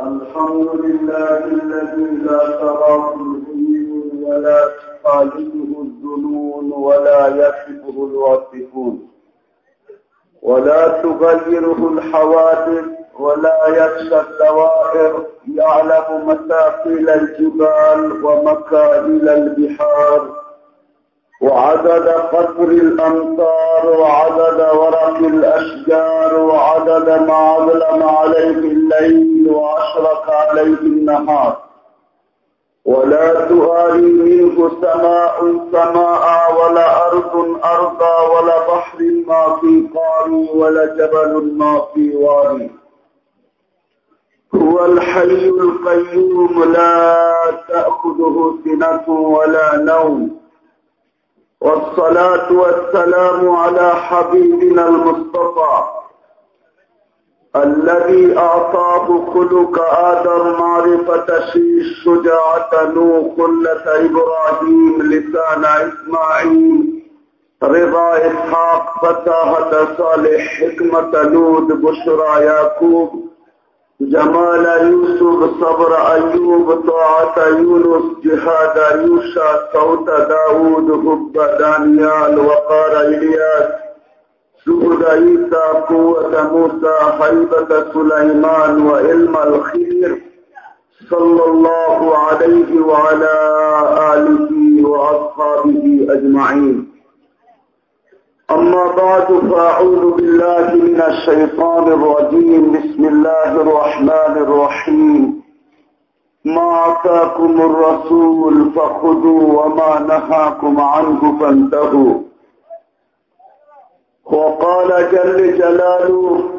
الحمد لله الذي لا تراه العيون ولا تخالفه الظنون ولا يصفه الواصفون. ولا تغيره الحوادث ولا يخشى الدوائر. يعلم مثاقيل الجبال ومكائل البحار. وعدد قطر الأمطار وعدد ورق الأشجار وعدد ما أظلم عليه الليل وأشرق عليه النهار. ولا تواري منه سماء سماء ولا أرض أرضا ولا بحر ما في قاري ولا جبل ما في واري. هو الحي القيوم لا تأخذه سنة ولا نوم. والصلاة والسلام على حبيبنا المصطفى الذي أعطاه خلق آدم معرفة شيش شجاعة نوح خلة إبراهيم لسان إسماعيل رضا إسحاق فتاهة صالح حكمة لود بشرى يعقوب جمال يوسف صبر أيوب طاعة يونس جهاد يوشع صوت داود حب دانيال وقار إلياس سهد عيسى قوة موسى حيبة سليمان وعلم الخير صلى الله عليه وعلى آله وأصحابه أجمعين. أما بعد فأعوذ بالله من الشيطان الرجيم. بسم الله الرحمن الرحيم. ما أتاكم الرسول فخذوا وما نهاكم عنه فانتهوا. وقال جل جلاله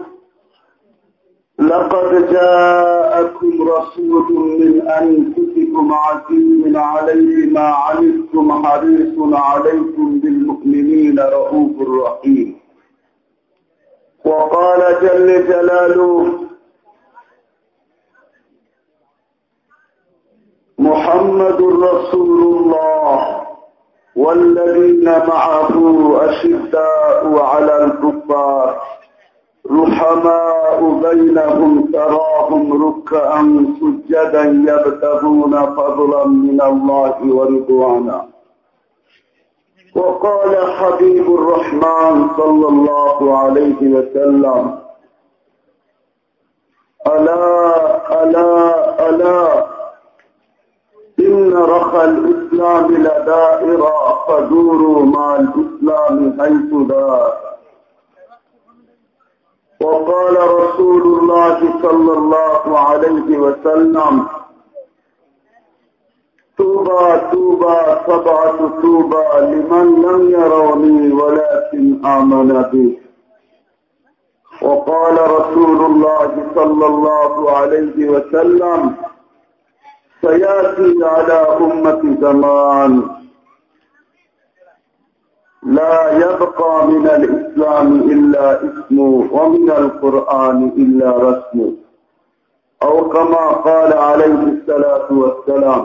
لقد جاءكم رسول من أنفسكم عزيز عليه ما عنتم حريص عليكم بالمؤمنين رؤوف رحيم. وقال جل جلاله محمد رسول الله والذين معه أشداء على الكفار. رحماء بينهم تراهم ركعا سجدا يبتغون فضلا من الله ورضوانا. وقال حبيب الرحمن صلى الله عليه وسلم ألا ألا ألا إن رخى الإسلام لدائرة فدوروا مع الإسلام حيث دار. وقال رسول الله صلى الله عليه وسلم توبى توبى سبعة توبى لمن لم يروني ولكن آمن بي. وقال رسول الله صلى الله عليه وسلم سيأتي على أمة زمان لا يبقى من الإسلام إلا اسمه ومن القرآن إلا رسمه أو كما قال عليه الصلاة والسلام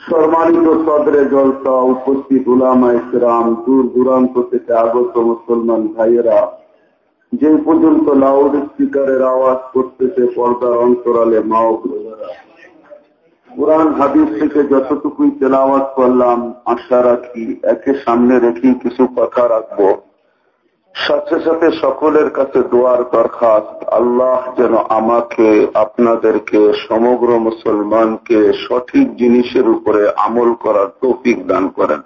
সম্মানিত সদরে জলসা উপস্থিত উলামা ইসলাম দূর দূরান্ত থেকে আগত মুসলমান ভাইয়েরা যে পর্যন্ত লাউড স্পিকারের আওয়াজ করতেছে পর্দার অন্তরালে মাও কোরআন, হাদিস থেকে যতটুকুই তেলাওয়াত করলাম, আশা রাখি একে সামনে রেখেই কিছু কথা রাখব। সাথে সাথে সকলের কাছে দোয়ার দরখাস্ত, আল্লাহ যেন আমাকে, আপনাদেরকে, সমগ্র মুসলমানকে সঠিক জিনিসের উপরে আমল করার তৌফিক দান করেন।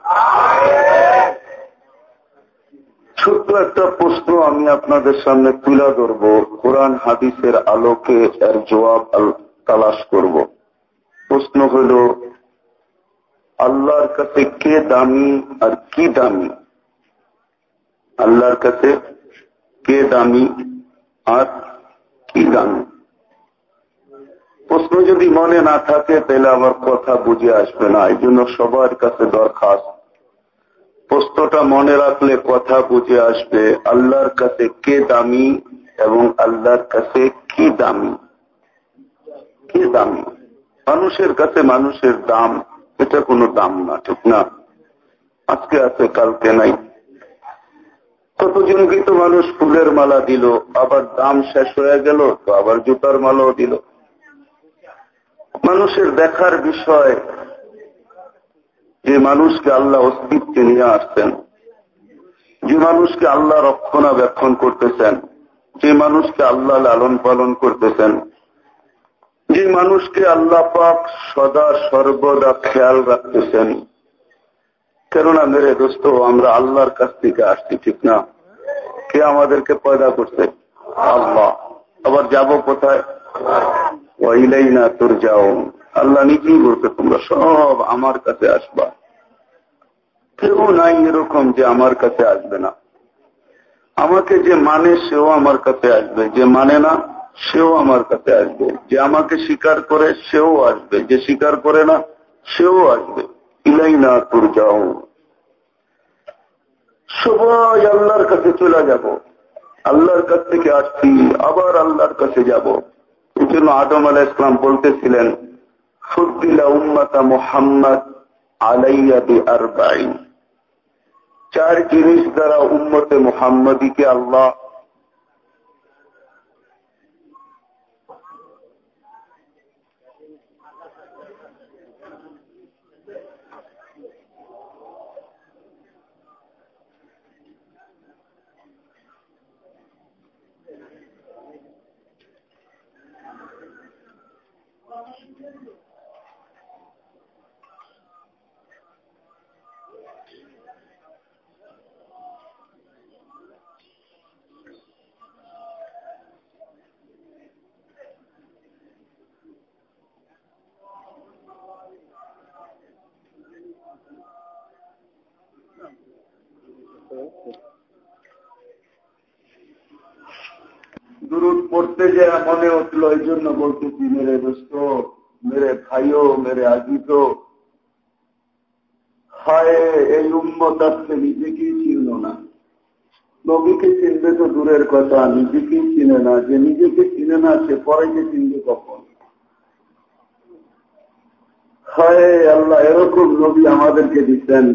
ছোট্ট একটা প্রশ্ন আমি আপনাদের সামনে তুলে ধরব। কোরআন, হাদিসের আলোকে এর জবাব তালাশ করব। প্রশ্ন হল, আল্লাহর কাছে কে দামি আর কি দামি? আল্লাহর কাছে কে দামি আর কি দামি? প্রশ্ন যদি মনে না থাকে, তাহলে আমার কথা বুঝে আসবে না। এই জন্য সবার কাছে দরখাস্ত। প্রশ্নটা মনে রাখলে কথা বুঝে আসবে, আল্লাহর কাছে কে দামি এবং আল্লাহর কাছে কি দামি? কি দামি? মানুষের কাছে মানুষের দাম, এটা কোনো দাম না, ঠিক না? আজকে আছে, কালকে নাই। কতজনকে তো মানুষ ফুলের মালা দিল, আবার দাম শেষ হয়ে গেল, তো আবার জুতার মালাও দিল। মানুষের দেখার বিষয়, যে মানুষকে আল্লাহ অস্তিত্বে নিয়ে আসতেন যে মানুষকে আল্লাহ রক্ষণাবেক্ষণ করতেছেন, যে মানুষকে আল্লাহ লালন পালন করতেছেন। যে মানুষকে আল্লাহ পাক সদা সর্বদা খেয়াল রাখতেছেন, কেননা মেরে দোস্ত, আমরা আল্লাহর কাছ থেকে আসছি, ঠিক না? কে আমাদেরকে পয়দা করছে? আল্লাহ। আবার যাব কোথায়? ওইলাই না তোর যাও আল্লাহ নিজেই বলতে তোমরা সব আমার কাছে আসবা। কেউ নাই এরকম যে আমার কাছে আসবে না। আমাকে যে মানে সেও আমার কাছে আসবে। যে মানে না সেও আমার কাছে আসবে। যে আমাকে স্বীকার করে, সেও আসবে। যে স্বীকার করে না, সেও আসবে। ইলাই না তোর যাও সবাই আল্লাহর কাছে চলে যাব। আল্লাহর কাছ থেকে আসছি, আবার আল্লাহর কাছে যাব। এই জন্য আদম আলাহ ইসলাম বলতেছিলেন, ফুদ্দিলা উম্মাতা মোহাম্মদ আলাইয়াদি আর চার জিনিস দ্বারা উম্মতে মোহাম্মদীকে আল্লাহ দুরুদ পড়তে যে মনে উঠল এই জন্য বলতেছি মেরে দোস্ত, মেরে ভাইও, মেরে আজিত হায়, এই উম্মত আজকে নিজেকেই চিনল না। নবীকে চিনবে তো দূরের কথা, নিজেকেই চিনে না, যে নিজেকে চিনে না, সে পরেকে চিনবে কখন? হায় আল্লাহ, এরকম নবী আমাদেরকে দিচ্ছেন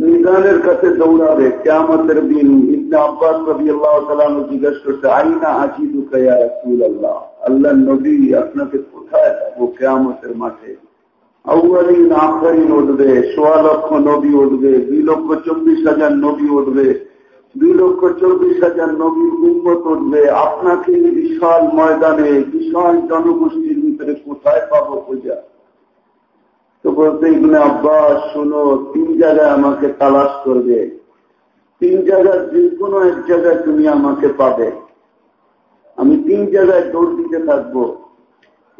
মিজানের কাছে দৌড়াবে কেমতের দিন আপনাকে দুই লক্ষ চব্বিশ হাজার নবী উঠবে আপনাকে বিশাল ময়দানে, বিশাল জনগোষ্ঠীর ভিতরে কোথায় পাবো পূজা তো বলতে ইবনে আব্বাস, শোনো, তিন জায়গায় আমাকে তালাশ করবে। তিন জায়গার যে কোনো এক জায়গায় তুমি আমাকে পাবে। আমি তিন জায়গায় দৌড় দিতে থাকব।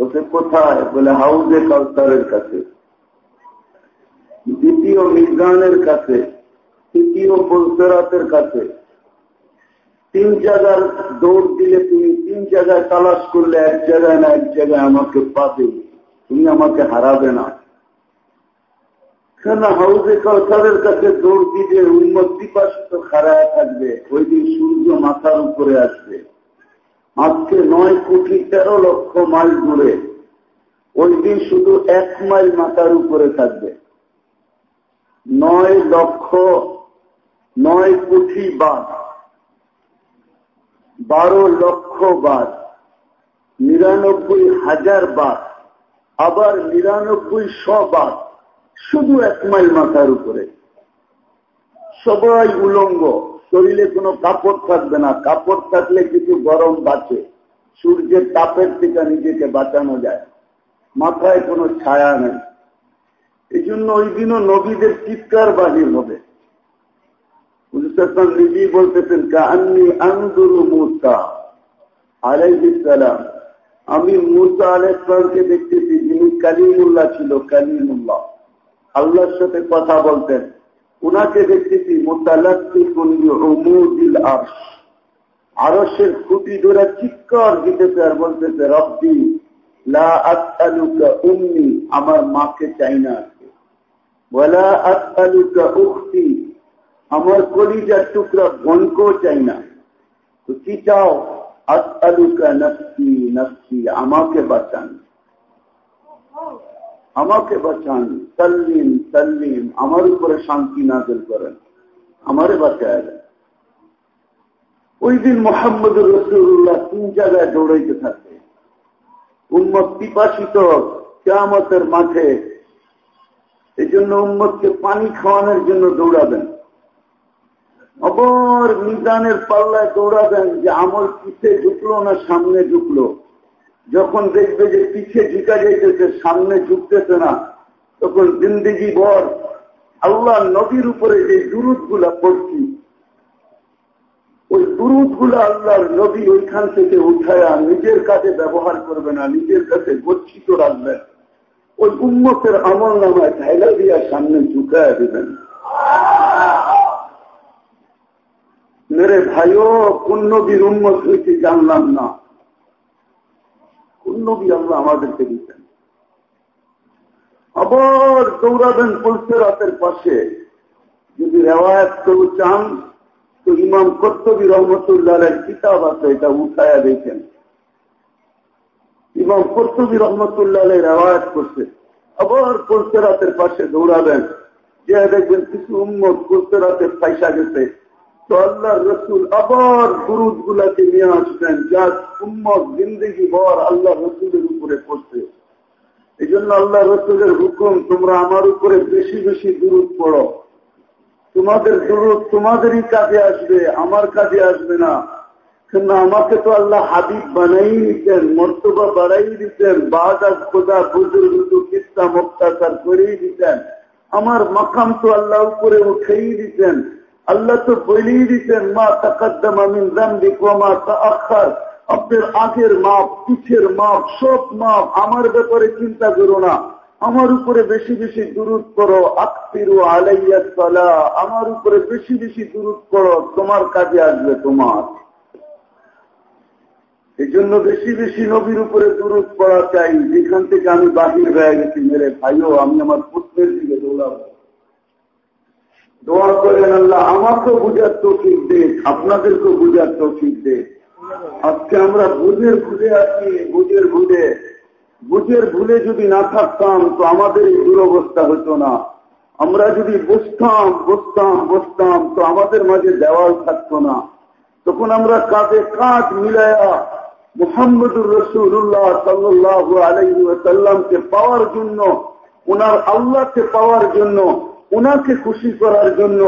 বলতে কোথায়? বলে হাউজে কালতারের কাছে। দ্বিতীয় মিজানের কাছে। তৃতীয় বলসেরাতের কাছে। তিন জায়গার দৌড় দিলে তুমি তিন জায়গায় তালাশ করলে এক জায়গায় না এক জায়গায় আমাকে পাবে। তুমি আমাকে হারাবে না। কেন হাউজে কালসারের কাছে দৌড় দিলে উন্মত পিপাসিত খারায় থাকবে? ওই দিন সূর্য মাথার উপরে আসবে। আজকে নয় কোটি তেরো লক্ষ মাইল দূরে। ওই দিন শুধু এক মাইল মাথার উপরে থাকবে। নয় লক্ষ নয় কোটি বাদ বারো লক্ষ বাদ নিরানব্বই হাজার বাদ আবার নিরানব্বই শ বাদ শুধু এক মাইল মাথার উপরে। সবাই উলঙ্গ, শরীরে কোনো কাপড় থাকবে না। কাপড় থাকলে কিছু গরম বাঁচে। সূর্যের তাপের থেকে নিজেকে বাঁচানো যায়। মাথায় কোনো ছায়া নেই। এই জন্য ওই দিনও নবীদের চিৎকার বাহির হবে নিজেই বলতেছেন, কাহান্নি আন্দুরু মুসা আলাইসালাম আমি মুসা আলাইসলামকে দেখতেছি, যিনি কালিমুল্লাহ ছিল, কালিমুল্লাহ। আল্লাহর সাথে কথা বলতেন। উনাকে দেখতেছি মোতালিল আরশ। আরসের খুঁটি ধরে চিৎকার দিতেছে আর বলতেছে, রব্বি, লা আমার মাকে চাই না উক্তি আমার কলিজার টুকরা বোনকেও চাই না। তো কি চাও? আতালুকা নফসি নফসি, আমাকে বাঁচান। আমাকে বাঁচান, তাল্লিম তাল্লিম, আমার উপরে শান্তি নাজেল করেন। আমারে বাঁচায় ওই দিন মোহাম্মদ রসুল্লাহ তিন জায়গায় দৌড়াইতে থাকে। উন্মত পিপাসিত কেয়ামতের মাঠে। এই জন্য উন্মতকে পানি খাওয়ানোর জন্য দৌড়াবেন। আবার মিজানের পাল্লায় দৌড়াবেন যে আমল পিছে ঢুকলো না সামনে ঢুকলো। যখন দেখবে যে পিছিয়ে ঝিকা যাইতেছে সামনে ঝুঁকতেছে না, তখন জিন্দিগি বর আল্লাহ নদীর উপরে যে দুরুদগুলা পড়ছি, ওই দুরুদগুলা আল্লাহর নদী ওইখান থেকে উঠায়া নিজের কাজে ব্যবহার করবে না, নিজের কাছে গচ্ছিত রাখবেন ওই উন্মতের আমল নামায় ঢাইলা দিয়া সামনে ঝুঁকায় দেবেন। মেরে ভাইও, কোন নবীর উন্মত হয়েছে জানলাম না। নবী আল্লাহ আমাদেরকে দিতেন। আবার দৌড়াবেন পলসে রাতের পাশে যদি রেওয়ায়ত কেউ চান, তো ইমাম কর্তবী রহমতুল্লাহ কিতাব আছে, এটা উঠায়া দেখেন। ইমাম কর্তবী রহমতুল্লাহ রেওয়ায়ত করছে। আবার পলসে রাতের পাশে দৌড়াবেন, যে দেখবেন কিছু উন্মত পলসে রাতের পয়সা গেছে। তো আল্লাহ রসুল আবার গুরুদ গুলাকে নিয়ে আসবেন, যার উম্মত জিন্দগি বর আল্লাহ রসুলের উপরে পড়ছে। এই জন্য আল্লাহ রসুলের হুকুম, তোমরা আমার উপরে বেশি বেশি দূরত পড়ো। তোমাদের দূরত তোমাদেরই কাজে আসবে, আমার কাজে আসবে না। কিন্তু আমাকে তো আল্লাহ হাবিব বানাই দিতেন, মর্তবা বাড়াই দিতেন, বাদা, খোদা, বুজুর্গ, কিস্তা, মুক্তাচার করেই দিতেন। আমার মাকাম তো আল্লাহ উপরে উঠেই দিতেন। আল্লাহ তো বলেই দিতেন মা তাকাদ্দাম আমিন জাম্বি কমা তাখার আপনার আগের মাপ পিছের মাপ, সব মাপ আমার ব্যাপারে চিন্তা করো না। আমার উপরে বেশি বেশি দূরত করো। আকতিরু আলাইয়া সালা আমার উপরে বেশি বেশি দূরত করো। তোমার কাজে আসবে তোমার। এই জন্য বেশি বেশি নবীর উপরে দূরত করা চাই। যেখান থেকে আমি বাহির হয়ে গেছি, মেরে ভাইও, আমি আমার পুত্রের দিকে দৌড়াবো। দোয়া করেন আল্লাহ, আমাকেও বুঝার তৌফিক দে, আপনাদেরকেও বুঝার তৌফিক দে। আজকে আমরা বুঝের ভুলে আছি বুঝের ভুলে। বুঝের ভুলে যদি না থাকতাম, তো আমাদের এই দুরবস্থা হতো না। আমরা যদি বসতাম বসতাম বসতাম, তো আমাদের মাঝে দেওয়াল থাকতো না। তখন আমরা কাঁধে কাঁধ মিলায়া মোহাম্মদুর রসুল্লাহ সাল্লাহ আলহি সাল্লামকে পাওয়ার জন্য, ওনার আল্লাহকে পাওয়ার জন্য ওনাকে খুশি করার জন্য,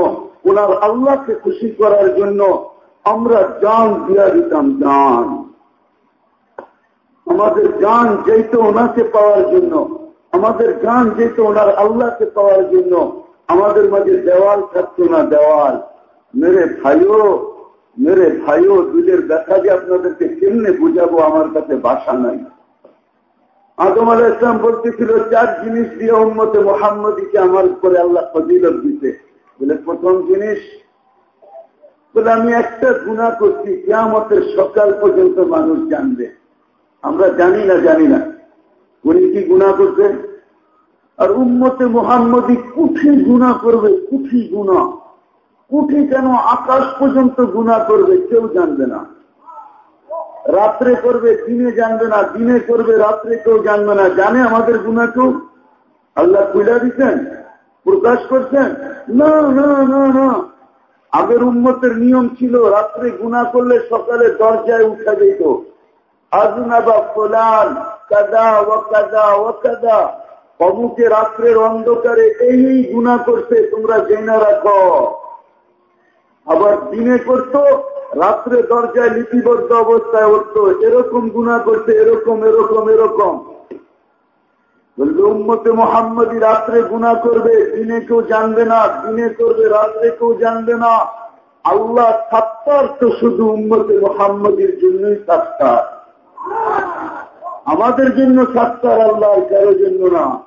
ওনার আল্লাহকে খুশি করার জন্য আমরা জান দিয়া দিতাম জান। আমাদের জান যেত ওনাকে পাওয়ার জন্য, আমাদের জান যেত ওনার আল্লাহকে পাওয়ার জন্য, আমাদের মাঝে দেওয়াল থাকতো না দেওয়াল। মেরে ভাইও মেরে ভাইও, দুধের দেখা যে আপনাদেরকে কেমনে বুঝাবো, আমার কাছে বাসা নাই। আদম আল ইসলাম বলতেছিল, চার জিনিস দিয়ে উন্মতে মোহাম্মদীকে আমার উপরে আল্লাহ ফজিলত দিতে বলে, প্রথম জিনিস, বলে, আমি একটা গুণা করছি, কেয়ামতের সকাল পর্যন্ত মানুষ জানবে। আমরা জানি না জানি না। উনি কি গুণা করছে? আর উন্মতে মোহাম্মদী কুঠি গুণা করবে, কুঠি গুণা কুঠি কেন আকাশ পর্যন্ত গুণা করবে, কেউ জানবে না। রাত্রে করবে, দিনে জানবে না, দিনে করবে, রাত্রে কেউ জানবে না। জানে আমাদের গুণা কেউ? আল্লাহ খুলে দিচ্ছেন প্রকাশ করছেন? না না না না। আগের উন্মতের নিয়ম ছিল, রাত্রে গুণা করলে সকালে দরজায় উঠা যেত। রাত্রের অন্ধকারে এই গুণা করছে, তোমরা জেনে রাখো। আবার দিনে করতো রাত্রে দরজায় লিপিবদ্ধ অবস্থায় উঠত, এরকম গুণা করছে এরকম এরকম এরকম। বলবে মোহাম্মদী রাত্রে গুণা করবে, দিনে কেউ জানবে না, দিনে করবে, রাত্রে কেউ জানবে না। আল্লাহ সাত্তার তো শুধু উম্মতে মোহাম্মদীর জন্যই সাত্তার। আমাদের জন্য সাত্তার আল্লাহ কারোর জন্য না।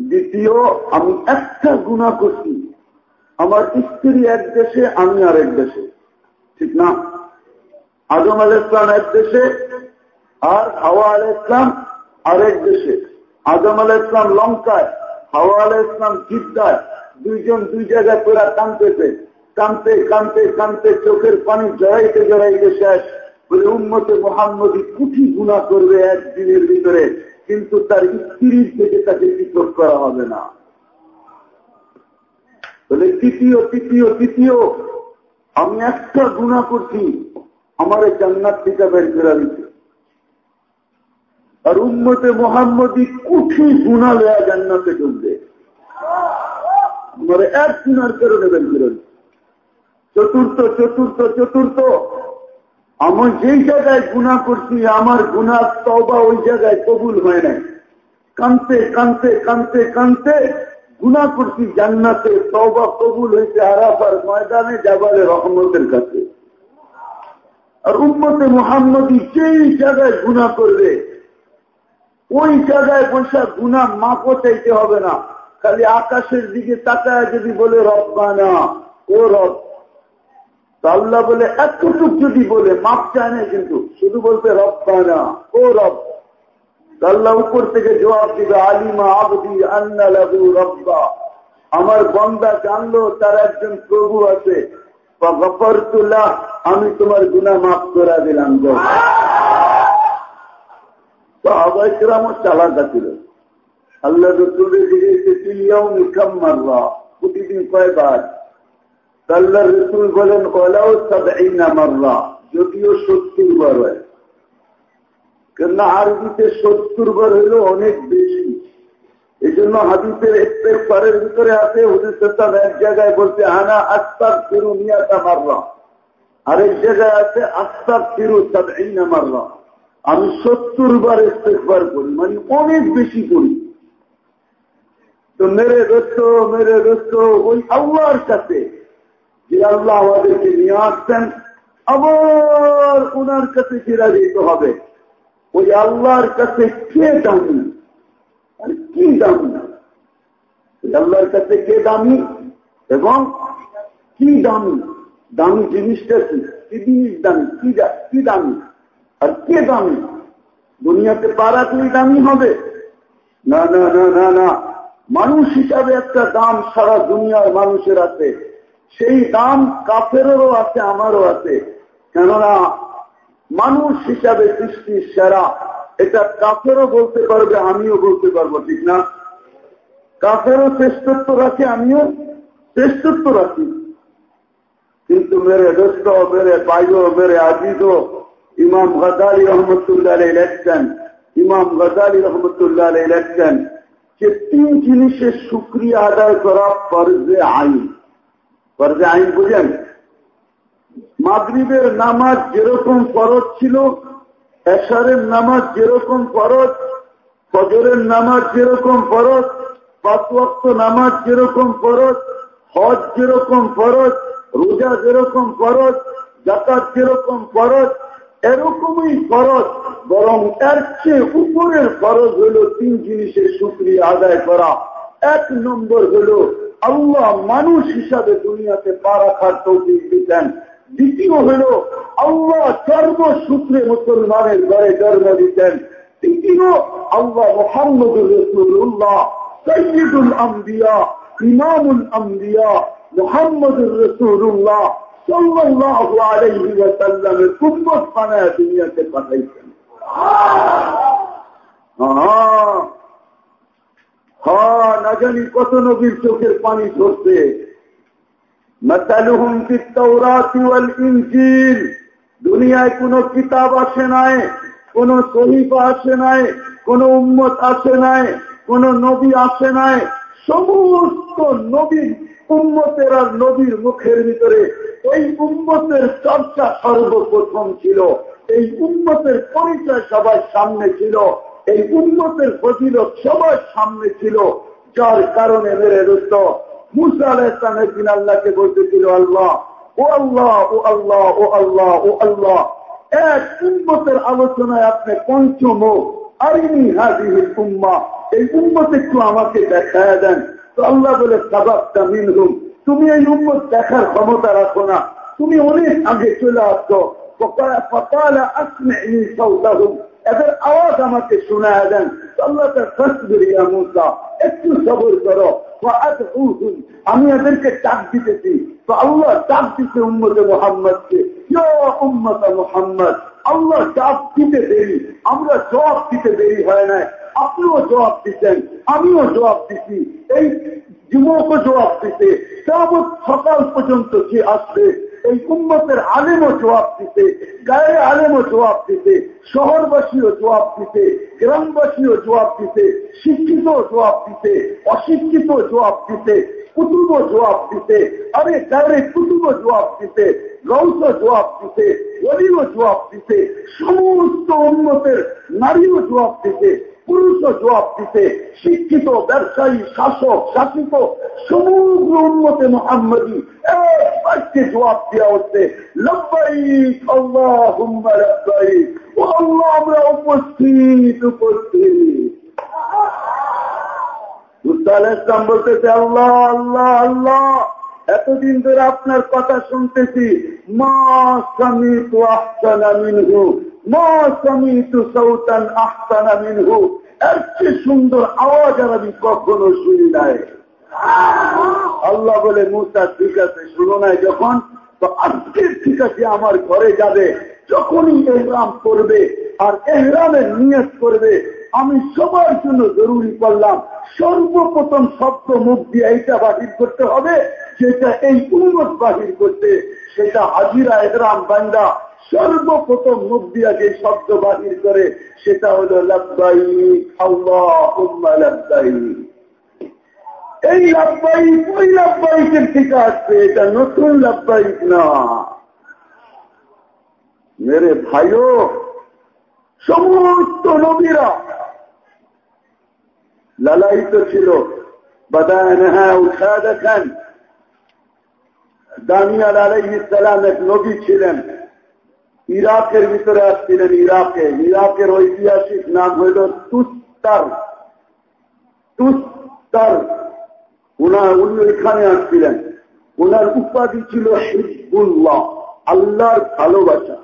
দ্বিতীয়, আমি একটা গুণা করছি। আমার স্ত্রী এক দেশে, আমি আরেক দেশে। ঠিক না। আজম আল ইসলাম এক দেশে, আর হাওয়া আল ইসলাম আরেক দেশে। আজম আল ইসলাম লঙ্কায়, হাওয়া আল ইসলাম জিদ্দায়। দুইজন দুই জায়গায় পুরা কানতেছে কানতে কানতে কানতে চোখের পানি জড়াইতে জড়াইতে শেষ। বলে উন্মতে মোহাম্মদী কুঠি গুণা করবে একদিনের ভিতরে, কিন্তু তার স্ত্রীর থেকে তাকে পৃথক করা হবে না। তৃতীয় তৃতীয় তৃতীয়। আমি একটা গুণা করছি, আমার এই জান্নাত থেকে বের করে দিচ্ছে আর উন্মতে মোহাম্মদী কুঠি গুণা লেয়া জান্নাতে চলবে আমার এক গুণার কারণে বের করে চতুর্থ চতুর্থ চতুর্থ। আমি যেই জায়গায় গুণা করছি, আমার গুণা তবা ওই জায়গায় কবুল হয় নাই। কানতে কানতে কানতে কানতে গুণা করছি জান্নাতে তবা কবুল হয়েছে আরাফার ময়দানে জাবালে রহমতের কাছে। আর উম্মতে মোহাম্মদী যেই জায়গায় গুণা করবে, ওই জায়গায় বসে গুণা মাপও চাইতে হবে না। খালি আকাশের দিকে তাকায় যদি বলে, রব্বানা, ও রব। আল্লাহ বলে, এতটুক যদি বলে, মাপ চায় না কিন্তু। শুধু বলতে রব্বানা, ও রব। আল্লাহ উপর থেকে জবাব দিবে, আলিমা আবদি আন্না রব্বা। আমার বন্দা জানলো তার একজন প্রভু আছে। আমি তোমার গুণা মাফ করে দিলাম আল্লাহ বলেন যদিও সত্যি বার হয়। কেননা আরবিতে সত্তর বার হইল অনেক বেশি। এই জন্য হাদিসের একটের পারের ভিতরে আছে, হুজুর সত্তাম এক জায়গায় বলতে আনা আস্তাক ফিরু মিয়াতা মাররা। আরেক জায়গায় আছে আস্তাক ফিরু সাদাইনা মাররা। আমি সত্তর বার ইস্তেকবার করি মানে অনেক বেশি করি। তো মেরে দোস্ত মেরে দোস্ত, ওই আল্লাহর কাছে যে আল্লাহ আমাদেরকে নিয়ে আসছেন আবার ওনার কাছে ফিরা যেতে হবে। ওই আল্লাহর কাছে কে দামি? আর কি দামি? ওই আল্লাহর কাছে কে দামি? এবং কি দামি? দামি জিনিসটা কি? কি জিনিস দামি? কি কি দামি? আর কে দামি? দুনিয়াতে পারাতেই দামি হবে। না না না না না। মানুষ হিসাবে একটা দাম সারা দুনিয়ার মানুষের আছে সেই দাম কাফেরও আছে, আমারও আছে। কেননা মানুষ হিসাবে সৃষ্টির সেরা। এটা কাফেরও বলতে পারবে, আমিও বলতে পারব, ঠিক না? কাফেরও শ্রেষ্ঠত্ব রাখে, আমিও শ্রেষ্ঠত্ব রাখি। কিন্তু মেরে দোস্ত, মেরে বাইও মেরে আজিজ ইমাম গজালি রহমতুল্লাহ লেখছেন, ইমাম গজালি রহমতুল্লাহ লেখছেন যে তিন জিনিসের সুক্রিয়া আদায় করা ফর্জে আইন। ফর্জে আইন বুঝেন? মাগরীবের নামাজ যেরকম ফরজ ছিল, এশারের নামাজ যেরকম ফরজ, ফজরের নামাজ যেরকম ফরজ, পাঁচ নামাজ যেরকম ফরজ, হজ যেরকম ফরজ, রোজা যেরকম ফরজ জাকাত যেরকম ফরজ, এরকমই ফরজ, বরং এর চেয়ে উপরের ফরজ হল তিন জিনিসের সুক্রিয়া আদায় করা। এক নম্বর হল, আল্লাহ মানুষ হিসাবে দুনিয়াতে পা রাখার তৌফিক দিতেন। দ্বিতীয় হল আল্লাহ জন্মসূত্রে মুসলমানের ঘরে জন্ম দিতেন। তৃতীয়, আল্লাহ মোহাম্মদুর রসুল্লাহ সৈয়দুল আম্বিয়া, ইমামুল আম্বিয়া, মোহাম্মদুর রসুল্লাহ জানি কত নবীর চোখের পানি ঝরছে। মাতালুহুম ফিত্তাওরাতি ওয়াল ইনজিল দুনিয়ায় কোন কিতাব আসে নাই, কোন শহীফা আসে নাই, কোন উম্মত আসে নাই, কোন নবী আসে নাই। সমস্ত নবীর উম্মতের আর নবীর মুখের ভিতরে এই উম্মতের চর্চা সর্বপ্রথম ছিল। এই উন্মতের পরিচয় সবার সামনে ছিল। এই উন্মতের ফজিলত সবার সামনে ছিল। যার কারণে মেরে রুত আল্লাহকে বলতেছিল, আল্লাহ, ও আল্লাহ ও আল্লাহ ও আল্লাহ ও আল্লাহ, এক উন্মতের আলোচনায় আপনি পঞ্চম আরিনি হাজির উম্মা। এই উন্মত একটু আমাকে দেখায় দেন। তো আল্লাহ বলে সাবাবটা মিনহুম, তুমি এই উন্মত দেখার ক্ষমতা রাখো না। তুমি অনেক আগে চলে আসছো। এদের আওয়াজ আমাকে শোনায় দেন। আল্লাহ মুসা, একটু সবর করো। আমি এদেরকে চাপ দিতেছি। তো আল্লাহ চাপ দিতে উম্মতে মোহাম্মদকে। উম্মতা মোহাম্মদ, আল্লাহ চাপ দিতে দেরি, আমরা জবাব দিতে দেরি হয় না আপনিও জবাব দিচ্ছেন আমিও জবাব দিছি। এই যুবকও জবাব দিতে যাবৎ সকাল পর্যন্ত যে আসবে এই উন্মতের আলেমও জবাব দিতে গায়ে আলেমও জবাব দিতে শহরবাসীও জবাব দিতে গ্রামবাসীও জবাব দিতে শিক্ষিত জবাব দিতে অশিক্ষিত জবাব দিতে কুতুব জবাব দিতে আরে গায়ে কুতুব জবাব দিতে গৌস জবাব দিতে অলিও জবাব দিতে সমস্ত উন্নতের নারীও জবাব দিতে পুরুষও জবাব দিতে শিক্ষিত ব্যবসায়ী শাসক শাসিত সমগ্র উন্নতে মোহাম্মদী এক জবাব দেওয়া হচ্ছে লব্বাই আল্লাহ লব্বাই ও আল্লাহ আমরা উপস্থিত উপস্থিত এতদিন ধরে আপনার কথা শুনতেছি। মা স্বামী তু আহসানা মা তু সুন্দর আওয়াজ আর আমি কখনো শুনি নাই। আল্লাহ বলে, মুসা, ঠিক আছে, শুনো নাই যখন? তো আজকে ঠিক আছে, আমার ঘরে যাবে। যখনই এহরাম করবে আর এহরামের নিয়ত করবে, আমি সবার জন্য জরুরি করলাম, সর্বপ্রথম শব্দ মুখ দিয়ে এইটা বাহির করতে হবে, যেটা এই উন্নত বাহির করতে সেটা হাজিরা এহরাম বান্দা সর্বপ্রথম মুখ দিয়া যে শব্দ বাহির করে, সেটা হল লাভবাই লাভবাই এই লাভবাহিক ওই লাভবাহিকের থেকে আসবে, এটা নতুন লাভবাহিক না। মেরে ভাইও সমস্ত নবীরা লালায়িত ছিল। বাদায় হ্যাঁ উঠা দেখেন। দানিয়াল আলাই ইসলাম এক নবী ছিলেন। ইরাকের ভিতরে আসছিলেন ইরাকে। ইরাকের ঐতিহাসিক নাম হইল তুস্তার। তুস্তার। ওনার উনি ওইখানে আসছিলেন। ওনার উপাধি ছিল হিজবুল্লাহ, আল্লাহর ভালোবাসা।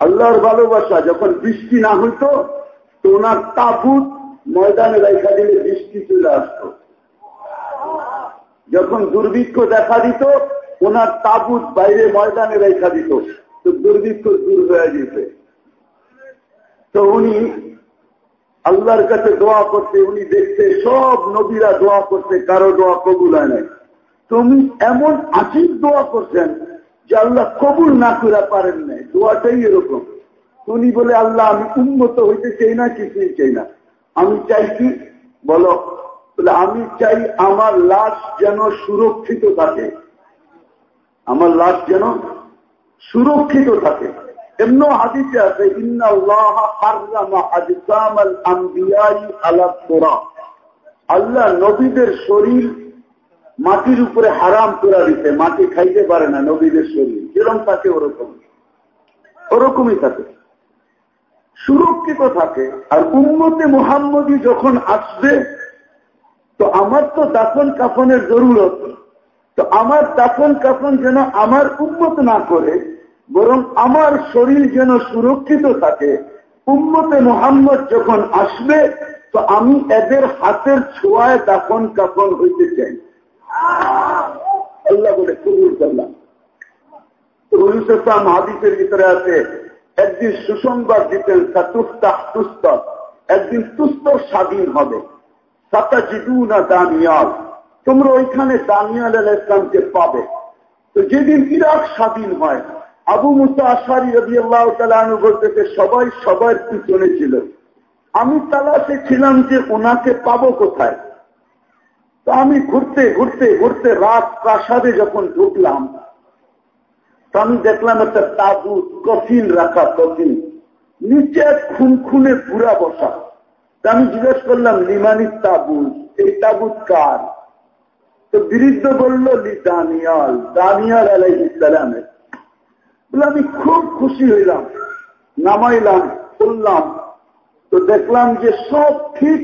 আল্লাহর ভালোবাসা, যখন বৃষ্টি না হইত, তো ওনার তাবুত ময়দানে রেখা দিলে বৃষ্টি চলে আসত। যখন দুর্ভিক্ষ দেখা দিত ওনার তাবুত বাইরে ময়দানে রেখা দিত, তো দুর্ভিক্ষ দূর হয়ে যেত। তো উনি আল্লাহর কাছে দোয়া করতে, উনি দেখতে সব নবীরা দোয়া করতে কারও দোয়া কবুল হয় নাই। তুমি এমন আশিক দোয়া করছেন যে আল্লাহ কবুল না করে পারেন নাই। দোয়াটাই এরকম। উনি বলে, আল্লাহ, আমি উন্নত হইতে চাই না, কিছুই চাই না। আমি চাই কি? বলো। বলে, আমি চাই আমার লাশ যেন সুরক্ষিত থাকে। আমার লাশ যেন সুরক্ষিত থাকে। এমন হাদিসে আছে আল্লাহ নবীদের শরীর মাটির উপরে হারাম তোরা দিতে মাটি খাইতে পারে না নবীদের শরীর। যেরকম থাকে ওরকম ওরকমই থাকে। সুরক্ষিত থাকে। আর উন্মতে মোহাম্মদী যখন আসবে, তো আমার তো দাফন কাফনের জরুরত। তো আমার দাফন কাফন যেন আমার উন্মত না করে বরং আমার শরীর যেন সুরক্ষিত থাকে। উম্মতে মোহাম্মদ যখন আসবে, তো আমি এদের হাতের ছোঁয়ায় দাফন কাফন হইতে চাই। ভিতরে আছে, একদিন সুসংবাদ দিতেন একদিন তুস্ত স্বাধীন হবে। সাতা না দানিয়াল। তোমরা ওইখানে দানিয়াল পাবে। তো যেদিন ইরাক স্বাধীন হয় আবু মুসা আশারি রবি আল্লাহ তালু বলতেছে, সবাই সবার পিছনে ছিল। আমি তালাশে ছিলাম যে ওনাকে পাবো কোথায়। তো আমি ঘুরতে ঘুরতে ঘুরতে রাত প্রাসাদে যখন ঢুকলাম, তো আমি দেখলাম একটা তাবুত কফিন রাখা, কফিন। নিচে খুন খুনে পুরা বসা। তা আমি জিজ্ঞেস করলাম, লিমানির তাবুত এই তাবুত কার? তো বিরুদ্ধ বলল, লি দানিয়াল দানিয়াল আলাই ইসলামের বলে আমি খুব খুশি হইলাম, নামাইলাম করলাম তো দেখলাম যে সব ঠিক,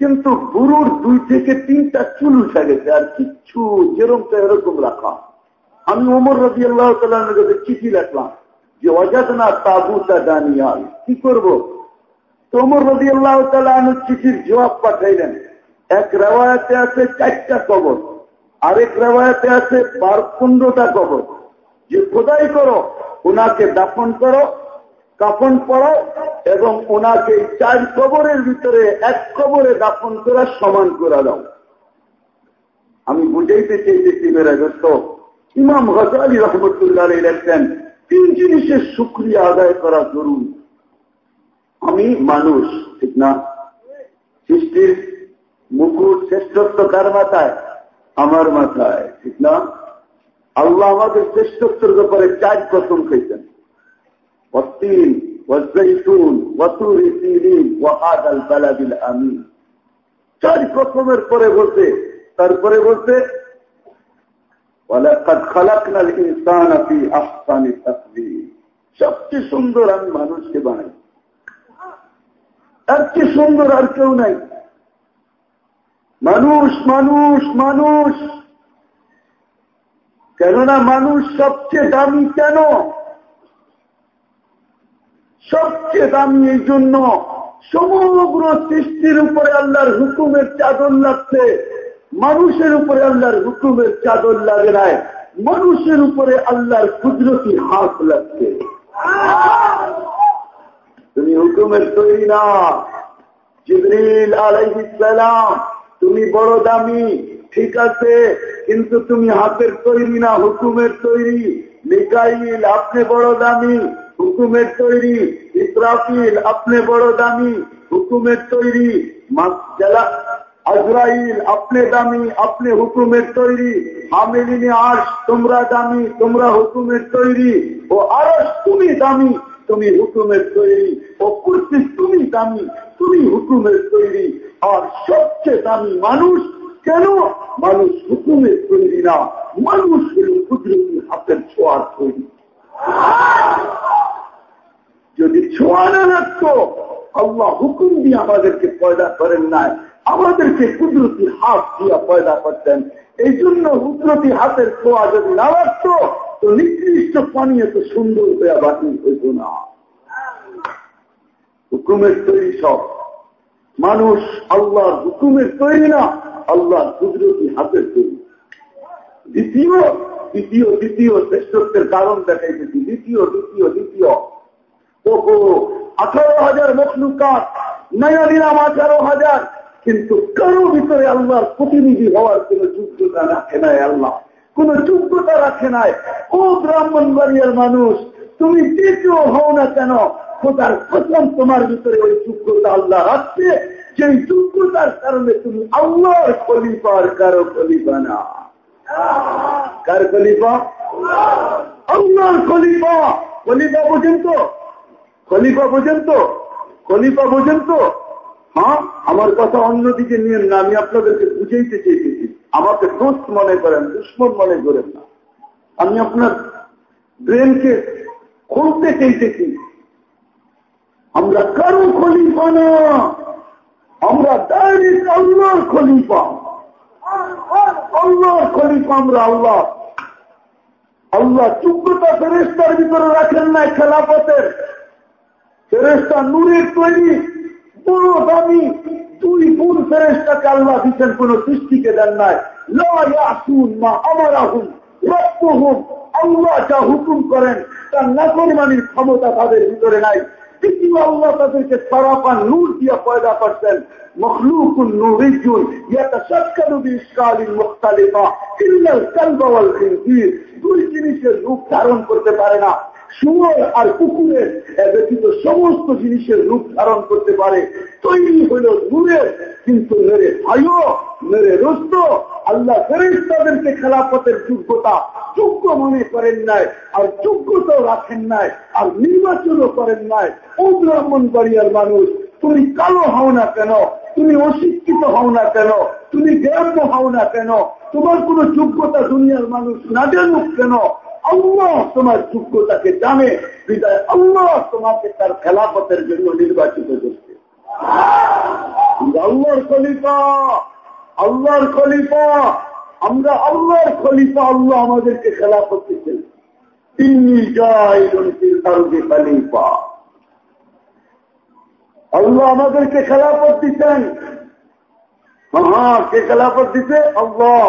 কিন্তু গুরুর দুই থেকে তিনটা চুল উঠে গেছে, আর কিচ্ছু যেরকম তো এরকম রাখা। আমি ওমর রবি আল্লাহ কাছে চিঠি লেখলাম যে অজাতনা তাবুতা দানিয়াল, কি করব? তো ওমর রবি আল্লাহ তালু চিঠির জবাব পাঠাইলেন, এক রেওয়ায়তে আছে চারটা কবর, আরেক রেওয়ায়তে আছে বার পনেরোটা কবর। যে খোদাই করো ওনাকে দাফন করো, কাফন পড়াও এবং ওনাকে চার কবরের ভিতরে এক কবরে দাফন করার সমান করে দাও। আমি বুঝাইতে চেয়েছি মেরা দোস্ত, ইমাম গজালি রহমতুল্লাহ লেখছেন, তিন জিনিসের সুক্রিয়া আদায় করা জরুরি। আমি মানুষ, ঠিক না? সৃষ্টির মুকুট শ্রেষ্ঠত্ব কার মাথায়? আমার মাথায়, ঠিক না? আল্লাহ আমাদের শ্রেষ্ঠত্বের ব্যাপারে চার কসম খেয়েছেন অতিন ওয়াজুন ওয়াতুরি ওয়াহাদ বালাদিল আমি চার কসমের পরে বলতে তারপরে বলতে সবচেয়ে সুন্দর আমি মানুষকে বানাই। তার চেয়ে সুন্দর আর কেউ নাই। মানুষ মানুষ মানুষ। কেননা মানুষ সবচেয়ে দামি কেন? সবচেয়ে দামি এই জন্য সমগ্র সৃষ্টির উপরে আল্লাহর হুকুমের চাদর লাগছে, মানুষের উপরে আল্লাহর হুকুমের চাদর লাগে নাই, মানুষের উপরে আল্লাহর কুদরতি হাত লাগছে। তুমি হুকুমের তৈরি না। জিবরিল আলাইসালাম তুমি বড় দামি। ঠিক আছে, কিন্তু তুমি হাতের তৈরি না, হুকুমের তৈরি। মিকাইল, আপনি বড় দামি, হুকুমের তৈরি। ইসরাফিল, আপনি বড় দামি, হুকুমের তৈরি। আজরাইল, আপনি দামি, আপনি হুকুমের তৈরি। হামিলিনে আস তোমরা দামি, তোমরা হুকুমের তৈরি। ও আরস তুমি দামি, তুমি হুকুমের তৈরি। ও কুর্তি তুমি দামি, তুমি হুকুমের তৈরি। আর সবচেয়ে দামি মানুষ কেন মানুষ হুকুমের তৈরি না? মানুষ হল কুদরতি হাতের ছোঁয়ার তৈরি। যদি ছোঁয়া না রাখতো আল্লাহ হুকুম দিয়ে আমাদেরকে পয়দা করেন নাই। আমাদেরকে কুদরতি হাত দিয়া পয়দা করতেন। এই জন্য কুদরতি হাতের ছোঁয়া যদি না রাখতো তো নিকৃষ্ট পানি এত সুন্দর হয়ে বাকি হইত না। হুকুমের তৈরি সব মানুষ আল্লাহর হুকুমের তৈরি না, আল্লাহর কুদরতি হাতের তৈরি দ্বিতীয় দ্বিতীয় দ্বিতীয় শ্রেষ্ঠত্বের কারণ দেখাইতেছি। দ্বিতীয় দ্বিতীয় দ্বিতীয়। ওহো, আঠারো হাজার মখলুকাত নয়া নিলাম আঠারো হাজার, কিন্তু কারও ভিতরে আল্লাহর প্রতিনিধি হওয়ার কোন যোগ্যতা রাখে নাই আল্লাহ। কোন যোগ্যতা রাখে নাই। ও ব্রাহ্মণ বাড়িয়ার মানুষ তুমি যে কেউ হও না কেন? খোদার প্রথম তোমার ভিতরে ওই যোগ্যতা আল্লাহ রাখছে সেই যোগ্যতার কারণে তুমি আল্লাহর খলিফার কারও খলিফা না। কার খলিফা? আল্লাহর খলিফা। খলিফা বোঝেন তো? খলিফা বোঝেন তো? খলিফা বোঝেন তো? হ্যাঁ? আমার কথা অন্যদিকে নিয়ে না, আমি আপনাদেরকে বুঝাইতে চেয়েছি আমাকে দোস্ত মনে করেন, দুশ্মন মনে করেন না। আমি আপনার ব্রেনকে খুলতে চেয়েছি আমরা কারও খলিফা না, আমরা ডাইরেক্ট আল্লাহর খলিফা। আল্লাহর খলিফা আমরা আল্লাহ। আল্লাহ যোগ্যতা ফেরেস্তার ভিতরে রাখেন নাই খেলাপথের ফেরেস্তা নূরের তৈরি, বড় দামি দুই গুণ ফেরেস্তাকে আল্লাহ দিচ্ছেন, কোন সৃষ্টিকে দেন নাই। লাসুন মা আমার আহুন রক্তহুম আল্লাহ যা হুকুম করেন তার নাফরমানির ক্ষমতা তাদের ভিতরে নাই দ্বিতীয় আল্লাহ তাদেরকে সরাপান নূর দিয়ে পয়দা করছেন مخلوق نوري يتشكل بإشكال مختلفة إلا الكلب والخنزير দুই জিনিসের রূপ ধারণ করতে পারে না সুময় আর কুকুরের ব্যতীত সমস্ত জিনিসের রূপ ধারণ করতে পারে। তৈরি হইল নূরের কিন্তু মেরে ভাইও মেরে রস্ত আল্লাহ ফেরেস তাদেরকে খেলাপথের যোগ্যতা যোগ্য মনে করেন নাই, আর যোগ্যতাও রাখেন নাই, আর নির্বাচনও করেন নাই। ও ব্রাহ্মণ বাড়িয়ার মানুষ, তুমি কালো হও না কেন? তুমি অশিক্ষিত হও না কেন? তুমি গ্রাম্য হও না কেন? তোমার কোন যোগ্যতা দুনিয়ার মানুষ না জানুক কেন? আল্লাহ তোমার যোগ্যতাকে জানে, বিদায় আল্লাহ তোমাকে তার খেলাপথের জন্য নির্বাচিত করছে। আল্লাহর খলিফা আল্লাহর খলিফা, আমরা আল্লাহর খলিফা, আল্লাহ আমাদেরকে খেলাফত দিচ্ছেন। তিনি খলিফা। আল্লাহ আমাদেরকে খেলাপত দিচ্ছেন। হ্যাঁ কে খেলাপত দিতে? আল্লাহ।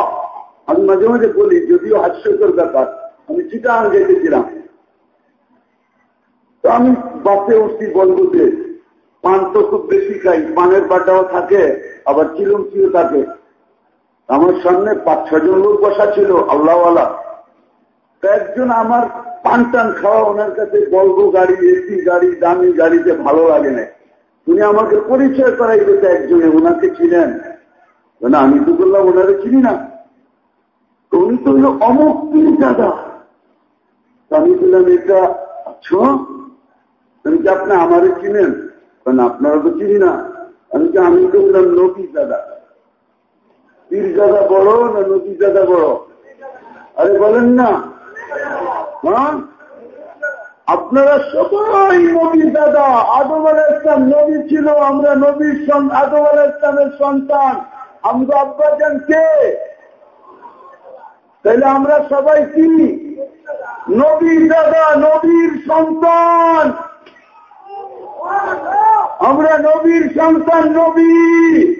আমি মাঝে মাঝে বলি, যদিও হাস্যকর ব্যাপার আমি চিটাং গেছিলাম তো আমি বাসে উঠছি বন্ধুতে পান তো খুব বেশি খাই, পানের বাটাও থাকে, আবার চিলম চিল থাকে। আমার সামনে পাঁচ ছজন লোক বসা ছিল, আল্লাহওয়ালা। একজন আমার পান টান খাওয়া, ওনার কাছে বলব গাড়ি, এসি গাড়ি, দামি গাড়িতে ভালো লাগে না। উনি আমাকে পরিচয় করাই দিতে একজনে, ওনাকে চিনেন। না, আমি তো বললাম, ওনারে চিনি না। তো উনি তো হলো অমুক দাদা। আমি বললাম, এটা আচ্ছা আমি কি আপনি আমারে চিনেন? কারণ আপনারা তো চিনি না। আমি কি আমি তো বললাম নবী দাদা। পীর দাদা বড় না নদী দাদা বড়? আরে বলেন না। আপনারা সবাই নবীর দাদা। আদম আল ইসলাম নবী ছিল, আমরা নবীর আদম আল ইসলামের সন্তান। আমরা আব্বাজান কে? তাহলে আমরা সবাই কি? নবীর দাদা, নবীর সন্তান। আমরা নবীর সন্তান নবী।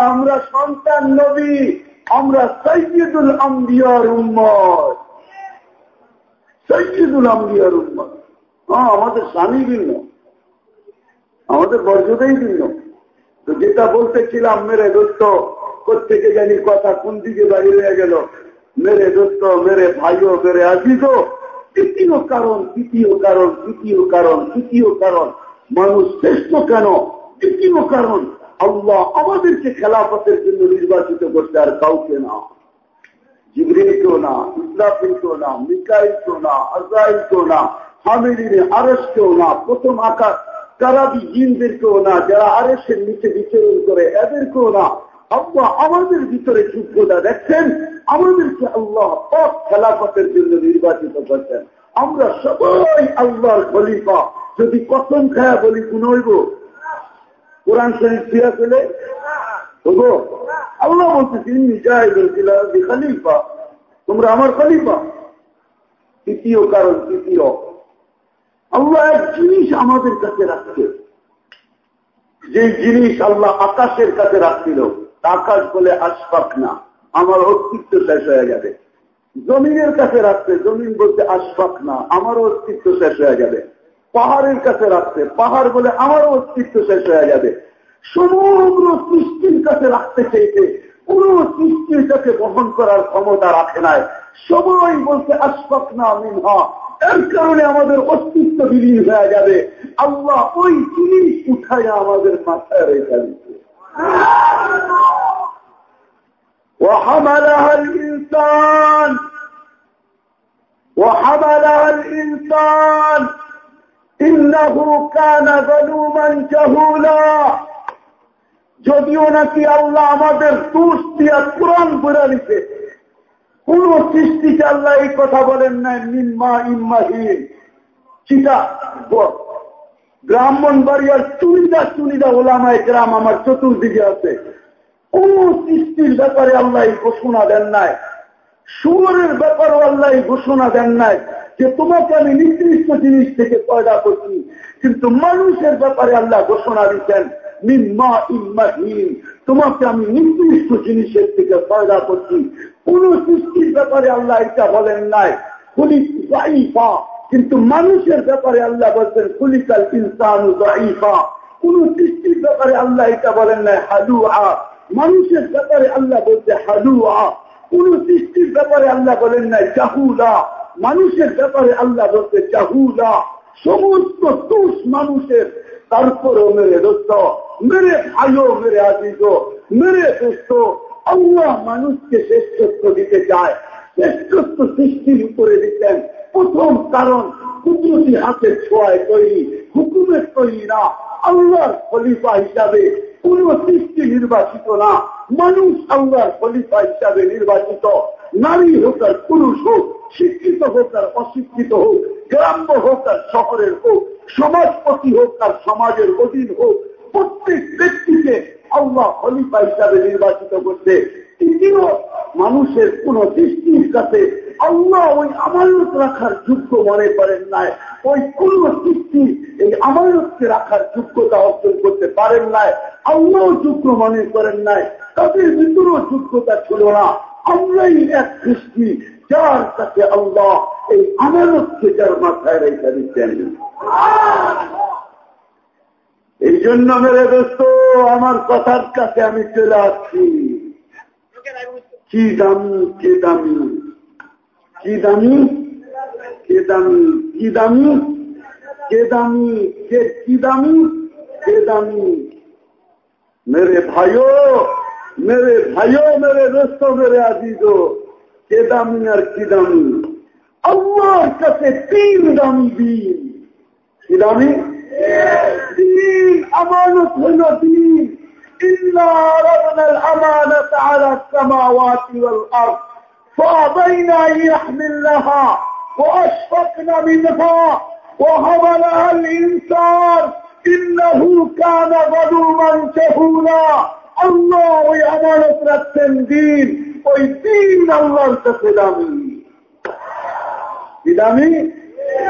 আমরা সন্তান নবী। আমরা সৈয়দুল আম্বিয়ার উম্মত। সৈয়দুল আম্বিয়ার উম্মত। হ্যাঁ আমাদের স্বামী ভিন্ন। আমাদের বর্জতাই ভিন্ন। তো যেটা বলতেছিলাম, মেরে দোস্ত কোথেকে জানি কথা কোন দিকে বাড়ি হয়ে গেল? মেরে দোস্ত মেরে ভাইও মেরে আজিজ তৃতীয় কারণ তৃতীয় কারণ তৃতীয় কারণ তৃতীয় কারণ মানুষ শ্রেষ্ঠ কেন? তৃতীয় কারণ আল্লাহ আমাদেরকে খেলাফতের জন্য নির্বাচিত করতে আর কাউকে না। জিবরিলকেও না না না না আরসকেও না, প্রথম আকার কারাবি জিনদেরকেও না, যারা আরসের নিচে বিচরণ করে এদেরকেও না। আল্লাহ আমাদের ভিতরে যোগ্যতা দেখছেন, আমাদেরকে আল্লাহ পথ খেলাফতের জন্য নির্বাচিত করছেন। আমরা সবাই আল্লাহর খলিফা। যদি কথম খায়া বলি গুনইব কোরআন শরীফ ফিরা ফেলে হব আল্লাহ বলতেছি খালিফা তোমরা আমার খলিফা। তৃতীয় কারণ তৃতীয়। আল্লাহ এক জিনিস আমাদের কাছে রাখছে। যে জিনিস আল্লাহ আকাশের কাছে রাখছিল আকাশ বলে, আশফাক না, আমার অস্তিত্ব শেষ হয়ে যাবে জমিনের কাছে রাখছে জমিন বলতে, আশফাক না, আমারও অস্তিত্ব শেষ হয়ে যাবে পাহাড়ের কাছে রাখছে পাহাড় বলে, আমারও অস্তিত্ব শেষ হয়ে যাবে সমগ্র সৃষ্টির কাছে রাখতে চাইতে, কোন সৃষ্টির কাছে বহন করার ক্ষমতা রাখে নাই। সবাই বলতে আশফাক না, মিনহা, এর কারণে আমাদের অস্তিত্ব বিলীন হয়ে যাবে আল্লাহ ওই জিনিস উঠায় আমাদের মাথায় রেখে দিচ্ছে وحملها الإنسان وحملها الإنسان إنه كان ظلوما جهولا যদিও নাকি আল্লাহ আমাদের দোষ দিয়া কোরআন করে দিতে কোন সৃষ্টিকে আল্লাহ এই কথা বলেন নাই নিম্মা ইম্মাহীন চিতা ব্রাহ্মণ বাড়িয়ার চুনিদা চুনিদা ওলামায় গ্রাম আমার চতুর্দিকে আছে। কোন সৃষ্টির ব্যাপারে আল্লাহ ঘোষণা দেন নাই। সুরের ব্যাপারও আল্লাহ ঘোষণা দেন নাই যে তোমাকে আমি নির্দিষ্ট জিনিস থেকে পয়দা করছি, কিন্তু মানুষের ব্যাপারে আল্লাহ ঘোষণা দিচ্ছেন নিম্মা ইম্মাহীন, তোমাকে আমি নির্দিষ্ট জিনিসের থেকে পয়দা করছি। কোন সৃষ্টির ব্যাপারে আল্লাহ এটা বলেন নাই। জাইফা কিন্তু মানুষের ব্যাপারে আল্লাহ বলছেন খুলিকাল ইনসান কোন সৃষ্টির ব্যাপারে আল্লাহ এটা বলেন নাই হালু আ মানুষের ব্যাপারে আল্লাহ বলছে হালু আ কোন সৃষ্টির ব্যাপারে আল্লাহ বলেন নাই, জাহুলা। মানুষের ব্যাপারে আল্লাহ বলছে, জাহুলা। সমস্ত দোষ মানুষের, তারপরও মেরে দোস্ত, মেরে ভাইও, মেরে আজিজ মেরে দোস্ত। আল্লাহ মানুষকে শ্রেষ্ঠত্ব দিতে চায়। শ্রেষ্ঠত্ব সৃষ্টির উপরে দিতেন। প্রথম কারণ কুদরতি হাতের ছোঁয়ায় তৈরি, হুকুমের তৈরি না আল্লাহর খলিফা হিসাবে কোন সৃষ্টি নির্বাচিত না। মানুষ আল্লাহর খলিফা হিসাবে নির্বাচিত। নারী হোক আর পুরুষ হোক, শিক্ষিত হোক আর অশিক্ষিত হোক, গ্রাম্য হোক আর শহরের হোক, সমাজপতি হোক আর সমাজের অধীন হোক, প্রত্যেক ব্যক্তিকে আল্লাহ খলিফা হিসাবে নির্বাচিত করতে। তৃতীয়, মানুষের কোন সৃষ্টির কাছে আল্লাহ ওই আমানত রাখার যোগ্য মনে করেন নাই। ওই কোন সৃষ্টি এই আমানতকে রাখার যোগ্যতা অর্জন করতে পারেন নাই। আল্লাহ যোগ্য মনে করেন নাই। তাদের ভিতরেও যোগ্যতা ছিল না। আমরাই এক সৃষ্টি, যার কাছে আল্লাহ এই আমানতকে যার মাথায় রেখে দিচ্ছেন এই জন্য মেরে দোস্ত, আমার কথার কাছে আমি চলে আসছি। কি দামি, কে দামি। কি দামি? কে দামি? কি দামি? কে দামি? কে কি দামি? কে মেরে ভাইও মেরে ভাইও, মেরে দোস্ত, মেরে আজিজ কে দামি আর কি দামি? আল্লাহর কাছে তিন দামি দিন। কি দামি? দিন আমানত হইল দিন। ইন্দ্র আমানত আলা সামাওয়াতি ওয়াল আরদ। فأبين أن يحملنها وأشفقن منها وحملها الإنسان إنه كان ظلوما جهولا আল্লাহ ওই আমানত রাখছেন দিন ওই দিন আল্লাহর কাছে দামি কি দামি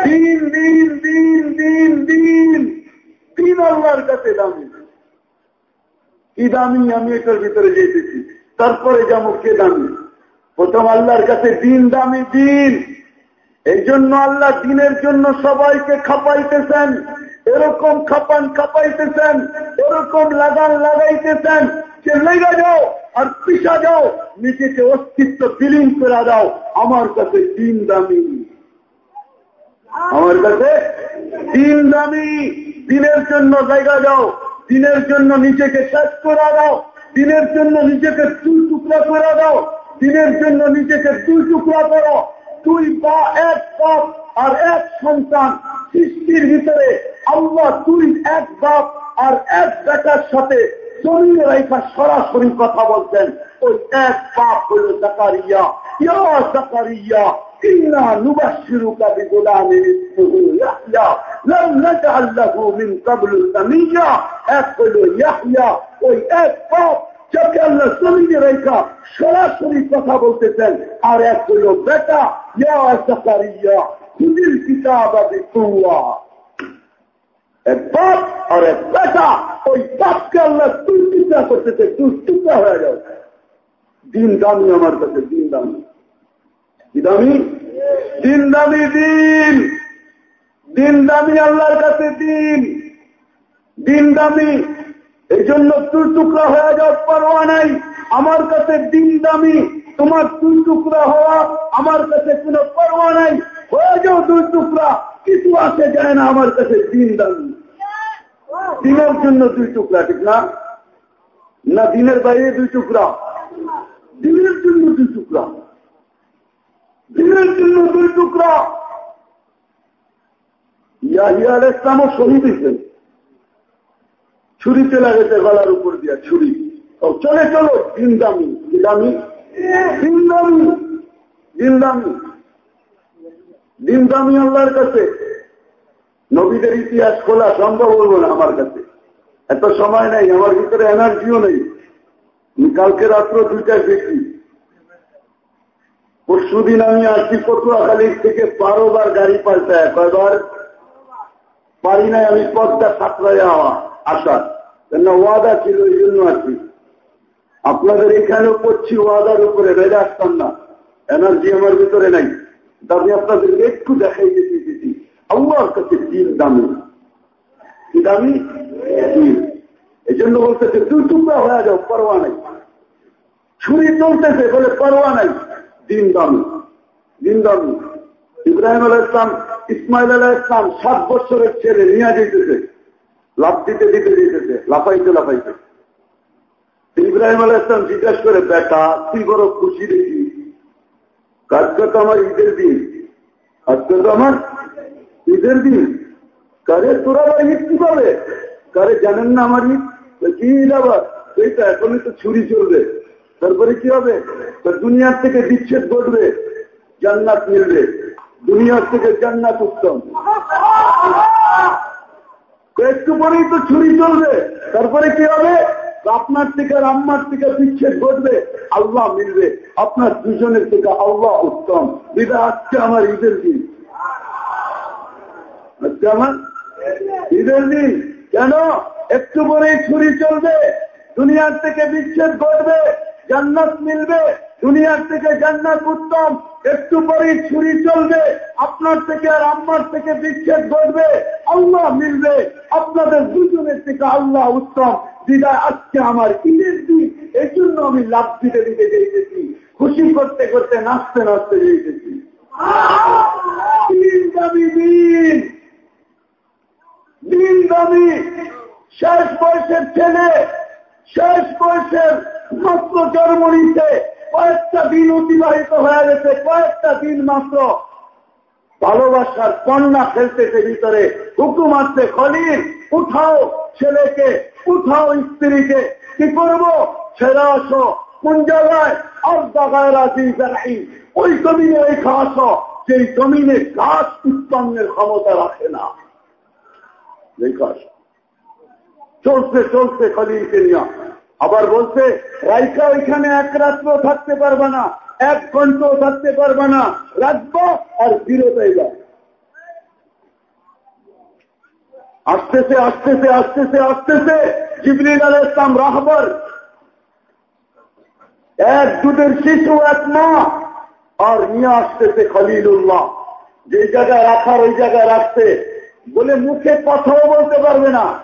দিন দিন দিন দিন দিন দিন আল্লাহর কাছে দামি কি দামি আমি এটার ভিতরে যেতেছি তারপরে যেমন কে দামি প্রথম আল্লাহর কাছে দিন দামি দিন। এই জন্য আল্লাহ দিনের জন্য সবাইকে খাপাইতেছেন, এরকম খাপান খাপাইতেছেন, এরকম লাগান লাগাইতেছেন যে লেগে যাও আর পিসা যাও, নিজেকে অস্তিত্ব বিলীন করে দাও, আমার কাছে দিন দামি। আমার কাছে দিন দামি। দিনের জন্য জায়গা যাও দিনের জন্য নিজেকে শেষ করে দাও, দিনের জন্য নিজেকে দুই টুকরা করে দাও দিনের জন্য নিজেকে দুই টুকরা করো। তুই বা এক পাপ আর এক সন্তান সৃষ্টির ভিতরে আল্লাহ তুই এক বাপ আর এক বেটার সাথে সরাসরি কথা বলছেন ওই এক পাপ হল জাকারিয়া এক হল ইয়াহিয়া, ওই এক পাপ যাকে আল্লাহ জমিনে রেখা সরাসরি কথা বলতেছেন, আর এক হইল বেটা, ইয়া খুদির কিতাব বিকুয়া এক বাপ আর এক বেটা, ওই বাপকে আল্লাহ টুকরা করতেছে টুকরা হয়ে যাও দিন দামি আমার কাছে, দিন দামি। কি দামি? দিন দামি দিন। দিন দামি আল্লাহর কাছে দিন। দিন দামি এই জন্য তুই টুকরা হয়ে যাও পারোয়া নাই। আমার কাছে দিন দামি, তোমার দুই টুকরা হওয়া আমার কাছে কোনো পারোয়া নাই। হয়ে যাও দুই টুকরা, কিছু আসে যায় না আমার কাছে দিন দামি। দিনের জন্য দুই টুকরা ঠিক না? না দিনের বাইরে দুই টুকরা? দিনের জন্য দুই টুকরা। দিনের জন্য দুই টুকরা। ইয়াহিয়া ইসলামও শহীদ হয়েছেন। ছুরিতে লাগেছে গলার উপর দিয়া ছুরি। চলে, চলো দিন দামি দামি দিন দামি দিন দামি দিন দামি আল্লাহর কাছে। নবীদের ইতিহাস খোলা সম্ভব হলো না আমার কাছে। এত সময় নাই, আমার ভিতরে এনার্জিও নেই। আমি কালকে রাত্র দুইটায় দেখি। পরশু দিন আমি আসছি পটুয়াখালীর থেকে বারো বার গাড়ি পাল্টায়। কয়বার? পারি নাই আমি পথটা সাঁতরাই আসার। ওয়াদা ছিল এই জন্য আছি আপনাদের এখানেও পড়ছি ওয়াদার উপরে বেড়ে আসতাম না। এনার্জি আমার ভিতরে নাই। আমি আপনাদের একটু দেখাই দিতেছি আল্লাহর কাছে দিন দামি? কি দামি? এই জন্য বলতেছে দুই টুকরা হয়ে যাও, পরোয়া নাই। ছুরি চলতেছে, বলে পরোয়া নাই। দিন দামি। দিন দামি। ইব্রাহিম আলাহ ইসলাম ইসমাইল আলাহ ইসলাম সাত বছরের ছেলে নিয়ে যেতেছে লাভ দিতে দিতে, দিতেছে, লাফাইতে লাফাইতে। ইব্রাহিম আলাহ ইসলাম জিজ্ঞাসা করে, বেটা, তুই বড় খুশি দেখি। আজকে তো আমার ঈদের দিন। আজকে তো আমার ঈদের দিন। কারে তোরা আবার ঈদ কি পাবে কারে জানেন না আমার ঈদ? কি ঈদ আবার? সেইটা এখনই তো ছুরি চলবে। তারপরে কি হবে? দুনিয়ার থেকে বিচ্ছেদ ঘটবে, জান্নাত মিলবে। দুনিয়ার থেকে জান্নাত উত্তম। একটু পরেই তো ছুরি চলবে। তারপরে কি হবে? আপনার থেকে আর আম্মার থেকে বিচ্ছেদ ঘটবে। আল্লাহ মিলবে। আপনার দুজনের থেকে আল্লাহ উত্তম। এটা আজকে আমার ঈদের দিন। আজকে আমার ঈদের দিন। কেন? একটু পরেই ছুরি চলবে। দুনিয়ার থেকে বিচ্ছেদ ঘটবে। জান্নাত মিলবে। দুনিয়ার থেকে জান্নাত উত্তম। একটু পরেই ছুরি চলবে। আপনার থেকে আর আম্মার থেকে বিচ্ছেদ ঘটবে। আল্লাহ মিলবে। আপনাদের দুজনের থেকে আল্লাহ উত্তম। দিদায় আজকে আমার ঈদের দিন। এই জন্য আমি লাভ দিতে দিতে যেতেছি খুশি করতে করতে নাচতে নাচতে যেতেছি দিন। দামি শেষ বয়সের ছেলে। শেষ বয়সের মাত্র জন্ম নিতে কয়েকটা দিন অতিবাহিত হয়ে গেছে, কয়েকটা দিন মাত্র ভালোবাসার কন্যা খেলতেছে ভিতরে। হুকুম আসছে খলিল, উঠাও ছেলেকে, উঠাও স্ত্রীকে, কি করব? ছেড়ে আসো, কোন জায়গায়? আর জায়গায় রাজি নাই ওই জমিনে রেখা আসো সেই জমিনে গাছ উৎপন্নের ক্ষমতা রাখে না। চলছে চলছে খলিলকে নিয়ে আবার বলছে, রাইকা ওইখানে এক রাত্র থাকতে পারবে না, এক ঘন্টাও থাকতে পারবে না। রাখব আর বিরত আসতেছে আসতেছে আসতেছে আসতেছে। জিবরিল ইসলাম রাহবর। এক দুধের শিশু, এক মা। আর নিয়ে আসতেছে খলিলুল্লাহ। যে জায়গায় রাখার, ওই জায়গায় রাখতে। বলে মুখে কথাও বলতে পারবে না।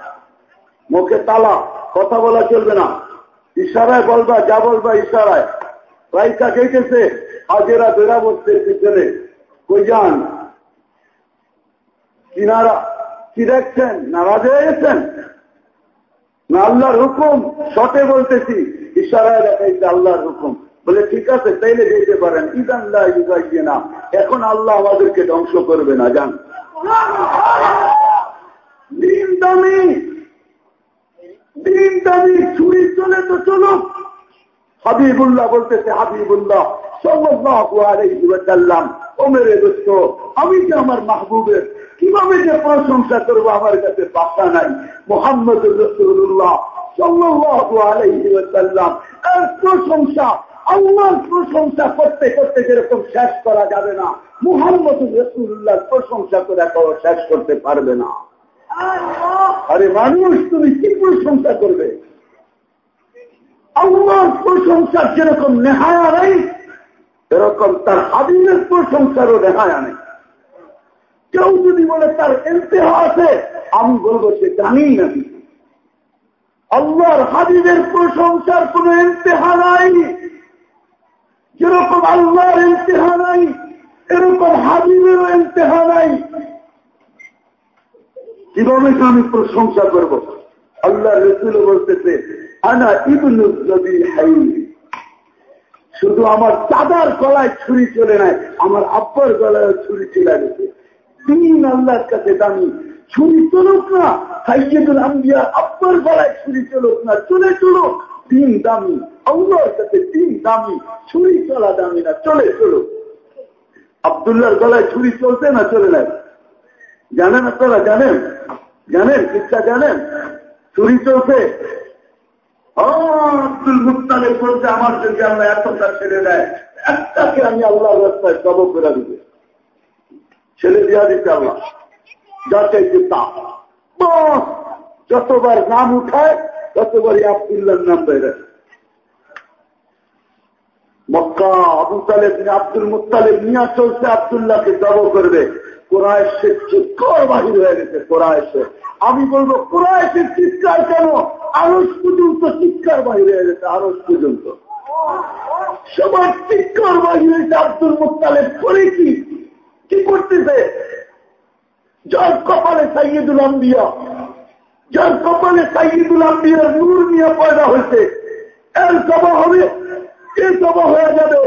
মুখে তালা, কথা বলা চলবে না। ইশারায় বলবা, যা বলবা ইশারায়। রাইকা খেতেছে আজেরা বেড়া বসছে পিছনে। কই যান? কিনারা, কি দেখছেন? নারাজ হয়ে গেছেন? না, আল্লাহর হুকুম। শটে বলতেছি, ইশারায় দেখাইছে আল্লাহর হুকুম। বলে, ঠিক আছে, তাইলে যেতে পারেন। ইদান্লাহ ইউগাইয়ে না এখন আল্লাহ আমাদেরকে ধ্বংস করবে না জান দিন দামি ছুরি চলে তো চলো। হাবিবুল্লাহ বলতেছে, হাবিবুল্লাহ আমি যে আমার মাহবুবের, কীভাবে যে প্রশংসা করব আমার কাছে বাসা নাই? মোহাম্মদ প্রশংসা, আল্লাহর প্রশংসা করতে করতে যেরকম শেষ করা যাবে না, মুহাম্মদ রসুল্লাহ প্রশংসা করে শেষ করতে পারবে না। আরে মানুষ, তুমি কি প্রশংসা করবে? আল্লাহর প্রশংসার যেরকম নেহায়া নেই, এরকম তার হাবিবের প্রশংসারও নেহায়া নেই। কেউ যদি বলে তার ইন্তেহা আছে, আমি বলব সে জানি না। আল্লাহর হাবিবের প্রশংসার কোন ইন্তেহা নাই। যেরকম আল্লাহর ইন্তেহা নাই, এরকম হাবিবেরও ইন্তেহা নাই। কীভাবে আমি প্রশংসা করব। আল্লাহ রসুল বলতেছে, আনা ইবনুদ্দি হাই শুধু আমার চাঁদার গলায় ছুরি চলে নাই, আমার আব্বার গলায় ছুরি চলে গেছে। তিন আল্লাহর কাছে দামি, ছুরি চলুক না সাইয়েদুল আম্বিয়া আব্বার গলায় ছুরি চলুক না, চলে চলুক। তিন দামি, আল্লাহর কাছে তিন দামি, ছুরি চলা দামি না, চলে চলুক। আবদুল্লাহর গলায় ছুরি চলতে না চলে না জানেন আপনারা, জানেন? জানেন? কিসা জানেন? চুরি চলছে। আব্দুল মুক্তালের বলছে, আমার যদি আল্লাহ এতটা ছেড়ে দেয়, একটাকে আমি আল্লাহর রাস্তায় কব করে দিব। ছেলে দেওয়া দিতে আল্লাহ। যা চাইছে তা যতবার নাম উঠায়, ততবারই আবদুল্লার নাম বেড়ে মক্কা আবু তালেব আব্দুল মুতালেব নিয়ে চলছে, আবদুল্লাহকে জব করবে। কোরআশের চিৎকার বাহির হয়ে গেছে কোরআশে আমি বলব কোরআশের চিৎকার কেন? আরস পর্যন্ত চিৎকার বাহির হয়ে গেছে আরস পর্যন্ত। সবার চিৎকার বাহির হয়েছে আব্দুল মুতালেব করে কি? কি করতেছে? যার কপালে সাইয়েদুল আম্বিয়া, যার কপালে সাইয়েদুল আম্বিয়ার নূর নিয়ে পয়দা হয়েছে, এর সভা হবে এ সভা হয়ে যাবে?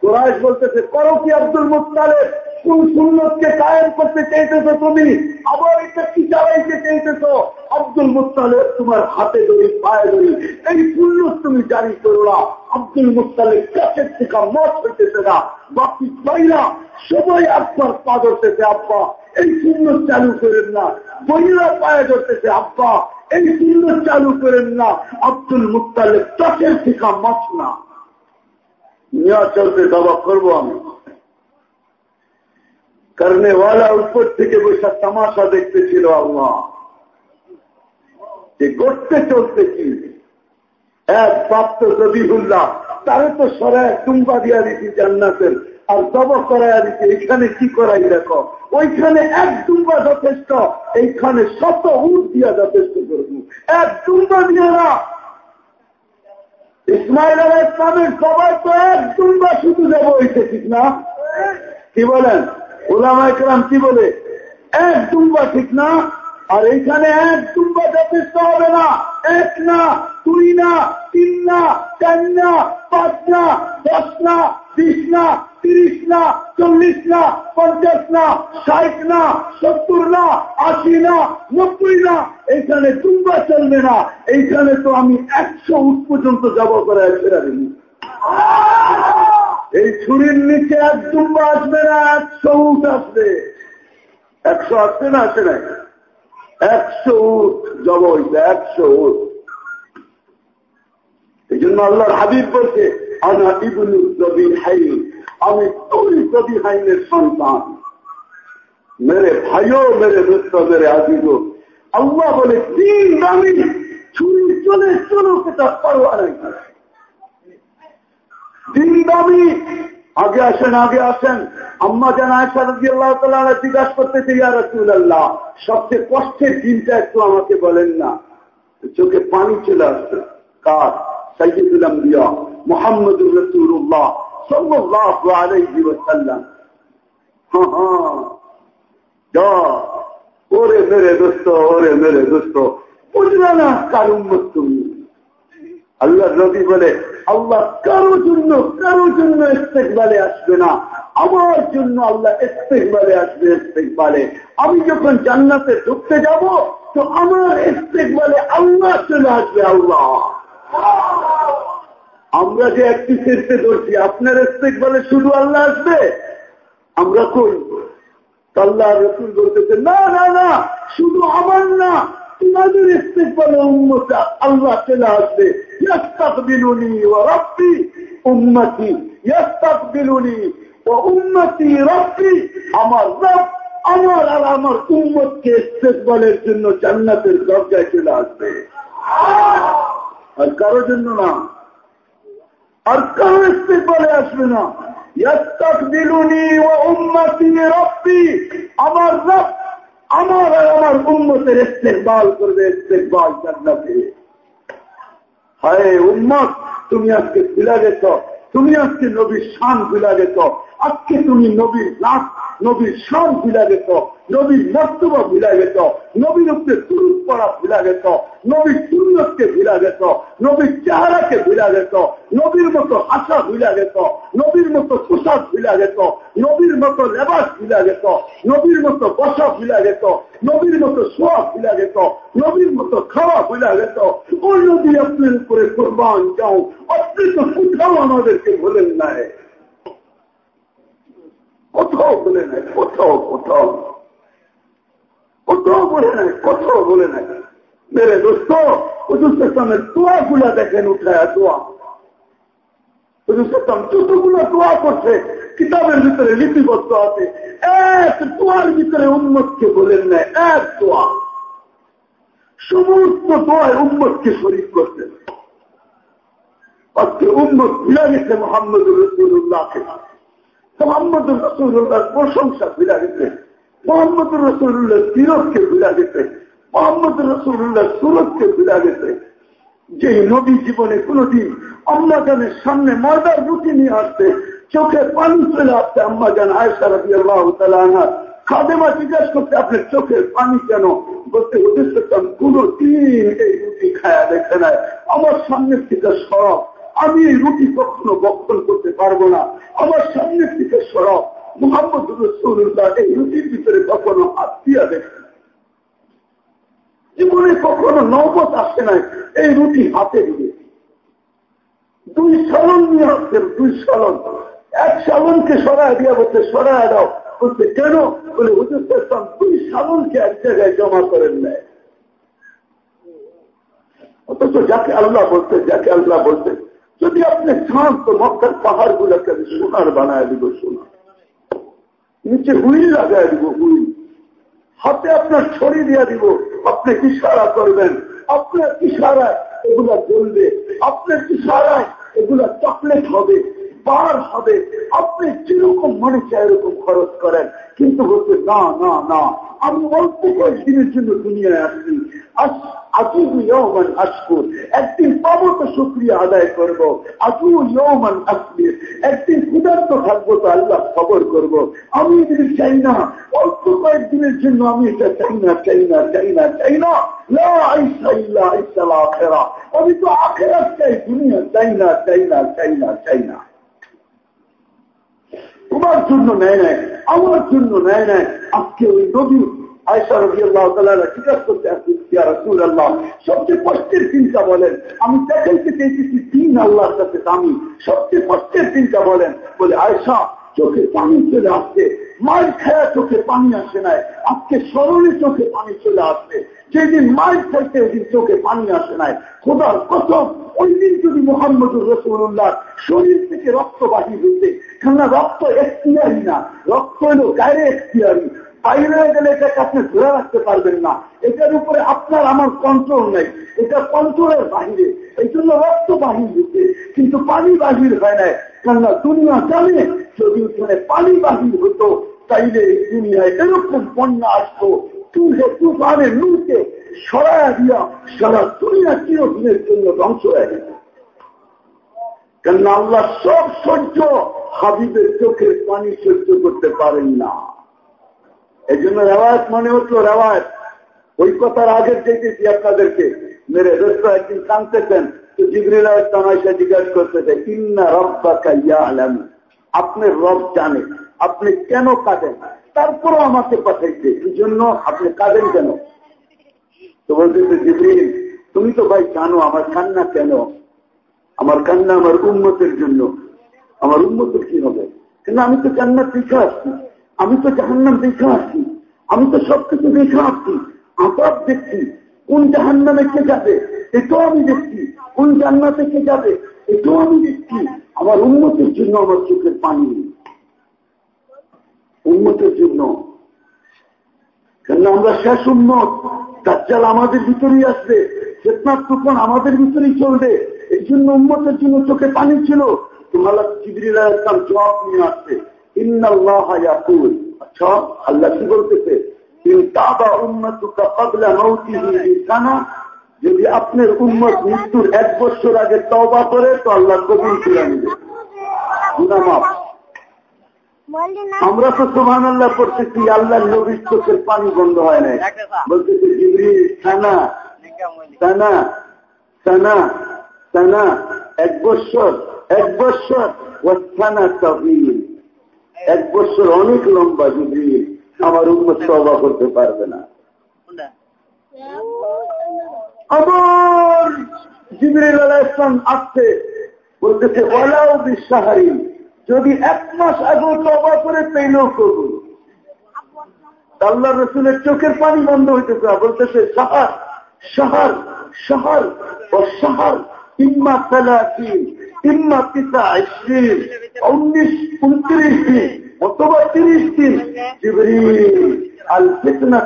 কোরআশ বলতেছে, করো কি আব্দুল মুতালেব কোন সুন্নতকে কায়েম করতে চাইতেছো তুমি? আবার এটা কি চালাইতে চাইতেছো? আব্দুল মুতালে তোমার হাতে ধরি, পায়ে ধরি, এই সুন্নত তুমি জারি করলা আব্দুল মুতালে কাছের থেকে মত হইতেছে না। বাকি বাইরা সবাই আপনার পা ধরতেছে, আব্বা, এই সুন্নত চালু করেন না। বইরা পায়ে ধরতেছে, আব্বা, এই সুন্নত চালু করেন না। আব্দুল মুতালে কাছের থেকে মত না। নিয়ে চলতে দাবা করব আমি। করনে ওয়ালা উপর থেকে বসে তামাশা দেখতেছিল আল্লাহ যে করতে চলতে কি এক প্রাপ্ত জবিহুল্লাহ তারে তো সরায় টুম্বা দিয়া দিচ্ছি জান্নাতের আর জব করাইয়া দিচ্ছি এখানে কি করাই দেখো ওইখানে এক ডুম্বা যথেষ্ট এইখানে শত উঠ দিয়া যথেষ্ট করব এক ডুম্বা দিয়ে না ইসমাইল আলাহ ইসলামের সবাই তো এক ডুম্বা শুধু দেবো হইতে ঠিক না কি বলেন ওলামা ইকরাম কি বলে? এক ডুম্বা ঠিক না, আর এইখানে এক ডুম্বা যথেষ্ট হবে না। এক না, দুই না, তিন না, চার না, পাঁচ না, দশ না, বিশ না, তিরিশ না, চল্লিশ না, পঞ্চাশ না, ষাট না, সত্তর না, আশি না, নব্বই না। এইখানে দুম্বা চলবে না। এইখানে তো আমি একশো উঠ পর্যন্ত যাব করে ছেড়ে দিন এই ছুরির নিচে এক দুম্বা আসবে না একশো উঠ আসবে। একশো আসবে না আসে না একশো উঠ জব হইছে একশো উঠ এই জন্য আল্লাহর হাবিব বলছে, আনা ইবনু জবি হাইন আমি তুই জবি হাইনের সন্তান। মেরে ভাইও, মেরে দোস্ত মেরে আজিজ আল্লাহ বলে তিন দামি, ছুরি চলে, চলো, সেটা পরোয়া নাই দিন দামি আগে আসেন আগে আসেন। আম্মা যেন জিজ্ঞাসা ইয়া রসুল সবচেয়ে কষ্টের দিনটা একটু আমাকে বলেন না। চোখে পানি চলে আসছে। কার? সৈয়দুল আম্বিয়া, মোহাম্মদুর রসুল্লাহ সাল্লাহ ওরে মেরে দোস্ত, ওরে মেরে দোস্ত। বুঝলে না কার তুমি? আল্লাহ নবী বলে আল্লাহ কারও জন্য কারও জন্য ইস্তেকবালে আসবে না। আমার জন্য আল্লাহ ইস্তেকবালে আসবে, ইস্তেকবালে। আমি যখন জান্নাতে ঢুকতে যাব, তো আমার ইস্তেকবালে আল্লাহ চলে আসবে, আল্লাহ। আমরা যে একটি চেষ্টা ধরছি, আপনার ইস্তেকবালে শুধু আল্লাহ আসবে? আমরা কই? আল্লাহ রসুল বলতেছে, না না না, শুধু আমার না, তোমাদের ইস্তেকবালে উন্মত আল্লাহ চলে আসবে। يستقبلني وربي উম্মতি يستقبلني وأمتي ربي আমার রব আমার আর আমার উম্মতকে ইস্তেকবালের জন্য জান্নাতের দরজায় চলে আসবে আর কারোর জন্য না আর কারো ইস্তেকবালে আসবে না يستقبلني وأمتي ربي আমার রব আমার আর আমার উন্মতের ইস্তেকবাল করবে ইস্তেকবাল জান্নাতে হায় উম্মত, তুমি আজকে ভুলা গেছ। তুমি আজকে নবীর শান ভুলা গেছ। আজকে তুমি নবীর নাচ নবীর শান ভুলা গেছ নবীর মর্তবা ভুলা গেছ নবীর উপরে তুরুপ পড়া ভুলা গেছ নবীর সুন্নতকে ভুলা গেছ নবীর চেহারাকে ভুলা গেছ নবীর মতো আশা ভুলা গেছ নবীর মতো পোশাক ভুলা গেছ নবীর মতো লেবাস ভুলা গেছ নবীর মতো বসা ভুলা গেছ নবীর মতো শোয়া ভুলা গেছ নবীর মতো খাওয়া ভুলা গেছ ওই নদী আপনার উপরে কোরবান যাও আপনি তো কোথাও আমাদেরকে বলেন নাই কোথাও বলে নাই, কোথাও কোথাও। কোথাও বলে নাই, কোথাও বলে নাই। মেরে দোস্ত, হুজুর সামের দোয়া গুলা দেখেন, উঠায় দোয়া। হুজুর যতগুলো দোয়া করছে, কিতাবের ভিতরে লিপিবদ্ধ আছে। এক দোয়ার ভিতরে উন্মতকে বলেন না, এক দোয়া। সমস্ত দোয়ায় উম্মতকে শরীর করতেন আজকে উম্মত ভুলে গেছে মোহাম্মদুর রসুল্লাহকে মোহাম্মদুর রসুল্লাহর প্রশংসা ভুলে গেছে মোহাম্মদুর রসুল্লাহ সিরতকে ভুলে গেছে মোহাম্মদুর রসুল্লাহ সুরতকে ভুলে গেছে যে নদী জীবনে কোনদিন আম্মা জানের সামনে ময়দার রুটি নিয়ে আসতে, চোখে পানি চলে আসতে আম্মা জান আয়সা রবি আল্লাহ তালা খাদেমা জিজ্ঞাসা করতে, আপনার চোখের পানি কেন? বলতে উদ্দেশ্য কোন দিন এই রুটি খায়া দেখে নাই। আমার সামনে থেকে সরব আমি এই রুটি কখনো বক্ষণ করতে পারব না। আমার সামনের থেকে সরব মোহাম্মদ রসুল্লাহ এই রুটির ভিতরে কখনো হাত দিয়া দেখে জীবনে কখনো নৌবত আসে নাই। এই রুটি হাতে দিয়ে দুই সালন নিয়ে আসছেন, দুই সালন। এক সালনকে সরায় দিয়া বলতে সরায় দাও। বলতে কেন? বলে, হুজুর করতাম দুই সালনকে এক জায়গায় জমা করেন নেয় অথচ যাকে আল্লাহ বলতে যাকে আল্লাহ বলতে যদি আপনি চান তো মক্কার পাহাড় গুলাকে আমি সোনার বানায় দিব সোনার নিচে হুইল লাগায় দিব, হুইল। হাতে আপনার ছড়ি দিয়ে দিব, আপনি ইশারা করবেন? আপনার ইশারায় এগুলা জ্বলবে, আপনার ইশারায় এগুলা চকলেট হবে। বার হবে। আপনি যেরকম মনে চায় এরকম খরচ করেন? কিন্তু বলতে না না না, আমি অল্প কয়েকদিনের জন্য দুনিয়ায় আসছি একদিন পাবো তো শুক্রিয়া আদায় করব। আজু ইয়মান আসবে একদিন ক্ষুধার্ত থাকব তো আল্লাহ খবর করব। আমি যদি চাই না, অল্প কয়েকদিনের জন্য আমি এটা চাই না চাই না চাই না চাই না। আমি তো আখেরাত চাই, দুনিয়া চাই না চাই না চাই না চাই না। তোমার জন্য নেয় নেয় আমার জন্য নেয় নেয় আজকে ওই নবী আয়সা রবি আল্লাহ তালা জিজ্ঞাসা করতে রসুল আল্লাহ সবচেয়ে কষ্টের চিন্তা বলেন। আমি দেখাইতে চেয়েছি তিন আল্লাহর কাছে দামি। সবচেয়ে কষ্টের চিন্তা বলেন। বলে আয়সা চোখে পানি চলে আসছে। মায়ের খায়া চোখে পানি আসে নাই। আজকে স্মরণে চোখে পানি চলে আসছে যেদিন মায়ের খাইতে ওই দিন চোখে পানি আসে নাই। খোদার প্রথম ওই দিন যদি মোহাম্মদুর রসুল্লাহ শরীর থেকে রক্ত বাহির হইতে, কেননা রক্ত এখতিয়ারি না, রক্ত হলো গায়ে এখতিয়ারি বাইরে গেলে এটাকে আপনি ধরে রাখতে পারবেন না। এটার উপরে আপনার আমার কন্ট্রোল নেই। এটা কন্ট্রোলের বাহিরে। এই জন্য রক্ত বাহির হচ্ছে কিন্তু পানি বাহির হয় নাই। কেননা দুনিয়া জানে, যদি ওখানে পানি বাহির হতো, তাইলে এই দুনিয়ায় এরকম বন্যা আসতো। তুলে তুফানের নুকে সরাইয়া দিয়া সারা দুনিয়া চিরদিনের জন্য ধ্বংস হয়ে গেছে। কেননা আল্লাহ সব সহ্য হাবিবের চোখের পানি সহ্য করতে পারেন না। এই জন্য রেওয়ায়ত মনে হচ্ছিল রেওয়ায়ত। ওই কথার আগের যেতেছি আপনাদেরকে। মেরে দোস্ত একদিন কানতেছেন তো জিবরিল তামাশা জিজ্ঞাসা করতেছে, ইন্না রব্বা কাইয়া আলামু আপনার রব জানে। আপনি কেন কাঁদেন? তারপরও আমাকে পাঠাইছে। এই জন্য আপনি কাঁদেন কেন? তো বলতেছে জিবরিল, তুমি তো ভাই জানো আমার কান্না কেন? আমার কান্না আমার উন্মতের জন্য। আমার উন্মতের কি হবে? কেন আমি তো কান্না দেখে আসছি। আমি তো জাহান্নাম দেখে আসছি। আমি তো সবকিছু দেখে আসছি। আপাত দেখছি। কোন জাহান্নামে কে যাবে? এটাও আমি দেখছি। কোন জান্নাতে কে যাবে? এটাও আমি দেখছি। আমার উন্মতের জন্য আমার চোখের পানি উন্মতের জন্য। কেন আমরা শেষ উন্নত দাজ্জাল আমাদের ভিতরেই আসবে চেতনার তুফান আমাদের ভিতরেই চলবে। এই জন্য উন্মতের জন্য চোখে পানি ছিল। তোমার চিবরিল ইসলাম জবাব নিয়ে আসছে আচ্ছা যদি আপনার উন্মত মৃত্যুর এক বছর আগে তবা করে, তো আল্লাহ কবুল করে নিবে। আমরা তো সোহান আল্লাহ করতেছি আল্লাহ নবীর চোখের পানি বন্ধ হয় নাই। বলতেছে জিবরি সানা সানা সানা সানা এক বৎসর এক বৎসর ও সানা তবিল। এক বছর অনেক লম্বা জিবরি আমার উন্মত সবা করতে পারবে না। আবার জিবরিল আলাহ ইসলাম আসছে বলতেছে ওলাও বিশ্বাহারি যদি এক মাস আগে তবা করে পেলেও করুন আল্লাহ রসুলের চোখের পানি বন্ধ হইতেছে বলতেছে সাহার সাহার সাহার ও সাহার ইম্মা সালাসিন, ইম্মা পিতা আইসিন উনিশ, উনত্রিশ দিন, অথবা তিরিশ দিন, জিবরিল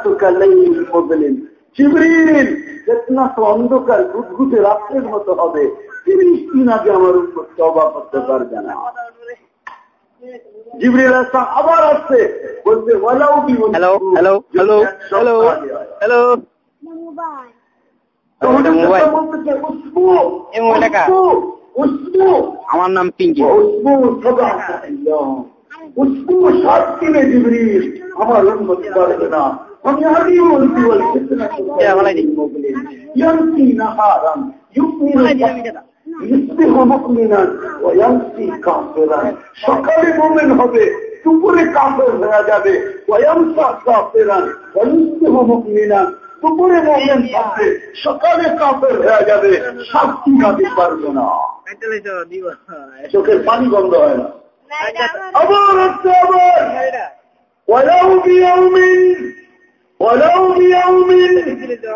তো কালাই বললেন জিবরিল ফেতনা তো অন্ধকার গুদগুদে রাত্রের মতো হবে, তিরিশ দিন আগে আমার উপর তবা করতে পারবে না। জিবরিল আসলাম আবার আসছে। বলছে ওয়ালাউ B hello hello hello hello hello. আমার নাম পিঙ্কি। সাত দিনে জিবরিল আমার উন্নতি পারবে না। আমি আগেই বলছি বলছি ইয়ামসি নাহারাম সকালে মোমেন হবে, দুপুরে কাফের হয়ে যাবে দুপুরে মোমেন থাকবে সকালে কাফের হয়ে যাবে, শাস্তি গাতে পারবে না। চোখের পানি বন্ধ হয় না। আবার হচ্ছে আবার। ওয়ালাউ বিয়াউমিন ওয়ালাউ বিয়াউমিন।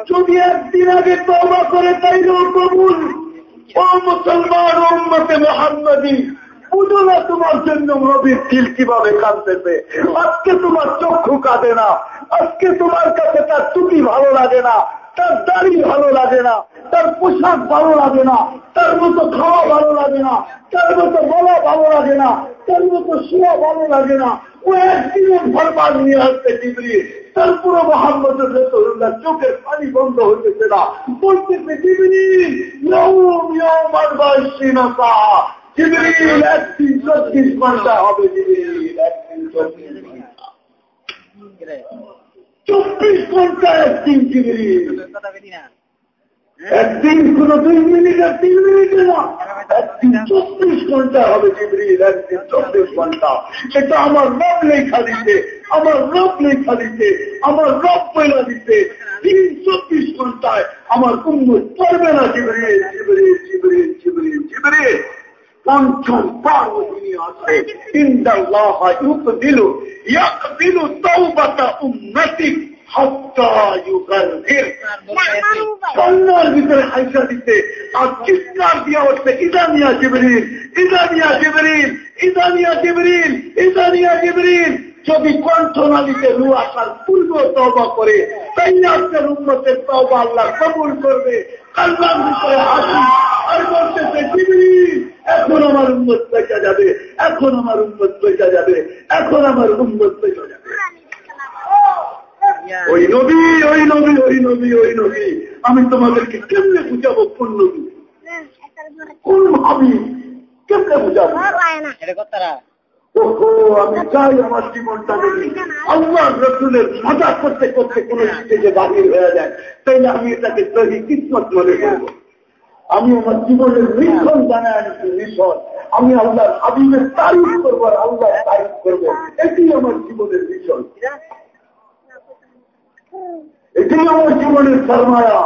যদি একদিন আগে তওবা করে তাইলেও কবুল। ও মুসলমান উম্মতে মোহাম্মদী, বুঝো না তোমার জন্য নবীর দিল কীভাবে কাঁদতেছে? আজকে তোমার চক্ষু কাঁদে না। আজকে তোমার কাছে তার টুকি ভালো লাগে না, তার দাড়ি ভালো লাগে না, তার পোশাক ভালো লাগে না, তার মতো খাওয়া ভালো লাগে না, তার মতো বলা ভালো লাগে না, তার মতো শোয়া ভালো লাগে না ও একদিনের ভরবার নিয়ে আসতে ডিগ্রি তার পুরো মোহাম্মদের রসুল্লাহ চোখের পানি বন্ধ হইতেছে না। বলতেছে ডিগ্রি একদিন চব্বিশ ঘণ্টা হবে জিবরিল, একদিন চব্বিশ ঘণ্টা। একদিন কোন দুই মিনিটের তিন মিনিটে না। একদিন চব্বিশ ঘণ্টা হবে জিবরিল, একদিন চব্বিশ ঘণ্টা। এটা আমার রব লেখা দিতে, আমার রব লেখা দিতে, আমার রব পয়লা দিতে। তিন চব্বিশ ঘন্টায় আমার উন্মত করবে না জিবরিল জিবরিল জিবরিল জিবরিল জিবরিল। পঞ্চম তিনি আছে। ইন্দাল্লাহ ইউকবিলু, ইয়াকবিলু তাওবাতা উম্মতিক সন্ন্যার ভিতরে হাইসা দিতে, আর চিৎকার দিয়া ইদানিয়া ইদানিয়া ইদানিয়া ইদানিয়া যদি কণ্ঠনালীতে রু আসার পূর্ব তবা করে, তাইলে আপনার উন্নতের তবা আল্লাহ কবুল করবে। কাল্লার ভিতরে হাসি, আর বলতেছে, জিবরিল, এখন আমার উন্মত পয়সা যাবে, এখন আমার উন্মত পয়সা যাবে, এখন আমার উন্মত পয়সা যাবে। ওই নবী ওই নবী ওই নবী ওই নবী। আমি তোমাদেরকে কেমনে বুঝাবো কোন নবী? কোন ভাবি কেমনে বুঝাবো? আমি চাই আমার জীবনটা যদি আল্লাহ রসুলের মজা করতে করতে কোন দিকে যে বাহির হয়ে যায়। তাইলে আমি এটাকে তৈরি কিসমত মনে করব। আমি আমার জীবনের মিশন জানাই আনছি মিশন। আমি আল্লাহ হাবিবের তারিফ করব আর আল্লাহ তারিফ করব। এটি আমার জীবনের মিশন। এটি আমার জীবনের সরমায়া,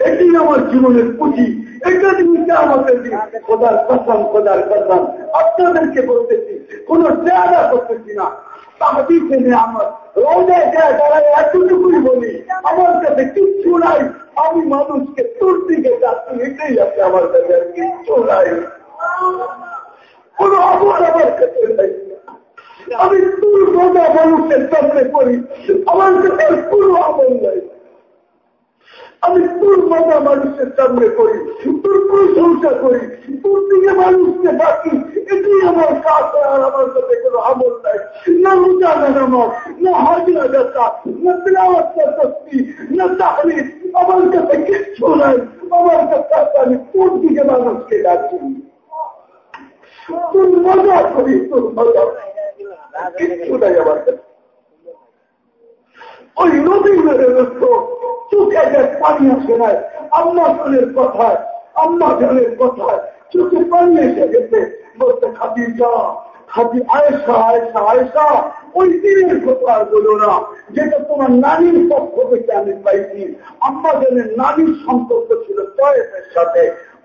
এটি আমার জীবনের পুঁজি, এটা নিতে আমাদের খোদার কসম খোদার কসম, আপনাদেরকে বলতেছি, কোন জায়গা করতেছি না। নাই। আমি মানুষকে তোর আমার কাছে কোন অবর আমার কাছে নাই। আমি তোর মানুষের সামনে করি। আমার কাছে পুরো আমল নাই। আমি তোর মানুষের সামনে করি। তোর প্রশংসা করি। তোর দিকে মানুষকে ডাকি, এটাই আমার কাজ আর আমার কাছে কোনো আমল নাই। না রোজা না নামাজ, না হাজিরা দেখা না তিলাওয়াত করতেছি না তাহলে আমার কাছে কিচ্ছু নাই। আমার কাছে আমি তোর দিকে মানুষকে ডাকি? তোর মজা করি? তোর মজা কিচ্ছু নাই আমার ওই নদী মেরে চোখে পানি আসে আম্মা কথায় আম্মা কথায় চোখে পানি এসে গেছে। বলতে খাবি যা আয়সা আয়সা ওই দিনের কথা বলো না, যেটা তোমার নানির পক্ষ থেকে আমি পাইছি। আম্মা জনের নানির সম্পর্ক ছিল তয়েফের সাথে।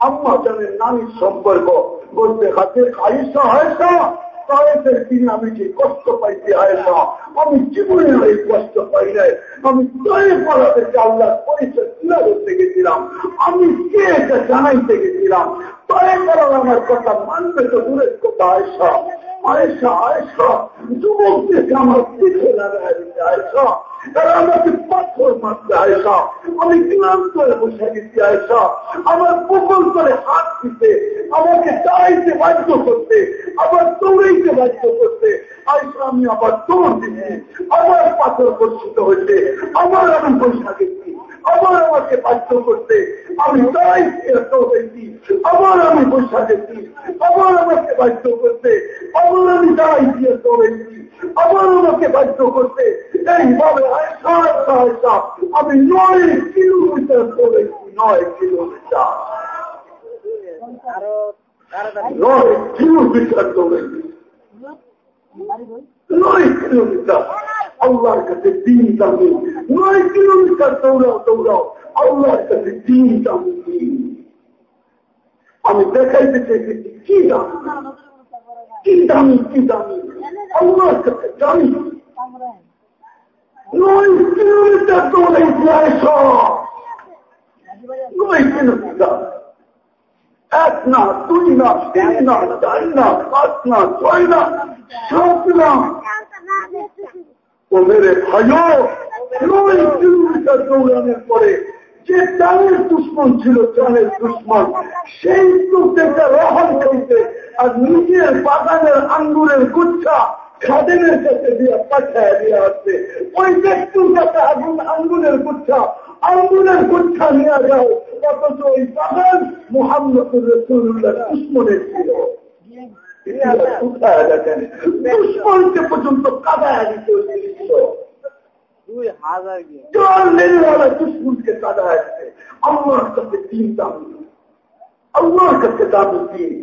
আম্মা জনের নানির সম্পর্ক বলতে হাতে আয়সা আয়সা তায়েফের দিন আমি যে কষ্ট পাইছি আয়সা আমি জীবনে এই কষ্ট পাই নাই। আমি তয়ে পড়াতে আল্লাহ পরিচয় তুলে ধরতে গেছিলাম আমি কে এটা জানাইতে গেছিলাম? তয়ে করার আমার কথা মানবে তো দূরের কথা আয়সা আয়সা আয়সা যুবকদেরকে আমার পিছনে আয়সা তারা আমাকে পাথর মারতে আয়সা আমি ক্লান্ত বসে গেছি আয়সা আমার পুকুর করে হাত দিতে, আমাকে দাঁড়াইতে বাধ্য করতে, আবার দৌড়াইতে বাধ্য করতে। আয়সা আমি আবার দৌড় দিচ্ছি আবার পাথর বর্ষিত হয়েছে, আবার আমি বসে গেছি আবার আমাকে বাধ্য করতে আমি দাঁড়াইছি দৌড়াইছি আবার আমি বসে গেছি আবার আমাকে বাধ্য করতে আবার আমি দাঁড়াইছি দৌড়াইছি আবার আমাকে বাধ্য করতে এইভাবে আমি নয় কিলোমিটার চলেছি নয় কিলোমিটার। নয় কিলোমিটার চলেছি নয় কিলোমিটার। আল্লাহর কাছে দিন দামি নয় কিলোমিটার দৌড়াও দৌড়াও। আল্লাহর কাছে দিন দামি আমি দেখাইতে চেয়েছি কি দামি? কি দামি কি দামি? আল্লাহর কাছে জানি নয় কিলোমিটার দৌড়াইছি আয়সা নয় কিলোমিটার। এক না, দুই না, তিন না, চার না, পাঁচ না, ছয় না, সাত না। ও মেরে ভাইও দৌড়ানোর পরে যে চালের দুশ্মন ছিল, চালের দুশ্মন, সেই থেকে রহন খেলতে আর নিজের বাগানের আঙ্গুরের গুচ্ছা খাদেনের কাছে দিয়ে পাঠায় দিয়ে আসছে ওই ব্যক্তির কাছে আগুন আঙ্গুলের গুচ্ছা আঙ্গুলের গুচ্ছা নিয়ে যাও অথচ ওই বাগান মোহাম্মদ রসুল্লাহ দুশ্মনের ছিল। দুশ্মনকে পর্যন্ত কাদায় দিতে দুই হাজার গিয়ে চার মেরেওয়ালা দুশ্মনকে কাদায় দিতে আল্লাহর কাছে তিন দামি আল্লাহর কাছে দামি তিন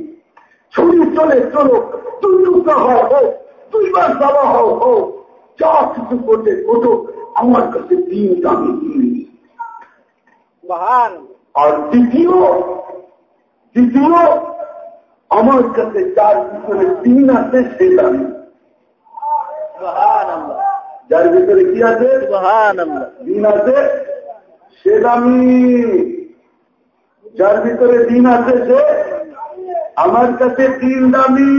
ছুরি চলে চলো দুই টুকরা হয় হোক দুইবার যাওয়া হও হোক যা কিছু করতে ওঠো আমার কাছে তিন দামি তিন মহান আর দ্বিতীয় দ্বিতীয় আমার কাছে যার ভিতরে তিন আছে সে দামি যার ভিতরে কি আছে? দিন আছে সে দামি যার ভিতরে দিন আছে সে আমার কাছে তিন দামি।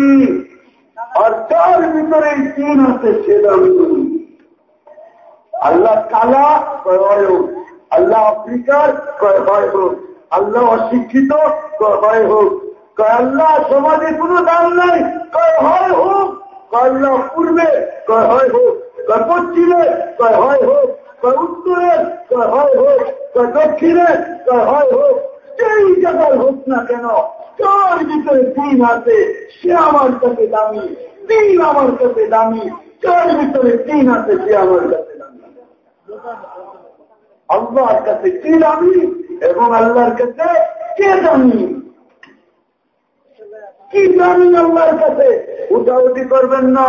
আর যার ভিতরে তিন আছে সে দামি আল্লাহ কালা কয় আল্লাহ আফ্রিকার কয় হয় হোক আল্লাহ অশিক্ষিত কয় হয় হোক কয় আল্লাহ সমাজে কোনো দাম নাই। কয় হয় হোক কয় আল্লাহ পূর্বে, কয় হয় হোক, কয় পশ্চিমে, কয় হয় হোক, কয় উত্তরে, কয় হয় হোক, কয় দক্ষিণে, কয় হয় হোক, যেই জায়গায় হোক না কেন, যার ভিতরে দিন আছে, সে আমার কাছে দামি, দিন আমার কাছে দামি, যার ভিতরে দিন আছে, সে আমার কাছে দামি। আল্লাহর কাছে কি দামি এবং আল্লাহর কাছে কে দামি? কি দামি আল্লাহর কাছে? উঠাউটি করবেন না।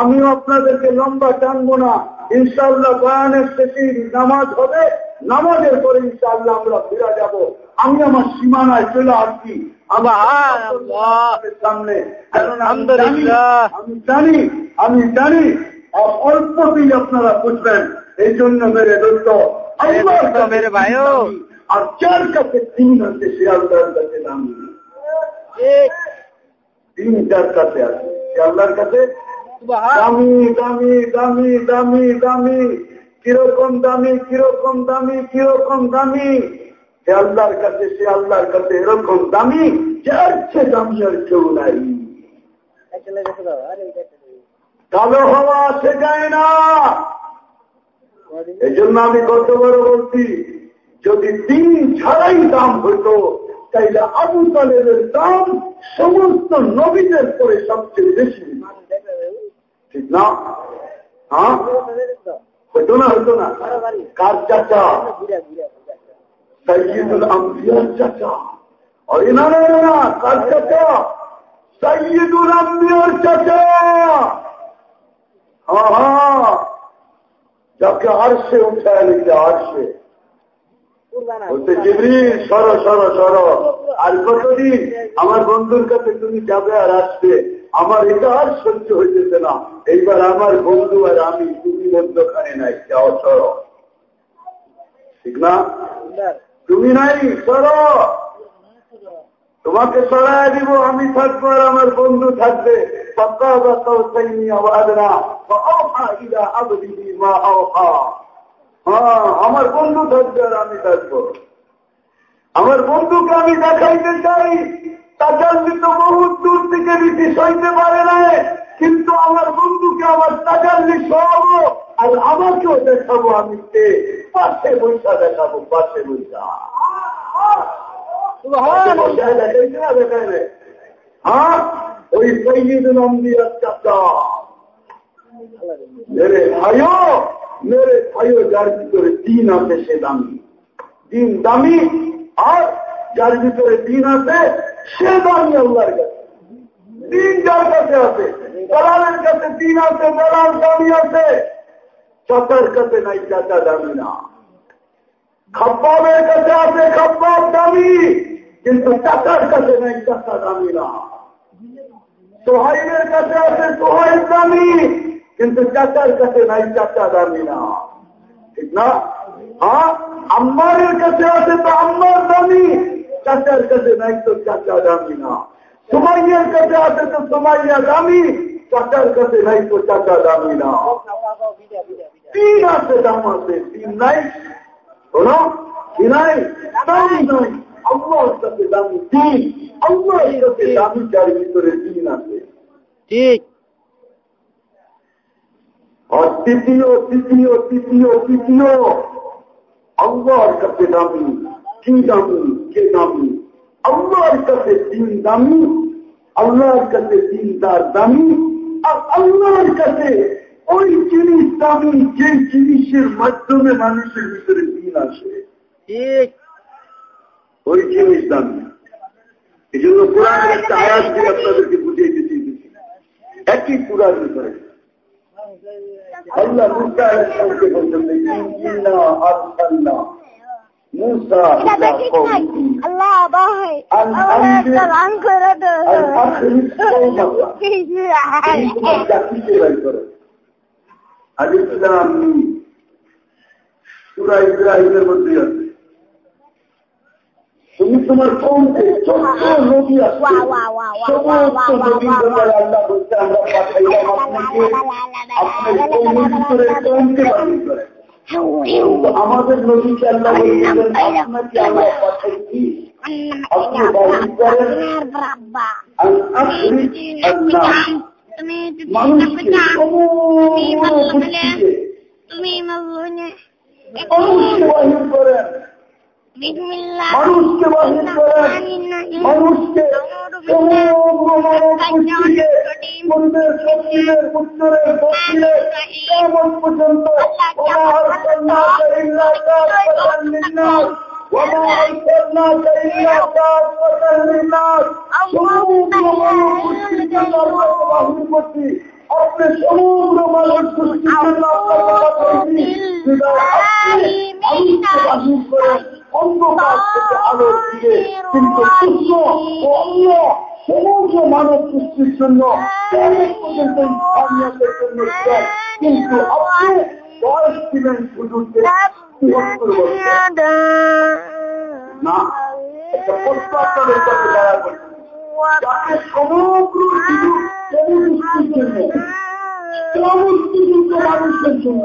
আমিও আপনাদেরকে লম্বা টানবো না। ইনশাল্লাহ বয়ানের শেষে নামাজ হবে। নামাজের পরে ইনশাল্লাহ আমরা ফিরে যাব। আমি আমার সীমানায় চলে আসছি। আমার সামনে। আমি জানি আমি জানি অল্পতেই আপনারা বুঝবেন। এই জন্য মেরে দোস্ত। আর যার কাছে তিন আছে সে আল্লাহর কাছে দামি তিন যার কাছে আছে। আল্লাহর কাছে দামি দামি দামি দামি দামি কীরকম দামি কীরকম দামি কীরকম দামি। সে আল্লাহর কাছে সে আল্লাহর কাছে এরকম দামি যার দামি আর কেউ নাই। কালো হওয়া সে যায় না। এই জন্য আমি গত বড় বলছি যদি দিন ছাড়াই দাম হইতো তাইলে আবু তালেবের দাম সমস্ত নবীদের পরে সবচেয়ে বেশি। ঠিক না? হ্যাঁ? হইতো না হইতো না? কার চাচা? সৈয়দুল আম্বিয়ার চাচা। উঠায় নিতে আরশে বলতে জিবরিল সর সর সর। আর কতদিন আমার বন্ধুর কাছে তুমি যাবে আর আসবে। আমার এটা আর সহ্য হইতেছে না। এইবার আমার বন্ধু আর আমি তুমি মধ্যখানে নাই। যাও সর। ঠিক না? তুমি নাই সর। তোমাকে সরাই দিব আমি থাকব আর আমার বন্ধু থাকবে। পাক্কা বা মা আওহা। হ্যাঁ আমার বন্ধু থাকবে আর আমি থাকব আমার বন্ধুকে আমি দেখাইতে চাই তাজাল্লি তো বহু দূর থেকে বেশি সইতে পারে না, কিন্তু আমার বন্ধুকে আমার তাজাল্লি সব আর আমাকেও দেখাবো আমি কে। পাশে বৈশা দেখাবো, পাশে বৈশা। দেখাইছে না দেখাইবে হ্যাঁ ওই সৈয়দুল আম্বিয়ার চাচা মেরে ভাইও যার ভিতরে দিন আছে সে দামি। দিন দামি আর যার ভিতরে দিন আছে সে দামি আল্লাহর কাছে। দিন যার কাছে আছে, দালালের কাছে দিন আছে, দালাল দামি আছে। চাচার কাছে নাই, চাচা দামি না। খাব্বাবের কাছে আছে, খাব্বাব দামি, কিন্তু চাচার কাছে নাই, চাচা দামি না। সোহাইবের কাছে আছে, সোহাইব দামি। কিন্তু চাচার কাছে নাই, চাচা দামি না। ঠিক না? হ্যাঁ? আম্মারের কাছে আছে তো আম্মার দামি। চাচার কাছে নাই তো চাচা দামি না। সুমাইয়ের কাছে আছে তো সুমাইয়া দামি। চাচার কাছে নাই তো চাচা দামি না। তিন আছে দাম আছে, তিন নাই। শোনো নাই? দাম নাই। আল্লাহর কাছে দামি দিন আল্লাহর কাছে দামি যার ভিতরে দিন আছে। ঠিক। তৃতীয় তৃতীয় তৃতীয় তৃতীয় আল্লাহর কাছে দামি কি দামি কে দামি আল্লাহর কাছে দিন দামি আল্লাহর কাছে দিন তার দামি আর আল্লাহর কাছে ওই জিনিস দামি যে জিনিসের মাধ্যমে মানুষের ভিতরে দিন আসে ওই জিনিস দামি এই জন্য কোরআনের একটা আয়াত দিয়ে আপনাদেরকে বুঝিয়ে দিতে একই কোরআন ভিতরে আল্লাহ মুসা আলাইহিসসালামকে বলছেন ইন্না আরসালনা। মুসা ইলা কওমিহি Allah bahay. Ang- Allah ang- talang ko na to. আল আখরিজ কওমাকা এই তোমার জাতিকে বের করো? আলিফ লাম সূরা ইব্রাহিমের মধ্যে আছে। তোমার কৌমকে ছোট্ট নদী আছে Wow, wow, wow, wow, সমস্ত wow, wow, নদীর ব্যাপারে আল্লাহ বলছে আমরা পাঠাইলাম আপনাকে আপনার কৌমের ভিতরে কৌমকে বাতিল আমাদের নদীকে আল্লাহ বলছিলেন আপনাকে আমরা পাঠাইছি আপনি করেন মানুষকে মানুষকে বাহির করেন. মানুষকে বাহির করেন মানুষকে পূর্বের উত্তরের দক্ষিণের কেমন পর্যন্ত সমগ্র মানব বাহির করছি আপনি সমগ্র মানব বাহির করেন অন্ধকার থেকে আলোর দিকে কিন্তু কৃষ্ণ ও অন্য সমগ্র মানব সৃষ্টির জন্য পর্যন্ত কিন্তু আপনি বয়স ছিলেন কাছে সমগ্র জীবন জনগোষ্ঠীর জন্য মানুষের জন্য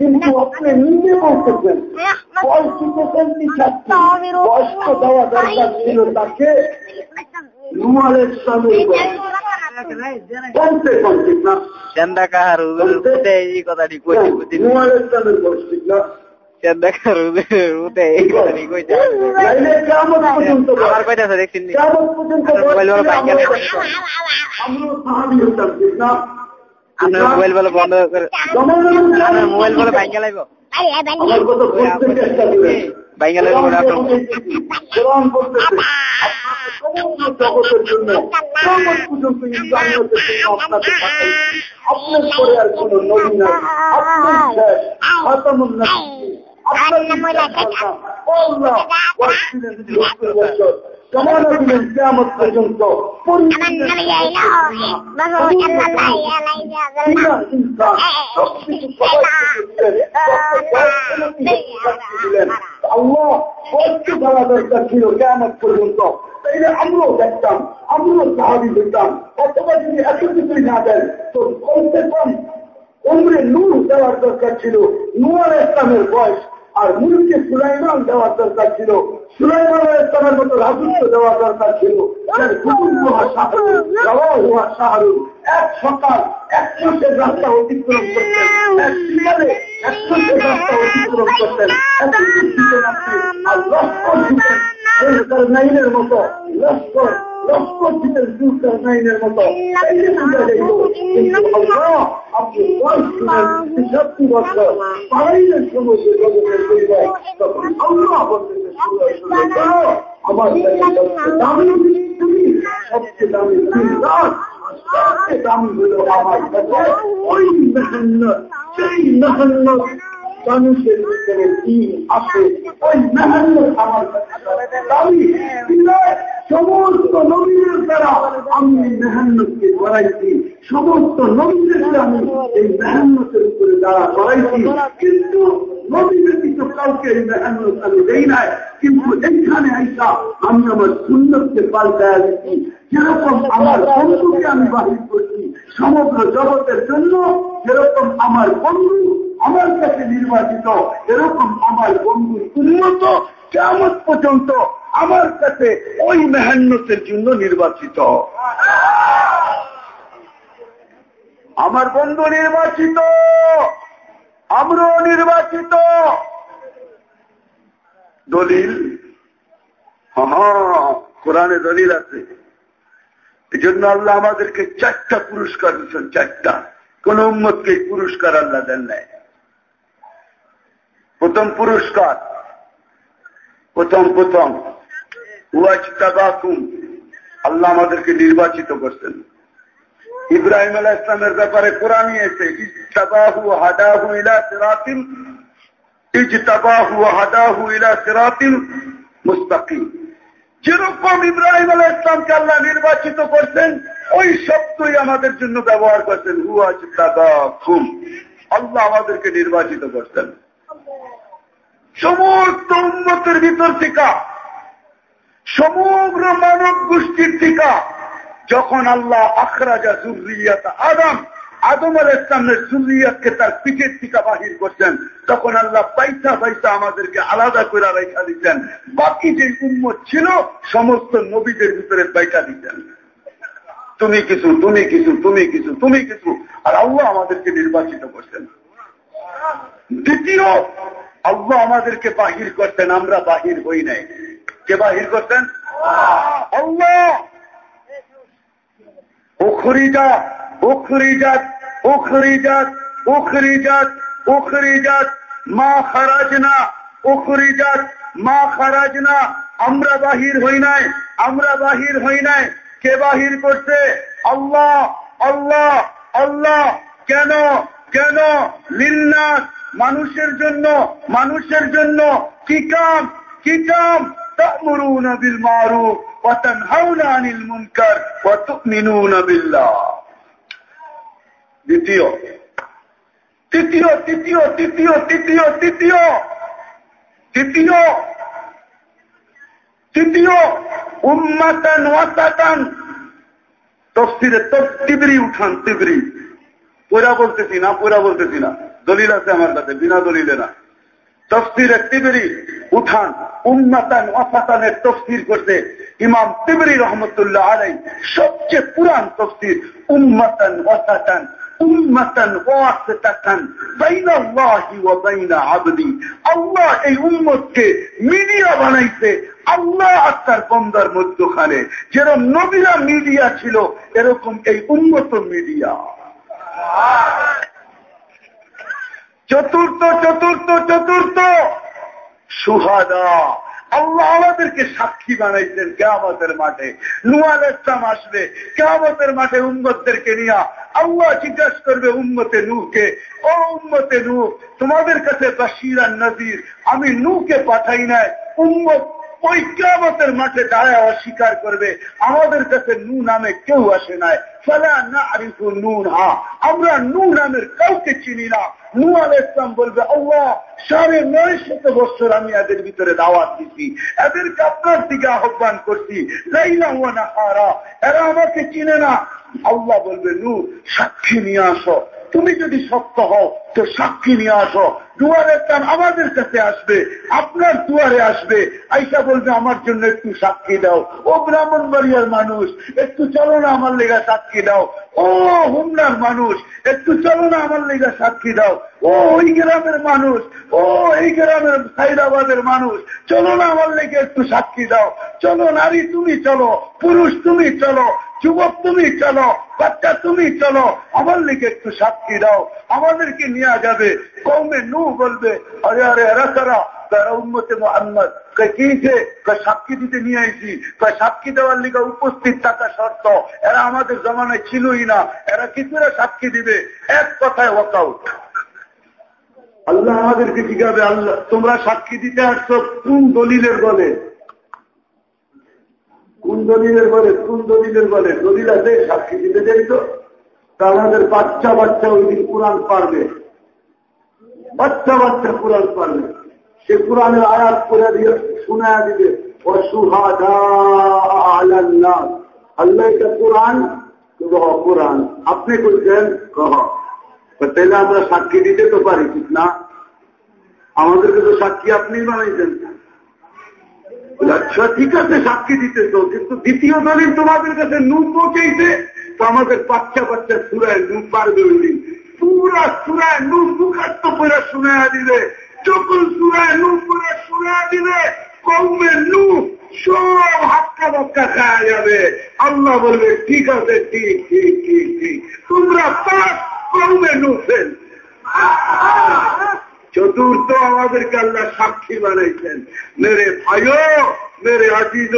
কিন্তু আপনি নিজে বলতেছেন বয়স দিতেছেন তিষাটটি বয়স দেওয়া দরকার ছিল তাকে না চন্দা কাহার উদে এই কথাটি বুঝি না চন্দা কাহার কথাটি আমার কইতাছে দেখছেন নি। আমরা না আপনার মোবাইল বলে বন্ধ করে আপনার মোবাইল বলে ভাঙ্গা লাগবে জগতের জন্য আপনাকে আপনার পরে আর কোন নবী নাই আপনার খাতামুন নবী আপনার আল্লাহ বয়স দিলেন সত্তর বছর জমানা দিলেন কেমন পর্যন্ত আল্লাহ। বয়সকে দেওয়া দরকার ছিল কেমন পর্যন্ত। তাইলে আমরাও দেখতাম আমরাও সাহাবি হইতাম। অথবা যদি এত কিছুই না দেন তো কমসে কম উমরে নূর দেওয়ার দরকার ছিল। নুয়ার ইসলামের বয়স আর মুলকে সুলাইমান দেওয়ার দরকার ছিল। সুলাইমান ইসলামের মতো রাজত্ব দেওয়ার দরকার ছিল। এক সকাল এক মাসের রাস্তা অতিক্রম করতেন। এক বিকালে এক মাসের রাস্তা অতিক্রম করতেন। আর লস্কর দিতেন। মতো লস্কর দিতেন জুলকার নাইনের মতো। আপনি বছর জগতের তখন আল্লাহ আমার সবচেয়ে দামি তুমি সবচেয়ে দামি সবচেয়ে দামি হলো আমার কাছে ওই মেহান্নত সেই মেহান্নত সমস্ত নবীনের দ্বারা আমি এই মেহান্নতকে করাইছি সমস্ত নবীদেরকে আমি এই মেহান্নতের উপরে দাঁড়া করাইছি। কিন্তু আমি আমার সুন্দরকে পাল্টায় দিচ্ছি যেরকম আমার বন্ধুকে আমি বাহির করছি, সমগ্র জগতের জন্য যেরকম আমার বন্ধু আমার কাছে নির্বাচিত এরকম আমার বন্ধুর উন্নত কেমন পর্যন্ত আমার কাছে ওই মেহান্নতের জন্য নির্বাচিত। আমার বন্ধু নির্বাচিত। আমরাও নির্বাচিত। দলিল? হ্যাঁ কোরআনে দলিল আছে। এই জন্য আল্লাহ আমাদেরকে চারটা পুরস্কার দিচ্ছেন চারটা। কোন উম্মতকে পুরস্কার আল্লাহ দেন নাই। প্রথম পুরস্কার। প্রথম প্রথম। আল্লাহ আমাদেরকে নির্বাচিত করছেন। ইব্রাহিম আলাহ ইসলামের ব্যাপারে ইলা সিরাতিন মুস্তাকিম। যেরকম ইব্রাহিম আলাহ ইসলামকে আল্লাহ নির্বাচিত করছেন, ওই শব্দই আমাদের জন্য ব্যবহার করছেন, হুয়া হুয়াজতাবাকুম আল্লাহ আমাদেরকে নির্বাচিত করছেন। সমস্ত উন্নতের ভিতর থেকে, সমগ্র মানব গোষ্ঠীর থেকে যখন আল্লাহ আখরাজা জুরিয়াত আদম আদম আল ইসলামের জুরিয়াতকে তার পিঠের টিকা বাহির করছেন, তখন আল্লাহ পয়সা পয়সা আমাদেরকে আলাদা করে রেখা দিচ্ছেন। বাকি যে উন্মত ছিল, সমস্ত নবীদের ভিতরে পয়সা দিতেন তুমি কিছু তুমি কিছু তুমি কিছু তুমি কিছু, আর আল্লাহ আমাদেরকে নির্বাচিত করছেন। দ্বিতীয়, আল্লাহ আমাদেরকে বাহির করতেন, আমরা বাহির হই নাই। কে বাহির করতেন? আল্লাহ! উখরিজাত উখরিজাত উখরিজাত উখরিজাত উখরিজাত। মা খারাজনা, উখরিজাত। মা খারাজনা, আমরা বাহির হই নাই, আমরা বাহির হই নাই। কে বাহির করছে? আল্লাহ আল্লাহ আল্লাহ। কেন? কেন লিন্নাস মানুষের জন্য মানুষের জন্য কি কাম কি কাম تأمرون بالمعروف وتنهون عن المنكر وتؤمنون بالله দ্বিতীয় তৃতীয় তৃতীয় তৃতীয় তৃতীয় তৃতীয় তৃতীয় তৃতীয় উম্মাতান ওয়াসাতান তফসিরে তিবরি উঠান তিবরি পুরা বলতেছি না, পুরা বলতেছি না। দলিল আছে আমার কাছে, বিনা দলিলে না। তফসির তিবরি উঠান, উম্মাতান ওয়াসাতানের তফসির করতে ইমাম তিবরি রহমতুল্লাহ আলাই সবচেয়ে পুরান তফসির, উম্মাতান উম্মতকে মিডিয়া ছিল, এরকম এই উন্নত মিডিয়া। চতুর্থ চতুর্থ চতুর্থ। সুহাদা, আল্লাহ আমাদেরকে সাক্ষী বানাইছেন কেয়ামতের মাঠে। নুয়াল ইসলাম আসবে, কেয়ামতের মাঠে উম্মতদেরকে নিয়ে আল্লাহ জিজ্ঞাসা করবে, উম্মতে নূকে ও উম্মতে নূ তোমাদের কাছে বাসিরান নদীর আমি নূকে পাঠাই নাই, উম্মত ওই কেয়ামতের মাঠে দাঁড়ায় অস্বীকার করবে। আমাদের কাছে নু নামে কেউ আসে নাই। ফলা না আরিফু নুন হা আমরা নু নামের কাউকে চিনি না। নু আল ইসলাম বলবে, আল্লাহ, সাড়ে নয় শত বছর আমি এদের ভিতরে দাওয়াত দিচ্ছি এদেরকে আপনার দিকে আহ্বান করছি। লাইলা হুয়া না হারা এরা আমাকে চিনে না। আল্লাহ বলবে, নু, সাক্ষী নিয়ে আসো। তুমি যদি সত্য হও, তো সাক্ষী নিয়ে আসো। দুয়ারের টান আমাদের কাছে আসবে, আপনার দুয়ারে আসবে। আইসা বলবে, আমার জন্য একটু সাক্ষী দাও। ও ব্রাহ্মণ বাড়িয়ার মানুষ, একটু চলো না আমার লেগা সাক্ষী দাও। ও হুমনার মানুষ, একটু চলো না আমার লেগা সাক্ষী দাও। ও ওই গ্রামের মানুষ, ও এই গ্রামের সাইদাবাদের মানুষ, চলো না আমার লেগে একটু সাক্ষী দাও। চলো, নারী তুমি চলো, পুরুষ তুমি চলো যুবক তুমি চলো, বাচ্চা তুমি চলো, আমার লিখে একটু সাক্ষী দাও, আমাদেরকে নিয়ে যাবে, কৌমে নু বলবে, আরে আরে এরা তারা তারা উন্মতে মোহাম্মদ, কি যে সাক্ষী দিতে নিয়ে আইছি সাক্ষী দেওয়ার লিগে উপস্থিত থাকা শর্ত, এরা আমাদের জমানায় ছিলই না, এরা কি করে সাক্ষী দিবে? এক কথায় ওয়াকআউট আল্লাহ আমাদেরকে জিজ্ঞাবে আল্লাহ, তোমরা সাক্ষী দিতে আসছো কোন দলিলের বলে? কোন দলিলের বলে কোন দলিলের বলে, দলিল আছে সাক্ষী দিতে যাই তো? তা আমাদের বাচ্চা বাচ্চা ওই দিন কোরআন পারবে। বাচ্চা বাচ্চা কোরআন পারবে। সে কোরআনের আয়াত করে দিয়ে শোনা দিবে কোরআন কোরআন। আপনি বলছেন তাহলে আমরা সাক্ষী দিতে তো পারি, ঠিক না? আমাদেরকে তো সাক্ষী আপনি বানাইছেন। আচ্ছা ঠিক আছে, সাক্ষী দিতে তো, কিন্তু দ্বিতীয় দলিল তোমাদের কাছে নু পৌঁছেছে তো আমাদের বাচ্চা বাচ্চা সুরায় নু পারবে ওই দিন। পুরা সুরায় নু মুখাত্ম করে শুনে দিলে যখন সুরায় নু করে শুনে দিলে কমে নু সব হাক্কা বাক্কা খাওয়া যাবে। আল্লাহ বলবে, ঠিক আছে, ঠিক ঠিক ঠিক ঠিক। তোমরা পাঁচ কমে নু ফেল। চতুর্থ আমাদেরকে আল্লাহ সাক্ষী বানাইছেন। মেরে ভাইও, মেরে আজিজ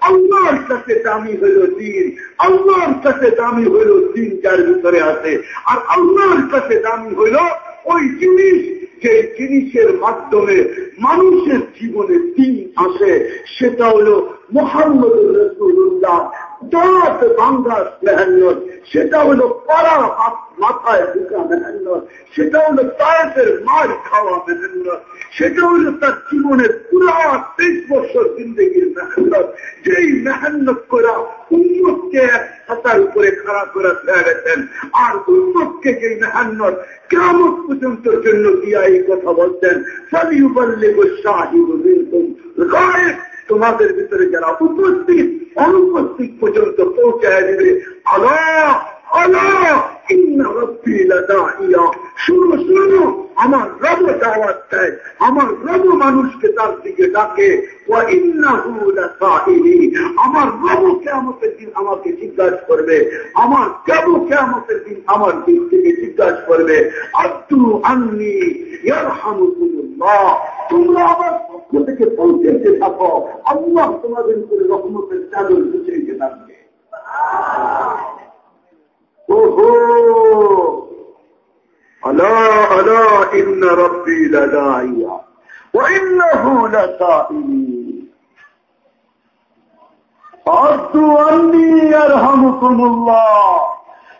আল্লাহর কাছে দামি হইল দিন, আল্লাহর কাছে দামি হইল দিন যার ভিতরে আছে। আর আল্লাহর কাছে দামি হইল ওই জিনিস যে জিনিসের মাধ্যমে মানুষের জীবনে দিন আসে। সেটা হল মোহাম্মদ রসুল্লাহ বাঙ্গার মেহান্নত, সেটা হলো পাড়া মাথায় ঢুকা মেহান্নত, সেটা হলো তায়ের মার খাওয়া মেহান্নত, সেটা হলো তার জীবনের পুরা তেইশ বছর জিন্দগির মেহান্নত, যেই মেহান্নত করা উন্মতকে এক উপরে খাড়া করে ফেলে গেছেন আর উন্মতকে যেই মেহান্নত কেমন পর্যন্ত জন্য দিয়া এই কথা বলতেন সালিউবাল্লে শাহিদ তোমাদের ভিতরে যারা উপস্থিত অনুপস্থিত পর্যন্ত পৌঁছায় দিবে। আল্লাহ শুনো শুনো, আমার রব দাওয়াত দেয়, আমার রব মানুষকে তার দিকে ডাকে। আমার রব কেমতের দিন আমাকে জিজ্ঞাসা করবে, আমার কেব কেমতের দিন আমার দিক থেকে জিজ্ঞাসা করবে আব্দু আন্নি তোমরা আমার পক্ষ থেকে পৌঁছাইতে থাকো, আল্লাহ তোমাদের উপরে রহমতের চাদর বুঝাইতে থাকবে।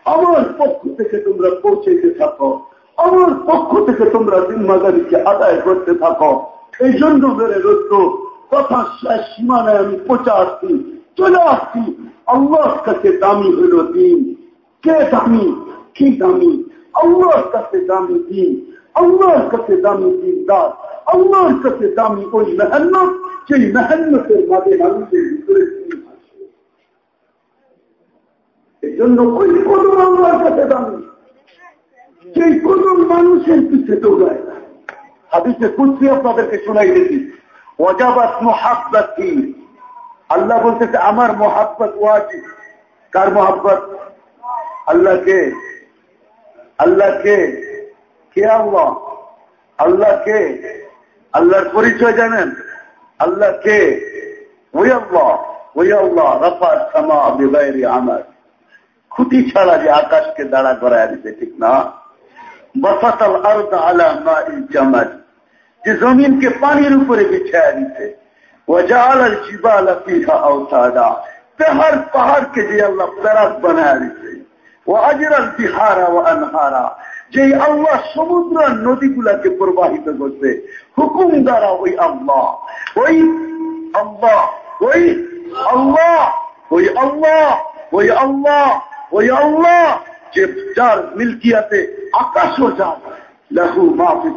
আমার পক্ষ থেকে তোমরা পৌঁছাইতে থাকো। আমার পক্ষ থেকে তোমরা জিম্মাদারিকে আদায় করতে থাকো। এই জন্য ধরে রত্ন কথা শেষ সীমানায় আমি পৌঁছা আসছি চলে আসছি। আল্লাহর কাছে দামি হইল দিন। কে দামি? কি দামি? আল্লাহর কাছে দামি দিন, আল্লাহর কাছে দামি দিন দাস আল্লাহর কাছে দামি ওই মেহান্নত সেই মেহান্নতের মাঝে মানুষের ভিতরে এই জন্য ওই কদম আল্লাহর কাছে দামি। সেই কদম মানুষের পিছিয়ে দৌড়ায়। হাদিসে কুচি আপনাদেরকে শোনাই দিয়েছি ওজাবাত মোহাব্বাতি। আল্লাহ বলতেছে, আমার মোহাব্বত ওয়াজিব। কার মোহাব্বত? اللہ کے اللہ کے کیا ہوا اللہ کے اللہ پوری چھو جانن اللہ کے وی اللہ وی اللہ رفع سما بغیر عمل. خودی چھڑا جی آکاش کے دڑا گرایا دیتے ٹھیک نا. بسط الأرض على ماء الجمل. جی زمین کے پانی روپرے بچھایا دیتے وجعل الجبال فيها أوتادا. پہ ہر پہاڑ کے جی اللہ فرق بنایا دیتے ও আজরাল বিহারা ও আনহারা, যেই আল্লাহ সমুদ্র নদীগুলাকে প্রবাহিত করছে, হুকুম দ্বারা ওই আল্লাহ ওই আল্লাহ ওই আল্লাহ ওই আল্লাহ ওই আল্লাহ ওই আল্লাহ, যে যার মিল্কিয়াতে আকাশও যান লাহু মাহফিজ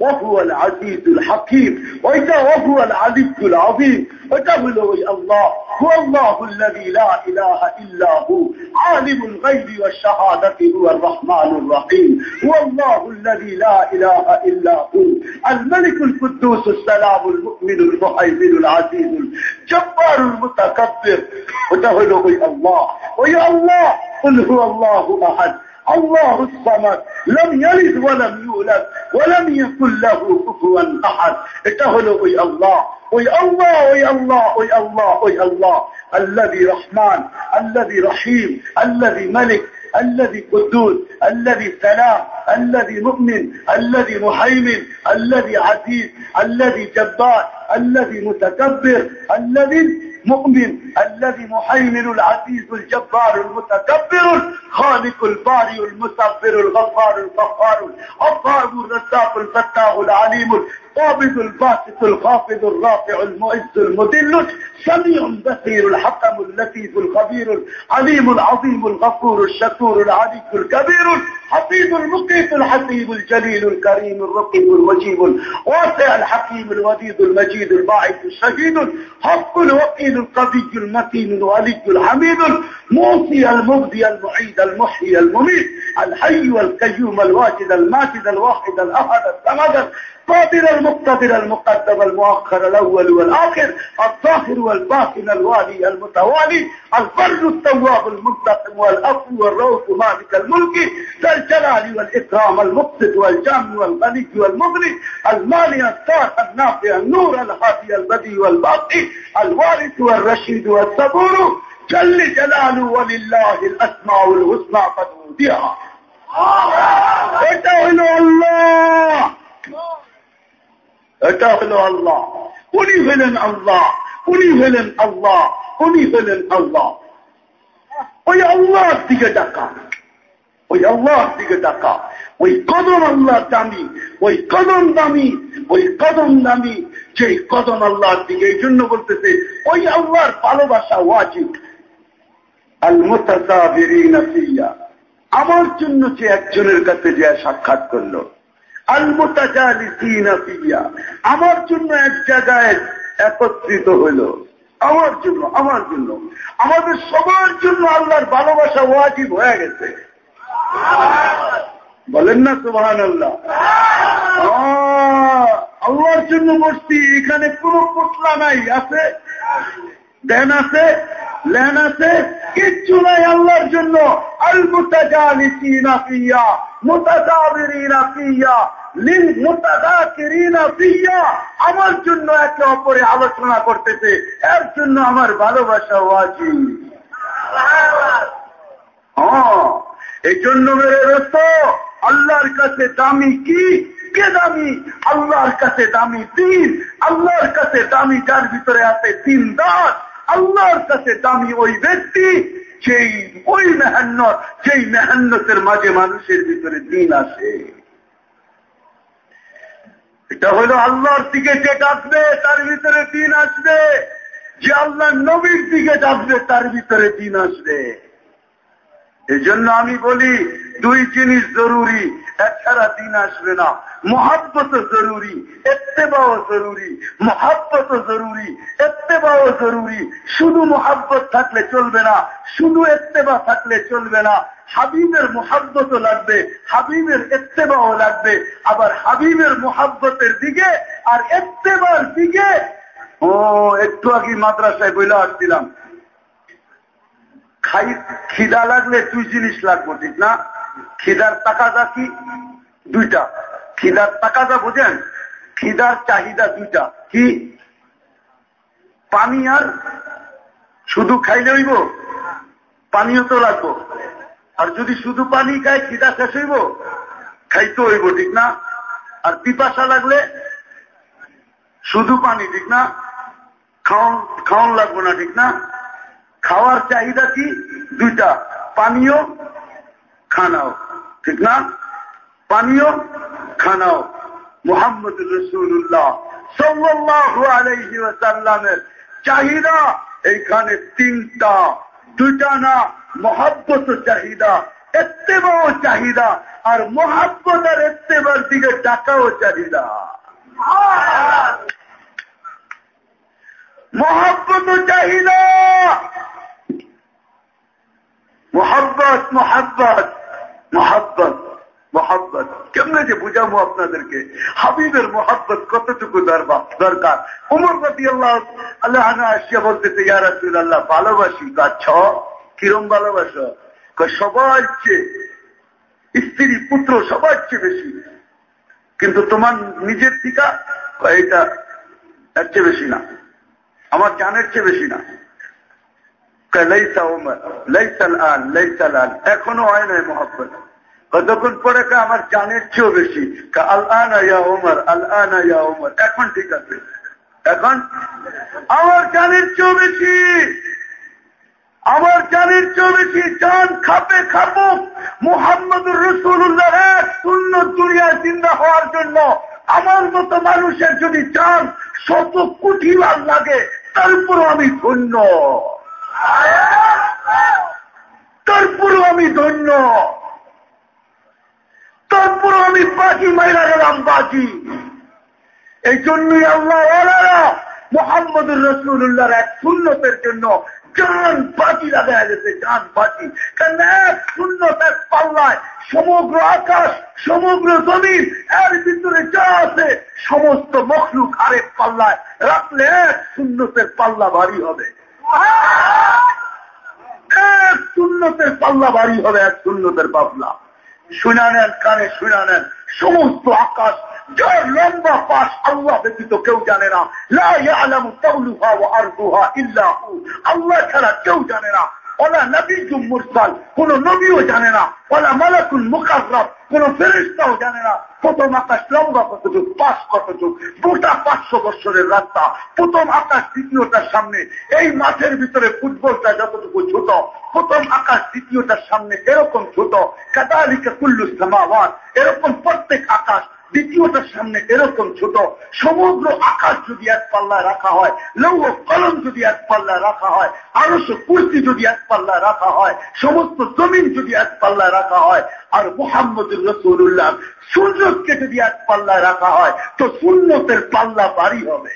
وهو العزيز الحكيم. وإذا وهو العلي العظيم. وتبلغ الله هو الله الذي لا إله إلا هو. عالم الغيب والشهادة هو الرحمن الرحيم. هو الله الذي لا إله إلا هو. الملك القدوس السلام المؤمن المهيمن العزيز الجبار المتكبر. وتبلغ الله ويا الله قل هو الله أحد. الله الصمد لم يلد ولم يولد ولم يكن له كفوا احد এটা হলো ওই আল্লাহ ওই আল্লাহ ওই আল্লাহ ওই আল্লাহ ওই আল্লাহ الذي رحمن الذي رحيم الذي ملك الذي قدوس الذي سلام الذي مؤمن الذي محيمن الذي عزيز الذي جبار الذي متكبر الذي مؤمن الذي محيمن العزيز الجبار المتكبر خالق الباري المصبر الغفار الغفار الضار الرزاق الفتاح العليم القابض الباسط الخافض الرافع المعز المذل سميع بصير الحكم اللطيف الخبير العليم العظيم الغفور الشكور العلي الكبير الحفيظ المقيت الحسيب الجليل الكريم الرقيب الوجيب الواسع الحكيم الوديد المجيد الباعث الشهيد الحق الوكيل القوي المتين الولي الحميد الموصي المبدي المعيد المحيي المميت الحي والقيوم الواجد الماجد الواحد الأحد الصمد القادر المقتدر المقدم المؤخر الاول والاخر الظاهر والباطن الوالي المتوالي البر التواب المنتقم والعفو والروح مالك الملك ذا الجلال والاكرام المقصد والجامع والغني والمغني المالي الصالح النافع النور الهادي البدي والباقي الوارث والرشيد والصبور جل جلاله ولله الاسماء الحسنى فادعوا بها এটা হইল আল্লাহ এটা হলো আল্লাহ। উনি হলেন আল্লাহ, উনি হলেন আল্লাহ, উনি হলেন আল্লাহ। ওই আল্লাহর দিকে ডাকা ওই আল্লাহর দিকে ডাকা ওই কদম আল্লাহ দামি, ওই কদম দামি, ওই কদম দামি। যে কদম আল্লাহর দিকে, এই জন্য বলতেছে, ওই আল্লাহর ভালোবাসা ওয়াজিব। আল আমার জন্য যে একজনের কাছে যে সাক্ষাৎ করল আমার জন্য এক জায়গায় একত্রিত হইল। আমার জন্য আমার জন্য। আমাদের সবার জন্য আল্লাহর ভালোবাসা ওয়াজিব হয়ে গেছে। বলেন না সুবাহান আল্লাহ আল্লাহর জন্য বসছি এখানে কোন পোটলা নাই, আছে? দেন আছে? লেন আছে? কিচ্ছু নাই আল্লাহর জন্য। ফিয়া মুতাজাবিরিনা ফিয়া লিল আমার জন্য একে অপরে আলোচনা করতেছে। এর জন্য আমার ভালোবাসা ওয়াজিব। হ্যাঁ এই জন্য মেরে রস্ত আল্লাহর কাছে দামি কি? কে দামি? আল্লাহর কাছে দামি দিন। আল্লাহর কাছে দামি যার ভিতরে আছে দিন দাস আল্লাহর কাছে দামি ওই ব্যক্তি। সেই ওই মেহান্ন সেই মেহান্নতের মাঝে মানুষের ভিতরে দিন আসে। এটা হলো আল্লাহর দিকে যে ডাকবে, তার ভিতরে দিন আসবে। যে আল্লাহ নবীর দিকে ডাকবে, তার ভিতরে দিন আসবে। এই জন্য আমি বলি, দুই জিনিস জরুরি এছাড়া দিন আসবে না। মহাব্বত জরুরি, এত্তেবাও জরুরি, মহাব্বত জরুরি, এত্তেবাও জরুরি। শুধু মহাব্বত থাকলে চলবে না, শুধু এত্তেবা থাকলে চলবে না। হাবিবের মোহাব্বত লাগবে, হাবিবের এত্তেবাও লাগবে। আবার হাবিবের মোহাব্বতের দিকে আর এত্তেবার দিকে ও, একটু আগে মাদ্রাসায় বইলা আসছিলাম। খাই, খিদা লাগলে দুই জিনিস লাগবো, ঠিক না? খিদার তাকাদা কি? দুইটা। খিদার তাকাদা বুঝেন? খিদার চাহিদা দুইটা। কি? পানি আর শুধু খাইলে হইব? পানিও তো লাগবো। আর যদি শুধু পানি খায়, খিদা শেষ হইব? খাইতে হইব, ঠিক না? আর পিপাসা লাগলে শুধু পানি, ঠিক না? খাওয়ান খাওয়ান লাগবো না, ঠিক না? খাওয়ার চাহিদা কি? দুইটা। পানীয়, খানাও। ঠিক না? পানীয়, খানাও। মোহাম্মদ রসুল্লাহ সাল্লাহ চাহিদা এইখানে তিনটা। দুইটা না, মহাব্বত চাহিদা, এত্তেবাও চাহিদা আর মহাব্বত আর এত্তেবার দিকে ডাকাও চাহিদা। মহাব্বত চাহিদা মোহাব্বত মোহাব্বত মোহাব্বত মোহাব্বত। কেমনে যে বুঝাবো আপনাদেরকে? হাবিবের মোহাব্বত কতটুকু দরকার? উমর প্রতি আল্লাহ আল্লাহ আসিয়া বলতেছে ইয়ারাসুল আল্লাহ ভালোবাসি। গাছ কিরম ভালোবাসো? সবার চেয়ে স্ত্রী, পুত্র সবার চেয়ে বেশি। কিন্তু তোমার নিজের টিকা এটা এর চেয়ে বেশি না। আমার জানের চেয়ে বেশি না। এখনও হয় নাই মহব্বত। কতক্ষণ পরে আমার জানের চেয়েও বেশি? আল আনা ইয়া ওমর আল আনা ইয়া ওমর এখন ঠিক আছে। এখন? আমার জানের চেয়েও বেশি। আমার জানের চেয়েও বেশি। জান খাপে খাব মোহাম্মদুর রসুল্লাহ এক শূন্য দুনিয়ায় চিন্তা হওয়ার জন্য আমার মতো মানুষের যদি চান শত কোটি লাগে তারপরও আমি ধন্য। তারপরও আমি ধন্য। তারপরও আমি বাজি মাইরা গেলাম বাজি এই জন্যই আল্লাহ মোহাম্মদুর রসুল্লাহর এক শূন্যতের জন্য জান বাজি লাগা গেছে জান বাজি। কারণ এক শূন্যত এক পাল্লায় সমগ্র আকাশ, সমগ্র জমিন, এর ভিতরে যা আছে, সমস্ত মখলুক আরেক পাল্লায় রাখলে এক শূন্যতের পাল্লা ভারী হবে। এক শূন্যতের পাল্লা ভারী হবে, এক শূন্যতের পাল্লা। শুনা নেন, কানে শুনা নেন, সমস্ত আকাশ যার লম্বা পাশ আল্লাহ ব্যতীত কেউ জানে না। আল্লাহ ছাড়া কেউ জানে না। ওলা নবী মুরসাল, কোন নবীও জানে না। ওলা মালাকুল মুকাররব কোন ফেরিস্তাও জানে না। প্রথম আকাশ লম্বা কতটুক, পাশ কতটুক, গোটা পাঁচশো বছরের রাস্তা, প্রথম আকাশ, দ্বিতীয়টার সামনে। এই মাঠের ভিতরে ফুটবলটা যতটুকু ছোট, প্রথম আকাশ, দ্বিতীয়টার সামনে এরকম ছোট। কাদালিকে কুল্লু সামাওয়ার এরকম প্রত্যেক আকাশ দ্বিতীয়টার সামনে এরকম ছোট সমগ্র আকাশ যদি এক পাল্লায় রাখা হয়, লৌহ কলম যদি এক পাল্লায় রাখা হয় আরস কুর্তি যদি এক পাল্লায় রাখা হয়, সমস্ত জমিন যদি এক পাল্লায় রাখা হয়, আর মোহাম্মদুর রসুল্লাহ সূর্যকে যদি এক পাল্লায় রাখা হয়, তো শূন্যতের পাল্লা বাড়ি হবে।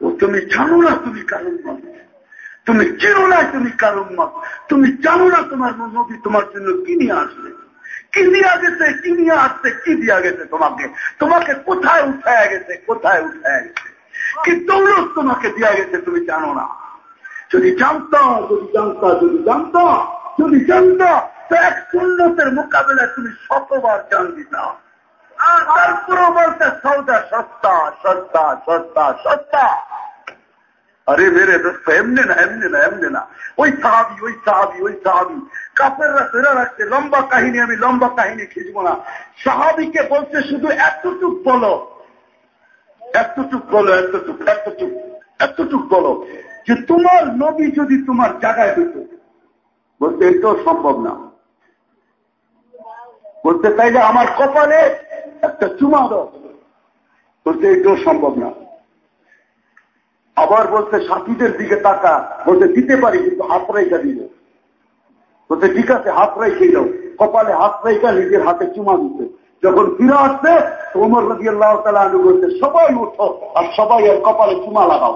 ও, তুমি জানো না তুমি কারণ মত তুমি চেনো না তুমি কারণ মত তুমি জানো না তোমার নবী তোমার জন্য কি নিয়ে আসবে? কি দিয়া গেছে কি নিয়ে আসছে, কি দিয়া গেছে তোমাকে? তোমাকে কোথায় উঠায় গেছে? কোথায় উঠায় গেছে? কি দৌলত তোমাকে দিয়া গেছে তুমি জানো না। যদি জানতো যদি জানতো যদি জানতো যদি জানতো তো এক সুন্নতের মোকাবেলায় তুমি শতবার জান দিতা তারপরেও বলতে সৌদা, সস্তা সস্তা সস্তা সস্তা। আরে দোস্ত এমনি না এমনি না এমনি না ওই সাহাবি ওই সাহাবি ওই সাহাবি কাপেররা ফেরা রাখছে লম্বা কাহিনী আমি লম্বা কাহিনী খিঁচব না সাহাবিকে বলছে শুধু এতটুক বলো এতটুক বলো এতটুক এতটুক এতটুক বলো যে তোমার নবী যদি তোমার জায়গায় দিত বলতে এটাও সম্ভব না বলতে তাই যে আমার কপালে একটা চুমা দাও বলতে এটাও সম্ভব না আবার বলতে সাথীদের দিকে টাকা বলতে দিতে পারি, কিন্তু হাত রেখা দিল বলতে ঠিক আছে, হাত রেখে দাও। কপালে হাত রেখা, নিজের হাতে চুমা দিতে। যখন ফিরে আসছে ওমর রবি আল্লাহ তালা আনু বলতে সবাই উঠো আর সবাই আর কপালে চুমা লাগাও।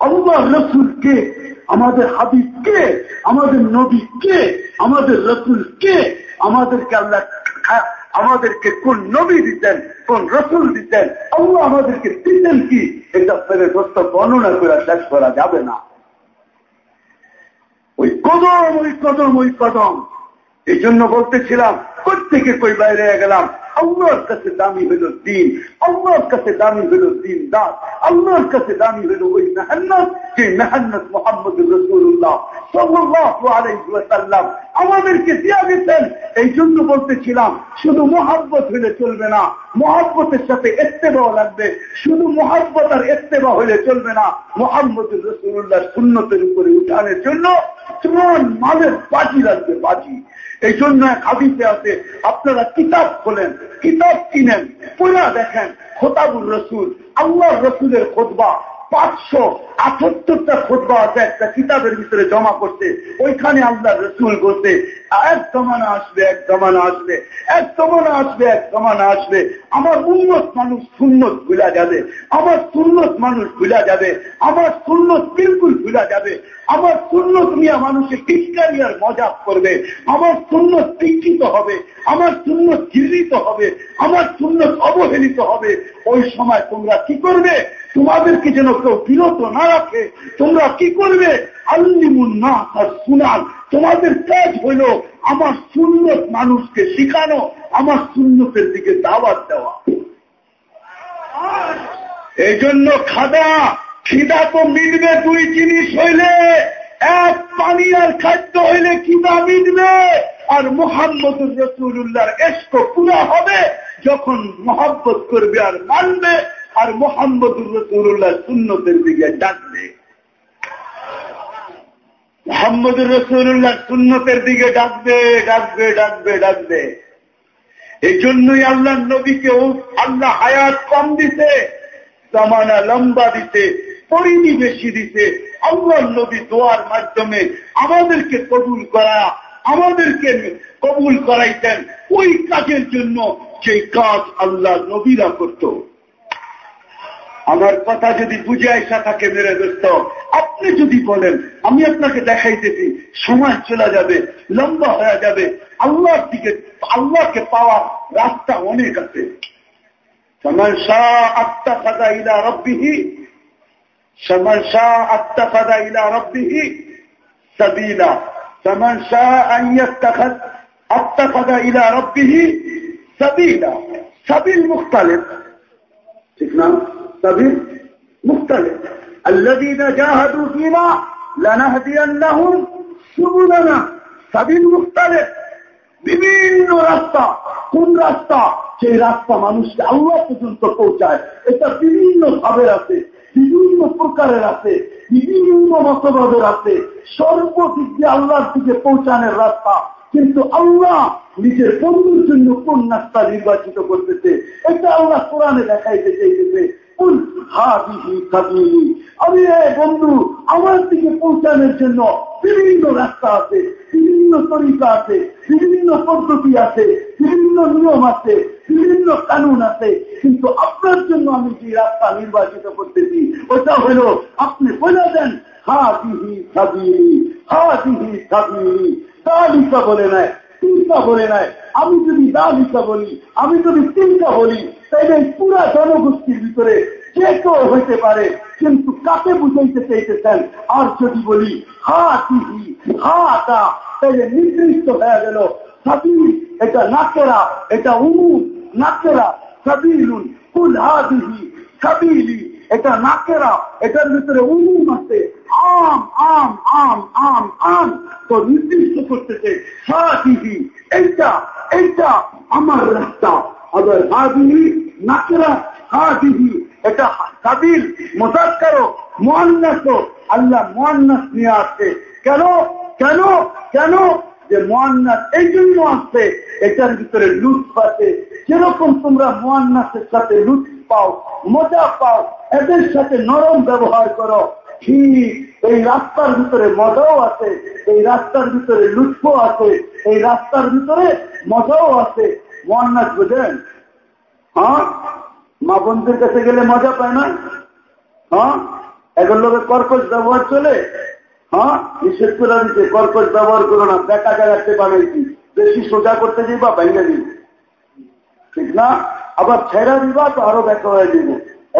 আল্লাহ রসুল কে? আমাদের হাবিব কে? আমাদের নবী কে? আমাদের রসুল কে? আমাদেরকে আল্লাহ আমাদেরকে কোন নবী দিতেন, কোন রসুল দিতেন, আল্লাহ আমাদেরকে দিতেন কি? এটা ফেলে সত্য বর্ণনা করে শেষ করা যাবে না। ওই কদম ওই কদম ওই কদম। এই জন্য বলতেছিলাম, প্রত্যেকে কই বাইরে গেলাম? আল্লাহর কাছে দামি হইল দিন, আল্লাহর কাছে দামি হইল দিন দাস আল্লাহর কাছে দামি হইল ওই মেহান্নত, যে মেহান্নত মোহাম্মদ রসুল্লাহ সাল্লাম আমাদেরকে দিয়া গেছেন এই জন্য বলতেছিলাম, শুধু মোহাব্বত হইলে চলবে না, মোহাব্বতের সাথে এত্তেবাও লাগবে। শুধু মোহাব্বত আর এত্তেবা হইলে চলবে না মোহাম্মদ রসুল্লাহ শূন্যতের উপরে উঠানের জন্য তোমার মালের বাজি লাগবে বাজি। এই জন্য এক হাদিসে আছে, আপনারা কিতাব খোলেন, কিতাব কিনেন পুরা দেখেন, খোতাবুর রসুল আল্লাহ রসুলের খোদবা পাঁচশো আটাত্তরটা খোদবা আছে, একটা কিতাবের ভিতরে জমা করতে ওইখানে আল্লাহ রসুল বলতে এক জমানা আসবে, এক জমানা আসবে, এক জমানা আসবে, এক জমানা আসবে। আমার উন্নত মানুষ সুন্নত ভুলা যাবে, আমার সুন্নত মানুষ ভুলা যাবে, আমার সুন্নত বিলকুল ভুলা যাবে। আমার শূন্য নিয়ে মানুষের টিটকারি আর মজাক করবে, আমার শূন্য টিকিত হবে, আমার শূন্য ঘৃণিত হবে, আমার শূন্য অবহেলিত হবে। ওই সময় তোমরা কি করবে? তোমাদেরকে যেন কেউ বিরত না রাখে, তোমরা কি করবে? আল্লিমুন না আর সুনান, তোমাদের কাজ হইল আমার সুন্নত মানুষকে শিখানো, আমার সুন্নতের দিকে দাওয়াত দেওয়া। এই জন্য খাদা, খিদা তো মিটবে দুই জিনিস হইলে, এক পানি আর খাদ্য হইলে খিদা মিটবে, আর মোহাম্মদুর রসুল্লাহর এস্ক পুরা হবে যখন মহাব্বত করবে আর মানবে। আর মোহাম্মদুর রসুল্লাহ সুন্নতের দিকে ডাকবে মোহাম্মদুর রসুল্লাহ সুন্নতের দিকে ডাকবে ডাকবে ডাকবে ডাকবে এই জন্যই আল্লাহ নবীকে আল্লাহ হায়াত কম দিতে জামানা লম্বা দিতে পরিধি বেশি দিতে আল্লাহ নবী দোয়ার মাধ্যমে আমাদেরকে কবুল করা, আমাদেরকে কবুল করাইতেন। ওই কাজের জন্য সেই কাজ আল্লাহ নবীরা করত। আমার কথা যদি বুঝে আসা থাকে মেরে দোস্ত, আপনি যদি বলেন, আমি আপনাকে দেখাইতেছি, সময় চলে যাবে, লম্বা হয়ে যাবে, আল্লাহর দিকে, আল্লাহকে পাওয়া রাস্তা অনেক আছে। শাহ আত্মা ইলা রব্বিহি সময় শাহ আত্মা সাদা ইলা রব্বিহি সাবিলা শাহ আত্মা ইলা রব্বিহি সাবিলা। সাবিল মুখতালেফ ঠিক না? سبيل مختلف الذين جاهدوا فينا لنهدينهم سبلنا سبيل مختلف বিভিন্ন রাস্তা কোন রাস্তা সেই রাস্তা মানুষকে আল্লাহ পর্যন্ত পৌঁছায় এটা বিভিন্ন ভাবের আছে বিভিন্ন প্রকারের আছে বিভিন্ন মতবাদের আছে সর্বদিক দিয়ে আল্লাহর দিকে পৌঁছানোর রাস্তা কিন্তু আল্লাহ নিজের বন্ধুর জন্য কোন রাস্তা নির্বাচিত করতেছে এটা আল্লাহ কোরআনে দেখাইতে চাইতেছে আমি বন্ধু, আমার দিকে পৌঁছানোর জন্য বিভিন্ন রাস্তা আছে, বিভিন্ন তরিকা আছে, বিভিন্ন পদ্ধতি আছে, বিভিন্ন নিয়ম আছে, বিভিন্ন কানুন আছে। কিন্তু আপনার জন্য আমি যে রাস্তা নির্বাচিত করতেছি, ওটা হল আপনি বলে দেন, হা দিহি সাবিরি হা দিহি সাবিরি তালিকা বলে নেয় চিন্তা বলে নেয় আমি যদি দালিকা বলি, আমি যদি চিন্তা বলি তাইলে পুরা জনগোষ্ঠীর ভিতরে যে কেউ হইতে পারে, কিন্তু কাকে বুঝাইতে চাইতেছেন? আর যদি বলি, হা টিভি, হা তা, তাইলে নির্দিষ্ট হয়ে গেল। সাবিল, এটা নাকেরা, এটা উমু নাকেরা, সাবিলুন, কুল হা দিহি সাবিলি। এটা নাকেরা, এটার ভিতরে উমুম আছে। আম আম আম আম আম। তো নির্দিষ্ট করতেছে হা দিহি এইটা এইটা আমার রাস্তা। আবার হা দিহি নাকেরা হা দিহি এটা সাবিল মোজাক্কারও মোয়ান্নাস। আল্লাহ মোয়ান্নাস নিয়ে আসছে কেন? কেন? কেন? যে মোয়ান্নাস, এই জন্য আসছে এটার ভিতরে লুৎফ আছে। যেরকম তোমরা মোয়ান্নাসের সাথে লুৎফ পাও, মজা পাও, এদের সাথে নরম ব্যবহার করো, ঠিক এই রাস্তার ভিতরে মজাও আছে, এই রাস্তার ভিতরে লুৎফ আছে, এই রাস্তার ভিতরে মজাও আছে। মোয়ান্নাস বুঝেন? হ্যাঁ? মা বোনদের কাছে গেলে মজা পায় না? হ্যাঁ? এখন লোকের কর্কশ ব্যবহার চলে। হ্যাঁ? নিষেধ করে দিচ্ছে কর্কশ ব্যবহার করো না বেকা জাগাতে বানাইছি, বেশি সোজা করতে যাই বা ভেঙে দিই ঠিক না? আবার ছেড়া দিবা তো আরও ব্যাখ্যা হয়ে দিব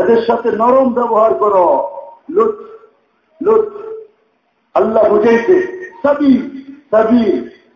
এদের সাথে নরম ব্যবহার করো। লুট লুট আল্লাহ বুঝাইছে সবই সবই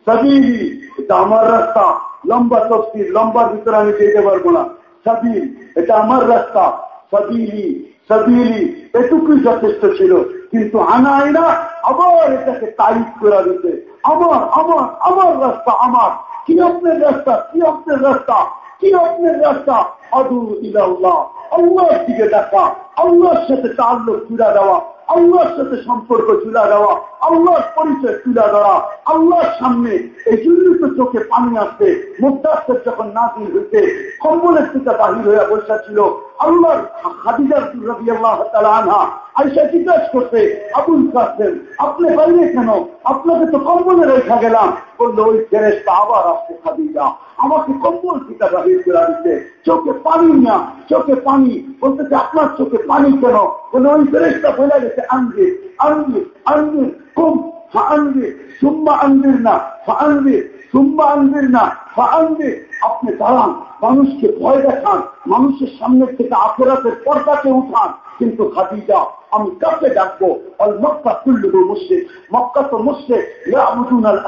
সবিলি এটা আমার রাস্তা। লম্বা তফসির লম্বার ভিতরে আমি যেতে পারব না। সাবিল এটা আমার রাস্তা। সাবিলি সাবিলি, এটুকুই যথেষ্ট ছিল। কিন্তু আনা আইনা আবার এটাকে তারিফ করে দিতে আমার আমার আমার রাস্তা আমার। কি আপনার রাস্তা? কি আপনার রাস্তা? কি আপনার রাস্তা? আদু ইলাল্লাহ আল্লাহর দিকে দেখা আল্লাহর সাথে তাল্লুক জুড়া দেওয়া। আল্লাহর সাথে সম্পর্ক চুলা দেওয়া। আল্লাহর পরিচয় তুলা দেওয়া আল্লাহর সামনে এই জন্য তো চোখে পানি আসছে মুদাসের যখন নাজিল হইতে, কম্বলের থেকে বাহির হয়ে বসা ছিল। আল্লাহর হাদিজা রবি আল্লাহ আনহা আইসা জিজ্ঞাসা করতে আবুল কাসেম, আপনি বাইরে কেন? আপনাকে তো কম্বলে রেখা গেলাম। বলল, ওই ফেরেস্তা আবার আসছে খাদিজা। আমাকে কম্বল টিকা বাহির দিচ্ছে চোখে পানি না, চোখে পানি। বলতেছে, আপনার চোখে পানি কেন? বলে ওই ফেরেস্তা বলে গেছে, আনবে আনবে আনবে, কম ফানবে সুম্মা আনবির না ফানবে সুম্মা আনবির না ফানবে আপনি দাঁড়ান, মানুষকে ভয় দেখান, মানুষের সামনের থেকে আখেরাতের পর্দাকে উঠান। কিন্তু খাদিজা, আমি কাকে ডাকবো? অল মক্কা তুল্লু মুসে মক্কা তো মুসে ইয়াবুদুন আল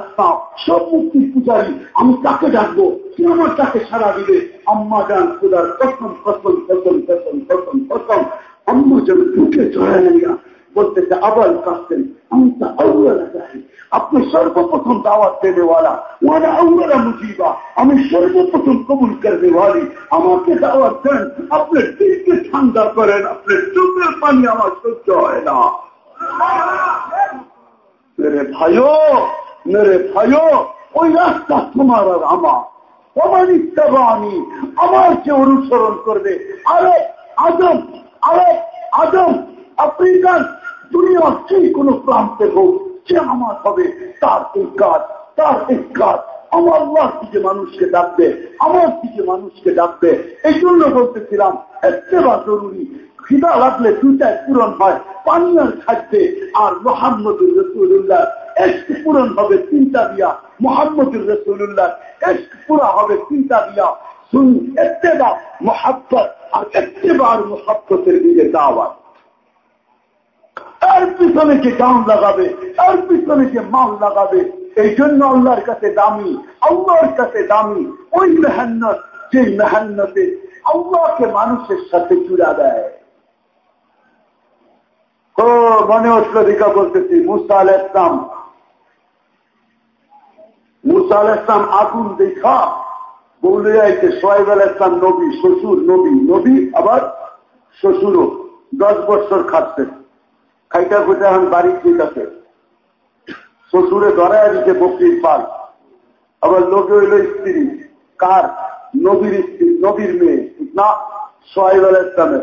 সব মুক্তির পূজারী, আমি কাকে ডাকবো? কি আমার কাছে সারা দিবে? আম্মা যান খুদার কসম কসম কসম কসম কসম কসম। আম্মা যেন বুকে চড়াই নিয়া বলতেছে, আবার কাছেন আমি তা আউ্লা চাই আপনি সর্বপ্রথম দাওয়াত দেনেওয়ালা ওয়ালা আউ্লা মুজিবা। আমি সর্বপ্রথম কবুল করতে ওয়ালি আমাকে দাওয়াত দেন। আপনার দিলকে ঠান্ডা করেন। আপনার চোখের পানি আমার সহ্য হয় না। মেরে ভাইও মেরে ভাইও, ওই রাস্তা তোমার আর আমার। সমান ইচ্ছাবা আমি। আমার যে অনুসরণ করবে। আরে আজম আরে আজম আফ্রিকান, দুনিয়ার যে কোনো প্রান্তে হোক যে আমার হবে, তার এই কাজ, তার এই কাজ। আমার আল্লাহর দিকে মানুষকে ডাকবে, আমার দিকে মানুষকে ডাকবে। এই জন্য বলতেছিলাম, এত্তেবা জরুরি। খিদা লাগলে দুইটাই পূরণ হয় পানি আর খাদ্যে আর মোহাম্মদুর রসুল্লাহ এস্ক পূরণ হবে তিনটা দিয়া, মোহাম্মদুর রসুল্লাহ এস্ক পুরা হবে তিনটা দিয়া। শুন এত্তেবা মোহাব্বত আর এত্তেবার মোহাব্বতের দিকে দাওয়াত। তার পিছনে যে দাম লাগাবে, তার পিছনে যে মাল লাগাবে। এই জন্য আল্লাহর কাছে দামি, আল্লাহর কাছে দামি ওই মেহান্নত যে মেহান্নতে আল্লাহকে মানুষের সাথে জুড়া দেয়। ও, মনে দিকা বলতেছি, মুসা আল ইসলাম মুসা আল ইসলাম আগুন দেখা বলে যাইছে সোহেব ইসলাম নবী, শ্বশুর নবী নবী আবার শ্বশুরও, দশ বছর খাচ্ছে খাইটা খুঁজে এখন বাড়ি ঠিক আছে। শ্বশুরে ধরায় দিতে বকরির পাল। আবার লোকে হইল স্ত্রী। কার? নবীর স্ত্রী, নবীর মেয়ে। না সোহেব আল ইসলামের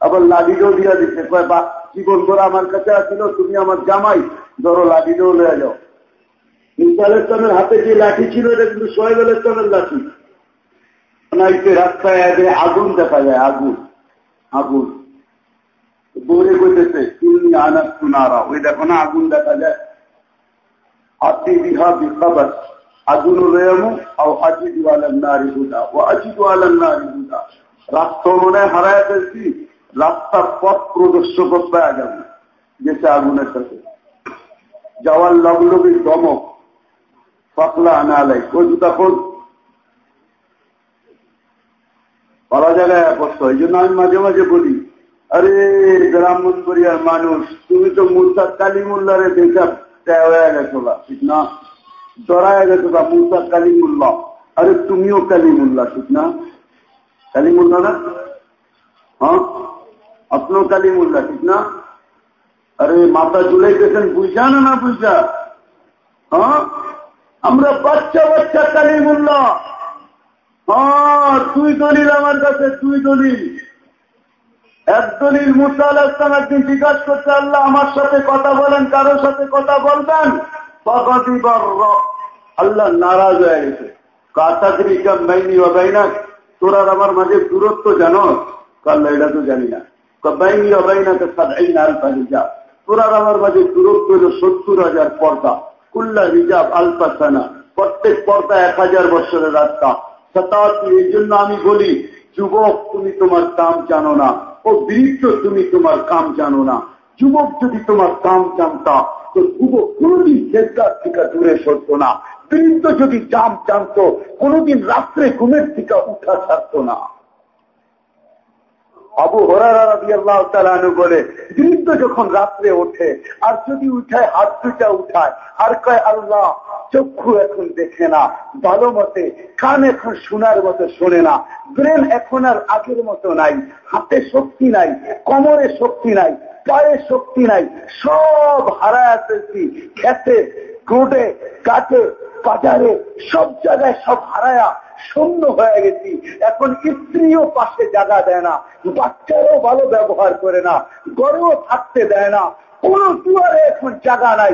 আবার লাঠিটাও দিয়া দিচ্ছে কয়, বা জীবন করে আমার কাছে আসছিল তুমি আমার জামাই। ধরো, লাঠিটাও লয়ে যাও মুসা ইসলামের হাতে যে লাঠি ছিল, এটা কিন্তু সোহেব আল ইসলামের লাঠি। নাইতে রাস্তায় আগুন দেখা যায়, আগুন। আগুন। দৌড়ে কইতেছে তুমি আনা সুনারা। ওই দেখো না, আগুন দেখা যায়। আতি বিহা বিখাবার আগুন রয়ামু আও আজিদু আলান নারি হুদা। ও আজিদু আলান নারি হুদা। রাস্তা মনে হারায় ফেলছি রাস্তার পথ প্রদর্শক পাওয়া যাবে গেছে আগুনের সাথে। যাওয়ার লগলগির দমক পাতলা আনা আলাই। ওই তখন পালা জায়গায় বসতো এই জন্য আমি মাঝে মাঝে বলি আরে ব্রাহ্মণপুরিয়ার মানুষ, তুমি তো মুসা কালিমুল্লারে দেখা হয়ে গেছো ঠিক না? ডরায় গেছো বা মুসা কালিমুল্লাহ। আরে, তুমিও কালিমুল্লাহ, ঠিক না? কালিমুল্লাহ না? হ্যাঁ? আপনিও কালিমুল্লাহ, ঠিক না? আরে, মাথা ঝুলাইতেছেন, বুঝা না না বুঝা? হ্যাঁ? আমরা বাচ্চা বাচ্চা কালিমুল্লাহ। হ্যাঁ তুই দলিল আমার কাছে, তুই দলিল। এক দলিল মুসা আল ইসলাম একদিন জিজ্ঞাসা করছে, আল্লাহ আমার সাথে কথা বলেন, কারোর সাথে কথা বলবেন? আল্লাহ নারাজ হয়ে গেছে। কাতাকরি কামাইনি অবাইনা তোরার আমার মাঝে দূরত্ব জানো? কাল্লা এটা তো জানি না। বাইনি অবাইনা তো সাদাই নাল যা তোরার আমার মাঝে দূরত্ব হল সত্তর হাজার পর্দা। কুল্লা রিজাব আলপাসানা প্রত্যেক পর্দা এক হাজার বছরের রাস্তা। শতাব্দী এই জন্য আমি বলি, যুবক, তুমি তোমার কাম জানো না। ও বৃদ্ধ তুমি তোমার কাম জানো না। যুবক যদি তোমার কাম জানতা, তো যুবক কোনদিন চেষ্টার থেকে দূরে সরত না। বৃদ্ধ যদি জাম জানত, কোনদিন রাত্রে ঘুমের থেকে উঠা ছাড়ত না। আবু হরারানু বলে, বৃদ্ধ যখন রাত্রে ওঠে, আর যদি উঠায়, হাত দুটা উঠায়, আর কয়, আল্লাহ, চক্ষু এখন দেখে না, ভালো মতে, কান এখন শোনার মতো শোনে না, ব্রেন এখন আর আগের মতো নাই, হাতে শক্তি নাই, কোমরে শক্তি নাই, পায়ে শক্তি নাই, সব হারায় ফেলছি, খেতে গোটে কাটে, বাজারে, সব জায়গায় সব হারায়া শূন্য হয়ে গেছি। এখন স্ত্রীও পাশে জায়গা দেয় না, বাচ্চারও ভালো ব্যবহার করে না গড়েও থাকতে দেয় না, কোন দুয়ারে এখন জায়গা নাই।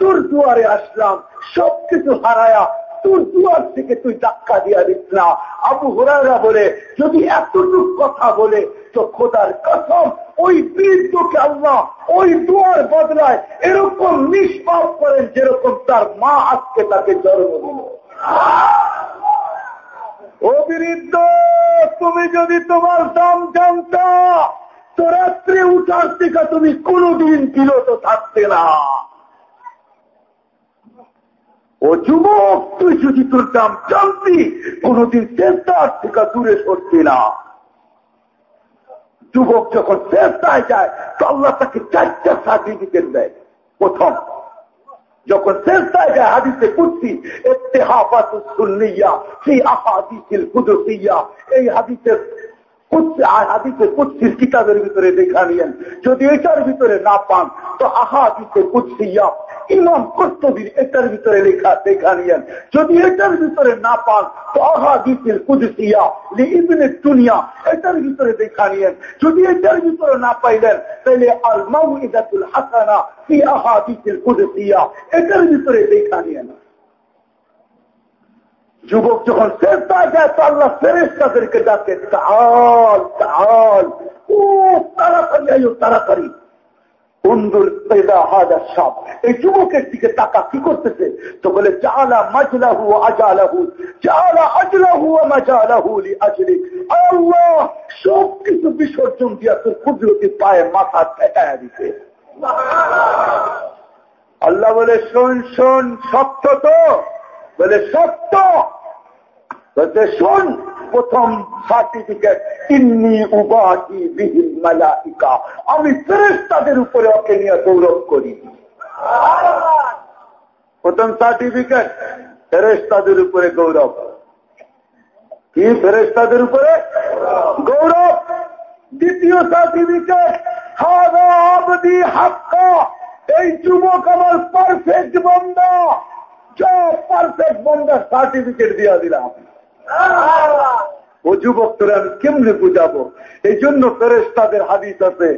তোর দুয়ারে আসলাম, সবকিছু হারায়া তোর দুয়ার থেকে তুই ধাক্কা দিয়া দিস না। আবু হুরারা বলে, যদি এতটুক কথা বলে, তো খোদার কসম, ওই বীরকে আল্লাহ ওই দুয়ার বদলায় এরকম নিষ্পাপ করেন যেরকম তার মা আজকে তাকে জন্ম দিল। অবিরিদ্ধ তুমি যদি তোমার দাম জানতা, তো রাত্রে উঠার থেকে তুমি কোনদিন তো থাকতে না। ও যুবক, তুই যদি তোর দাম জানতি, কোনদিন চেষ্টার থেকে দূরে সরতি না। যুবক যখন চেষ্টায় যায়, তো আল্লাহ তাকে চারটা সার্টিফিকেট দেয়। প্রথম যখন চেষ্টায় যায় হাদিসে কুদ্সি এত্তেহাফাতুসুল্লিয়া সেই আহাদিসিল কুদসিয়া এই হাদিসের হাদিসে ভিতরে দেখা নিয়েন। যদি এটার ভিতরে না পান, তো আহাদিসে কুৎসিয়া ইমাম কর্তবীর এটার ভিতরে লেখা দেখা নিয়েন। যদি এটার ভিতরে না পান, তো আহাদিসের কুদসিয়া ইবনে দুনিয়া এটার ভিতরে দেখা নিয়েন। যদি এটার ভিতরে না পাইলেন তাহলে আল মাউইদাতুল হাসানা ফি আহাদিসের কুদসিয়া এটার ভিতরে দেখা নিয়েন। যুবক যখন চেষ্টা যায় তো আল্লাহ ফেরেস তাদেরকে ডাকে, তাল তাল ও তাড়াতাড়ি আইও তাড়াতাড়ি। বন্ধুর সাপ এই যুবকের দিকে টাকা কি করতেছে? তো বলে আজলাহু মাজালাহু আজলি। আল্লাহ সব কিছু বিসর্জন দিয়া তোর কুদরতি পায়ে মাথা ঠেকায়া দিতে আল্লাহ বলে, শোন শোন সত্য তো। বলে, সত্য? বলতে, শোন, প্রথম সার্টিফিকেট ইন্নি উবাহি বিহীন মালাইকা। আমি ফেরেস তাদের উপরে ওকে নিয়ে গৌরব করি। প্রথম সার্টিফিকেট ফেরেস তাদের উপরে গৌরব। কি ফেরেস তাদের উপরে? গৌরব। দ্বিতীয় সার্টিফিকেট হাদা আবদি হাক্কা। এই যুবক আমার পারফেক্ট বন্ধা। সব পারফেক্ট বন্ধার সার্টিফিকেট দিয়া দিলাম। ও যুবক তোরা আমি কেমনে বুঝাবো এই জন্য ফেরেস তাদের হাদিস আছে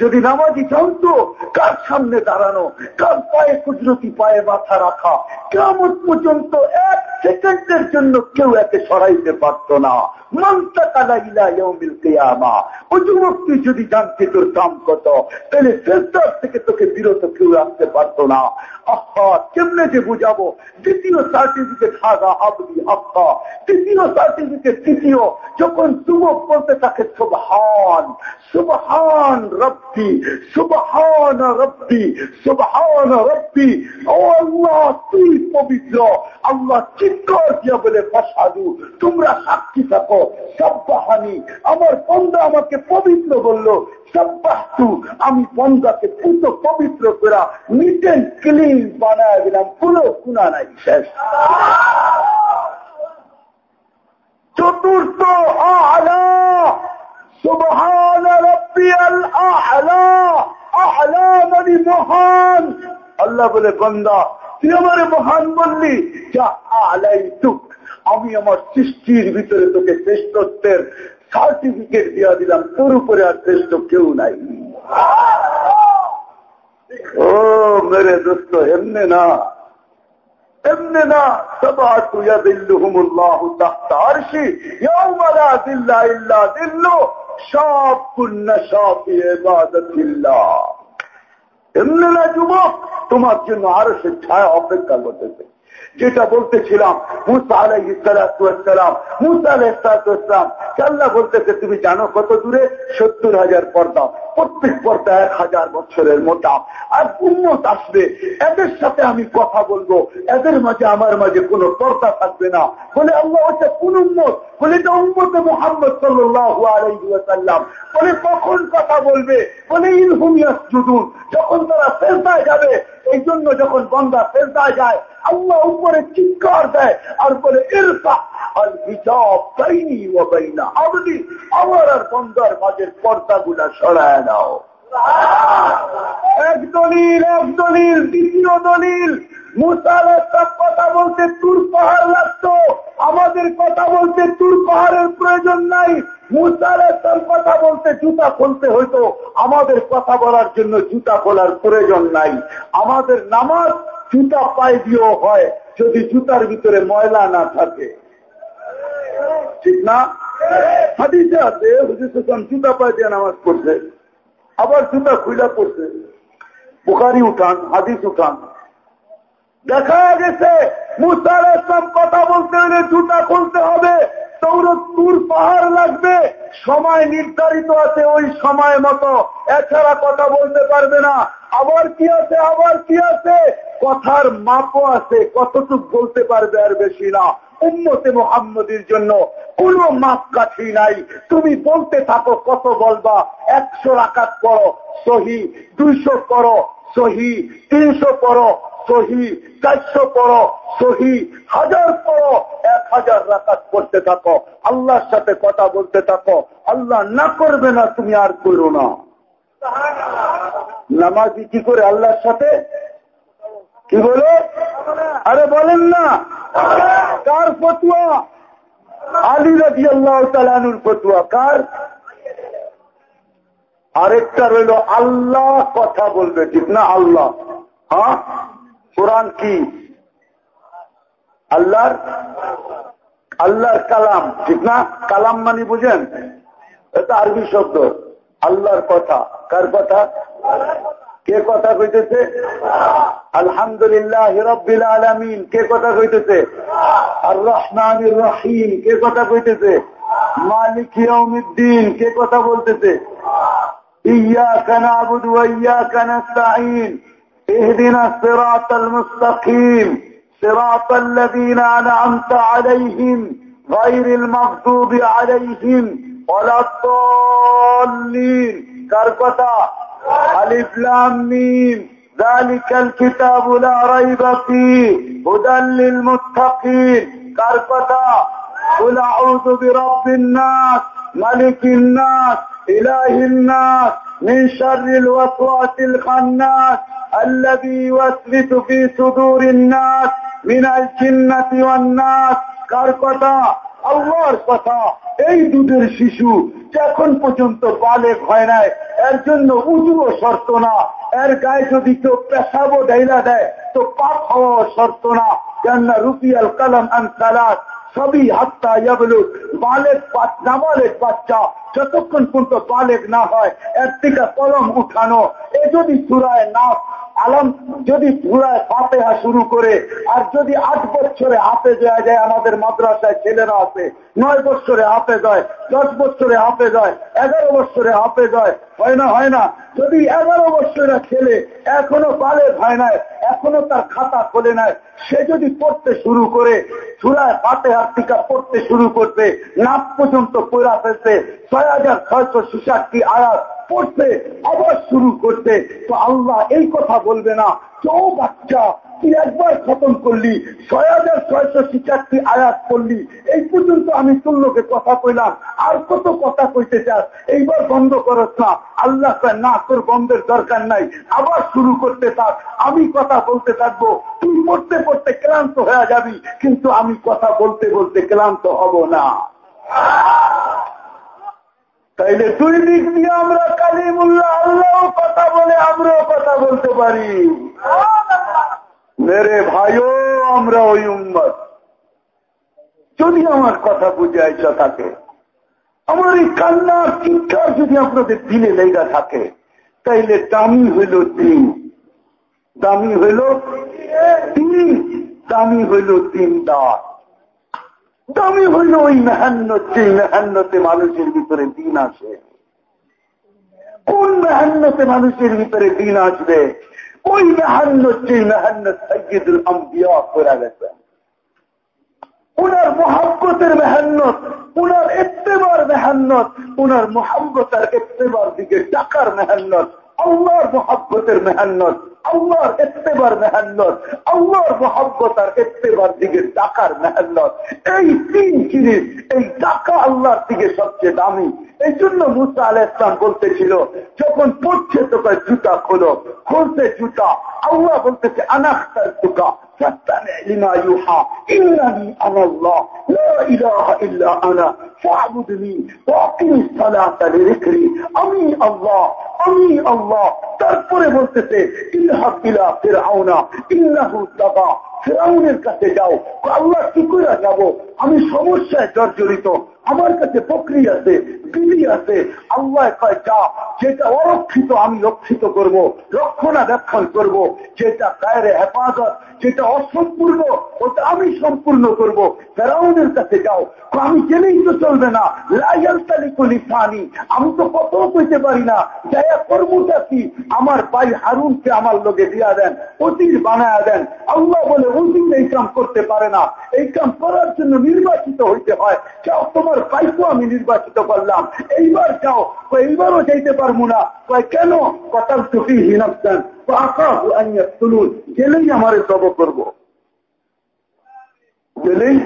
যদি নামাজি জানতো কার সামনে দাঁড়ানো? কার পায়ে কুদরতি পায়ে মাথা রাখা? কেমন পর্যন্ত এক সেকেন্ডের জন্য কেউ একে সরাইতে পারত না। তুই যদি জানতে তোর দাম কত, তাহলে সেন্টার থেকে তোকে বিরত কেউ রাখতে পারতো না। আহা, কেমনে যে বুঝাবো? দ্বিতীয় সার্টিফিকেট হাগা আবদি আহা তৃতীয় সার্টিফিকেট তৃতীয়, যখন যুবক বলতে থাকে, সুবহান সুবহান রব্বি সুবহান রব্বি সুবহান রব্বি। ও আল্লাহ, তুই পবিত্র। আল্লাহ চিৎকার দিয়া বলে ফসাদু তোমরা সাক্ষী থাকো। সব্বাহানি, আমার বন্ধা আমাকে পবিত্র বলল। সব্বাহতু, আমি বন্ধাকে পুত পবিত্র করা নিট ক্লিন বানায় দিলাম। পুরো গুণা নাই। শেষ চতুর্থ আলা সুবহান রব্বিয়াল আলা আলা মানে মহান আল্লাহ বলে, বন্দা, তুই আমার মহান বললি, যা আলাই তুক। আমি আমার সৃষ্টির ভিতরে তোকে শ্রেষ্ঠত্বের সার্টিফিকেট দিয়া দিলাম, তোর উপরে আর শ্রেষ্ঠ কেউ নাই। ও, মেরে দোস্ত, এমনি না। এমনি না সবা দিল্লু সব এমনি না যুবক, তোমার জন্য আরও সে ছায়া অপেক্ষা করতেছে। যেটা বলতেছিলাম, মুসা আলাই ইসালাম মুসা আলাই ইসলাম আল্লাহ বলতেছে, তুমি জানো কত দূরে? সত্তর হাজার পর্দা, প্রত্যেক পর্দা এক হাজার বছরের মোটা। আর উন্মত আসবে, এদের সাথে আমি কথা বলব। এদের মাঝে আমার মাঝে কোনো পর্দা থাকবে না। বলে আল্লাহ হচ্ছে কোন উন্মত বলে, এটা উন্মত মোহাম্মদ সাল্লাম বলে, কখন কথা বলবে? বলে ইনহুমিয়াস যখন তারা ফেরতায় যাবে এই জন্য যখন বন্দা ফেরদা যায়, আল্লাহ উপরে চিৎকার দেয়, আর বলে এরফা আর হিজাব তাইনি ও আবদি আমার আর বন্দার মাঝের পর্দাগুলা সরায় নাও। দলিল, এক দলিল, দ্বিতীয় দলিল। মুসাল কথা বলতে তুর পাহাড় লাগতো। আমাদের কথা বলতে তুর পাহাড়ের প্রয়োজন নাই। মুসাল কথা বলতে জুতা খুলতে হইতো। আমাদের কথা বলার জন্য জুতা খোলার প্রয়োজন নাই। আমাদের নামাজ জুতা পায়ে দিয়েও হয়, যদি জুতার ভিতরে ময়লা না থাকে। ঠিক না? হাদিসে আছে, হুজুর জুতা পায়ে দিয়ে নামাজ পড়ছে, আবার জুতা খুইলা পড়ছে। বুখারি উঠান, হাদিস উঠান। দেখা গেছে মুসার ইসলাম কথা বলতে হলে জুতা খুলতে হবে। তুর পাহাড় লাগবে। সময় নির্ধারিত আছে ওই সময় মতো। এছাড়া কথা বলতে পারবে না। আবার কি আছে, আবার কি আছে? কথার মাপও আছে। কতটুক বলতে পারবে আর বেশি না। উন্নতে মোহাম্মদের জন্য কোন মাপ কাঠি নাই। তুমি বলতে থাকো, কত বলবা? একশো রাকাত করো সহি। দুইশো করো সহি তিনশো করো সহি চারশো পড়ো সহি হাজার পড়ো এক হাজার রাকাত করতে থাকো, আল্লাহর সাথে কথা বলতে থাকো, আল্লাহ না করবে না, তুমি আর করো না। নামাজি কি করে আল্লাহর সাথে? কি বলে? আরে বলেন না। কার ফতুয়া? আলী রাজি আল্লাহ তালানুর ফতুয়া। কার? আরেকটা রইল, আল্লাহ কথা বলবে, ঠিক না আল্লাহ? হ্যাঁ? কোরআন কি? আল্লাহর? আল্লাহর কালাম, ঠিক না? কালাম মানে বুঝেন? এটা আরবি শব্দ। আল্লাহর কথা। কার কথা? কে কথা কইতেছে? আলহামদুলিল্লাহ রব্বিল আলমিন। কে কথা কইতেছে? আর রহমান রহিম। কে কথা কইতেছে? মালিক ইয়ৌমুদ্দিন কে কথা বলতেছে? إياك نعبد وإياك نستعين اهدنا الصراط المستقيم صراط الذين أنعمت عليهم غير المغضوب عليهم ولا الضالين. كربتا ألف لام ميم. ذلك الكتاب لا ريب فيه هدى للمتقين. كربتا قل أعوذ برب الناس ملك الناس إله الناس من شر الوسواس الخناس الذي يوسوس في صدور الناس من الجنة والناس কার কথা আল্লাহর কথা এই দুধের শিশু এখন পর্যন্ত বালেক হয় নাই এর জন্য উজুও শর্ত না এর গায়ে যদি কেউ পেশাবো ডাইলা দেয় তো পাপ হওয়া শর্ত না কেননা রুপিয়াল কালাম আন সালাত সবই হাত্তা ইয়াবলুক বালেক নাবালেক বাচ্চা যতক্ষণ পর্যন্ত বালেক না হয়, এর থেকে কলম উঠানো। এ যদি চূড়ায় না আলম, যদি পুরায় ফাতেহা শুরু করে, আর যদি আট বছরে হাতে দেওয়া যায়, আমাদের মাদ্রাসায় ছেলেরা আছে, নয় বছরে হাতে যায় দশ বছরে হাতে যায় এগারো বছরে হাতে যায় হয় না হয় না? যদি এগারো বছরের ছেলে এখনও পালে হয় নাই, এখনও তার খাতা খোলে নাই, সে যদি পড়তে শুরু করে চূড়ায় পাতে হাত টিকা পড়তে শুরু করতে নাক পর্যন্ত পড়া ফেলতে ছয় হাজার ছয়শো ছিষাটটি আয়াত পড়তে, আবার শুরু করতে। তো আল্লাহ এই কথা বলবে না। কেউ বাচ্চা, তুই একবার খতম করলি, ছয় হাজার ছয়শো ছিষাটটি আয়াত করলি এই পর্যন্ত আমি তুল্যকে কথা কইলাম। আর কত কথা কইতে চাস? এইবার বন্ধ করস না। আল্লাহ না, তোর বন্ধের দরকার নাই। আবার শুরু করতে থাক। আমি কথা বলতে থাকব। তুই পড়তে পড়তে ক্লান্ত হয়ে যাবি। কিন্তু আমি কথা বলতে বলতে ক্লান্ত হব না। তাইলে দুই দিক দিয়ে আমরা কালিমুল্লাহ আল্লাহ কথা বলে আমরাও কথা বলতে পারি। মেরে ভাইও, আমরা ওই উম্মত। যদি আমার কথা বুঝে আইসা থাকে আমার এই কান্নার চিন্তার যদি আপনাদের দিলে লেগা থাকে, তাইলে দামি হইল তিন দামি হইল তিন দামি হইল তিন দাঁত দামি হইল ওই মেহান্নত সেই মেহান্নতে মানুষের ভিতরে দিন আসে। কোন মেহান্নতে মানুষের ভিতরে দিন আসবে? ওই মেহান্নত সেই মেহান্নত সৈয়দুল আম্বিয়া করে গেছেন উনার মোহাব্বতের মেহান্নত, উনার এত্তেবার মেহান্নত, উনার মোহাম্মতার এত্তেবার দিকে টাকার মেহান্নত আল্লাহর মহাব্বতের মেহান্নত, আল্লাহর এত্তেবার মেহান্নত, আল্লাহর মহাব্বত আর এত্তেবার দিকে টাকার মেহান্নত। এই তিন জিনিস, এই টাকা আল্লাহর দিকে সবচেয়ে দামি। এই জন্য মুসা আল ইসলাম বলতেছিল, যখন পড়ছে তোকে জুতা খোলো খুলছে জুতা। আল্লাহ বলতেছে আনাখতার فاتبع لما يوحى إنني أنا الله لا إله إلا أنا فاعبدني وأقم الصلاة لذكري أمي الله أمي الله ترفر بلتسي إلهب إلى فرعون إنه تبع ফেরাউনের কাছে যাও আল্লাহ কি করে যাব? আমি সমস্যায় জর্জরিত, আমার কাছে বকরি আছে বিবি আছে। আল্লাহ কয়, যা, যেটা অরক্ষিত আমি রক্ষিত করব, রক্ষণাবেক্ষণ করব, যেটা গায়ের হেফাজত, যেটা অসম্পূর্ণ, ওটা আমি সম্পূর্ণ করব। ফেরাউনের কাছে যাও। আমি জেনেই তো চলবে না। ফানি আমি তো কত কইতে পারি না। যাইয়া করবোটা কি আমার ভাই হারুনকে আমার লোকে দিয়া দেন অতির বানায় দেন। আল্লাহ বলে অতীত এই কাম করতে পারে না। এই কাম করার জন্য নির্বাচিত হইতে হয়। যাও, তোমার ভাইকে আমি নির্বাচিত করলাম। এইবার যাও এইবারও যাইতে পারব না। কেন? কতাল টুকি তুলুন গেলেই আমারে জব করব। গেলেই?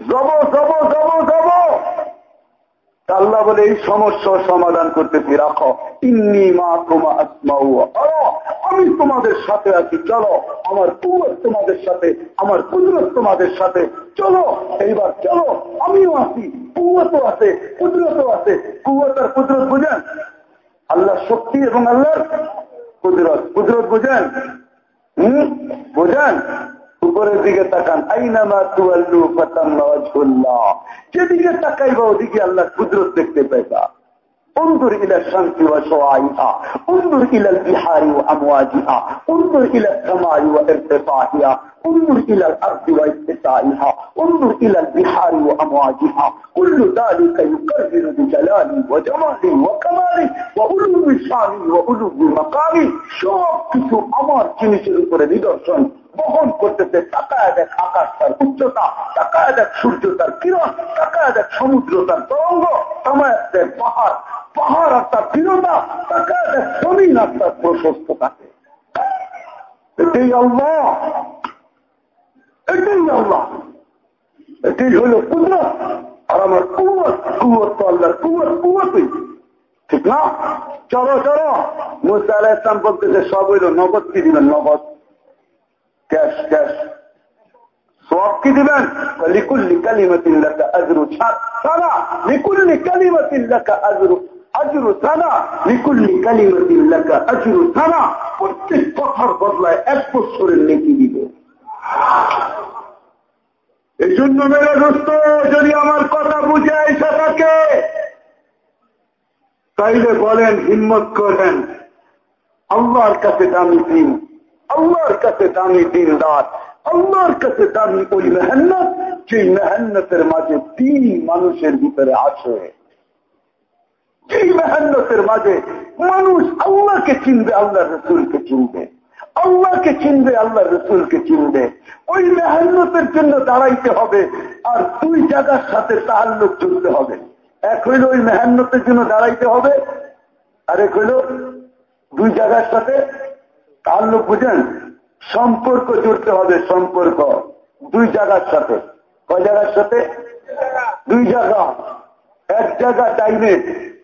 জব জব জব জব আল্লাহ বলে, এই সমস্যার সমাধান করতেছি, রাখো। ইন্নি মা তোমা আসমাউ আমি তোমাদের সাথে আছি, চলো। আমার কুয়ার তোমাদের সাথে, আমার কুদরত তোমাদের সাথে, চলো। এইবার চলো। আমিও আছি, কুয়াতও আছে, কুদরতও আছে। কুয়াত আর কুদরত বুঝেন? আল্লাহ শক্তি এবং আল্লাহর কুদরত। কুদরত বুঝেন? হম? বুঝেন? উপরের দিকে তাকান আইনামা তুয়াল্লু ফাতাম্মা যেদিকে তাকাইবা ওদিকে আল্লাহ কুদরত দেখতে পাইবা انظر الى الشمس وشعاعها انظر الى البحار وامواجها انظر الى السماء وارتفاعها انظر الى الارض واتساعها انظر الى البحار وامواجها كل ذلك يقرر بجلالي وجمالي وكمالي وعلو شاني وعلو مقامي সব কিছু আমার জিনিসের উপরে নিদর্শন বহন করতেছে, তাকায় দেখ আকাশ তার উচ্চতা, তাকায় দেখ সূর্য তার কিরণ, তাকায় দেখ সমুদ্র তার তরঙ্গ, তামায় দেখ পাহাড় পাহাড় আর তার দৃঢ়তা তাকায় দেখ জমিন আর তার প্রশস্ততাকে এটাই আল্লাহ। এটাই আল্লাহ। এটাই হলো কুদরত। আর আমার কুয়ার কুয়ার তো আল্লাহর কুয়ার কুয়াতেই ঠিক না? চলো চলো। মুসা আলাহ ইসলাম বলতেছে, সব হইল নগদ, কি দিবেন? নগদ। ক্যাশ ক্যাশ সব কি দিবেন আজরু আজরু আজরু আজরু প্রত্যেক কথার বদলায় এক বছরের নেকি এই জন্য মেরে দোস্ত, যদি আমার কথা বুঝে আইসা থাকে তাইলে বলেন, হিম্মত করেন, আল্লাহর কাছে দামি দিন। আল্লাহর কাছে দামি দিনদার আল্লাহর কাছে দামি ওই মেহান্নত সেই মেহান্নতের মাঝে তিন মানুষের ভিতরে আছে এই মেহান্নতের মাঝে মানুষ আল্লাহকে চিনবে আল্লাহ রসুলকে চিনবে। আল্লাহকে চিনবে আল্লাহ রসুলকে চিনবে। ওই মেহান্নতের জন্য দাঁড়াইতে হবে আর দুই জায়গার সাথে তাহাল্লুক চলতে হবে। এক হইল ওই মেহান্নতের জন্য দাঁড়াইতে হবে আর এক হইল দুই জায়গার সাথে তাহাল্লুক বুঝেন সম্পর্ক জুড়তে হবে, সম্পর্ক। দুই জায়গার সাথে। কয় জায়গার সাথে? দুই জায়গা। এক জায়গা টাইমে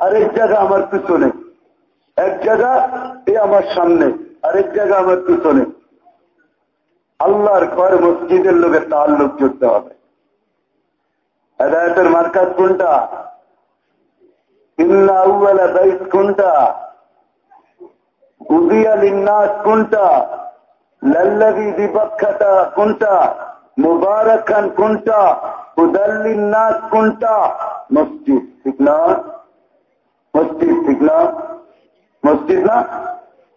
আর এক জায়গা আমার পিছনে। এক জায়গা এ আমার সামনে আরেক জায়গা আমার পিছনে। আল্লাহর ঘর মসজিদের লোকের তাল্লুক জুড়তে হবে। হেদায়তের মার্কাজ কোনটা? ইন্না আউ্বালা বাইস কোনটা? উদিয়া কোনটা কোনটা? মুবারক খান কোনটা? উদাল্লিন্নাস কোনটা? মসজিদ ঠিক না? মসজিদ ঠিক না? মসজিদ না?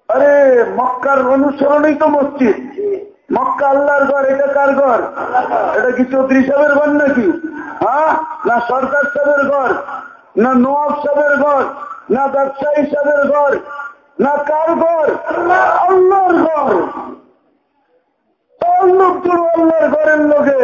আরে, মক্কার অনুসরণেই তো মসজিদ। মক্কা আল্লাহর ঘর, এটা কার ঘর? এটা কি চৌধুরী সাহেবের ঘর নাকি? হ্যাঁ? না সরকার সাহেবের ঘর? না নবাব সাহেবের ঘর? না ব্যবসায়ী সাহেবের ঘর? না কার ঘর? আল্লাহর ঘর। লোক জুড়ো আল্লাহর ঘরের লোকে।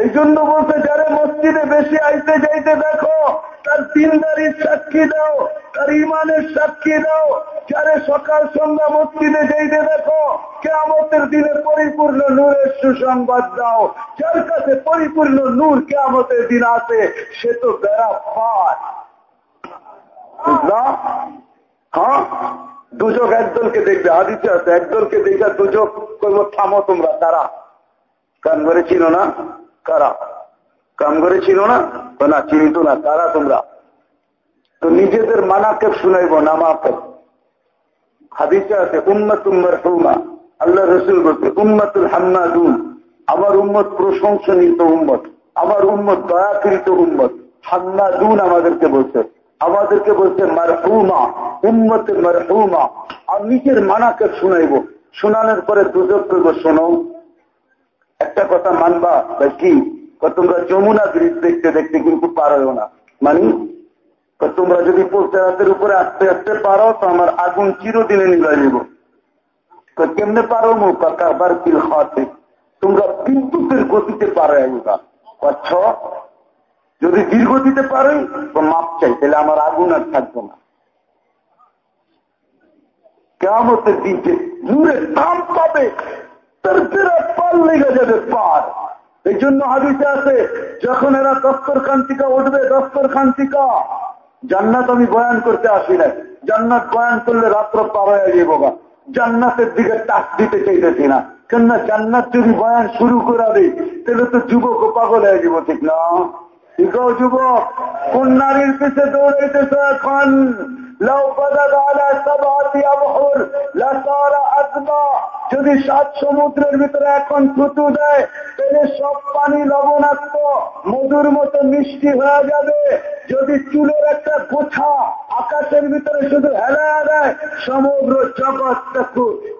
এই জন্য বলতে যারে মসজিদ বেশি আইতে যাইতে দেখো, তার দিনদারির সাক্ষী দাও, তার ইমানের সাক্ষী দাও। যারে সকাল সন্ধ্যা মসজিদে যাইতে দেখো কেমতের দিনে পরিপূর্ণ নূরের সুসংবাদ দাও। যার কাছে পরিপূর্ণ নূর কেমতের দিন আছে সে তো বেড়া পায় বুঝলাম হ্যাঁ? দুজক একদলকে দেখবে আছে, একদলকে দুজক করব থামো তোমরা, তারা। কান করে ছিল না? কারা? কাম করে ছিল না? না চিনিত না কারা তোমরা। তো নিজেদের মানাকে শুনাইব হাদিসে আছে, উম্মত উম্মর হুমা। আল্লাহ রসুল বলছে, উম্মতুল হান্নাদুন আমার উম্মত প্রশংসনীত উম্মত। আমার উম্মত দয়াকৃত উম্মত। হান্নাদুন আমাদেরকে বলছে। আমাদেরকে বলছে, মারহুমা, উম্মতে মারহুমা। আর নিজের মানাকে শুনাইব। শোনানোর পরে দুজক করব শোনো, একটা কথা মানবা কি? তোমরা যমুনা ব্রিজ দেখতে দেখতে কিন্তু পারো না। মানি তোমরা যদি পোস্টার হাতের উপরে আস্তে আস্তে পারো তো আমার আগুন চিরদিনে নিভাই দেব। কেমনে পারো মো কারবার কিল খাওয়াতে তোমরা বিদ্যুতের গতিতে পারো এগুলা যদি দীর্ঘতিতে পারো তো মাপ চাই, তাহলে আমার আগুন আর থাকব না। কেমতের দিকে নূরের দাম পাবে পাল লেগে যাবে পার। এই জন্য আছে, যখন এরা দস্তর কান্তিকা উঠবে দস্তর কান্তিকা জান্নাত আমি বয়ান করতে আসি না জান্নাত বয়ান করলে রাত্র পার হয়ে যাব জান্নাতের দিকে দিতে চাইতেছি না। কেননা জান্নাত যদি বয়ান শুরু করা দেয় তাহলে তো যুবক পাগল হয়ে যাব ঠিক না? যদি সাত সমুদ্রের ভিতরে এখন থুতু দেয়, তাহলে সব পানি লবণাক্ত, মধুর মতো মিষ্টি হয়ে যাবে। যদি চুলের একটা গোছা আকাশের ভিতরে শুধু হেলা দেয়, সমগ্র জগৎ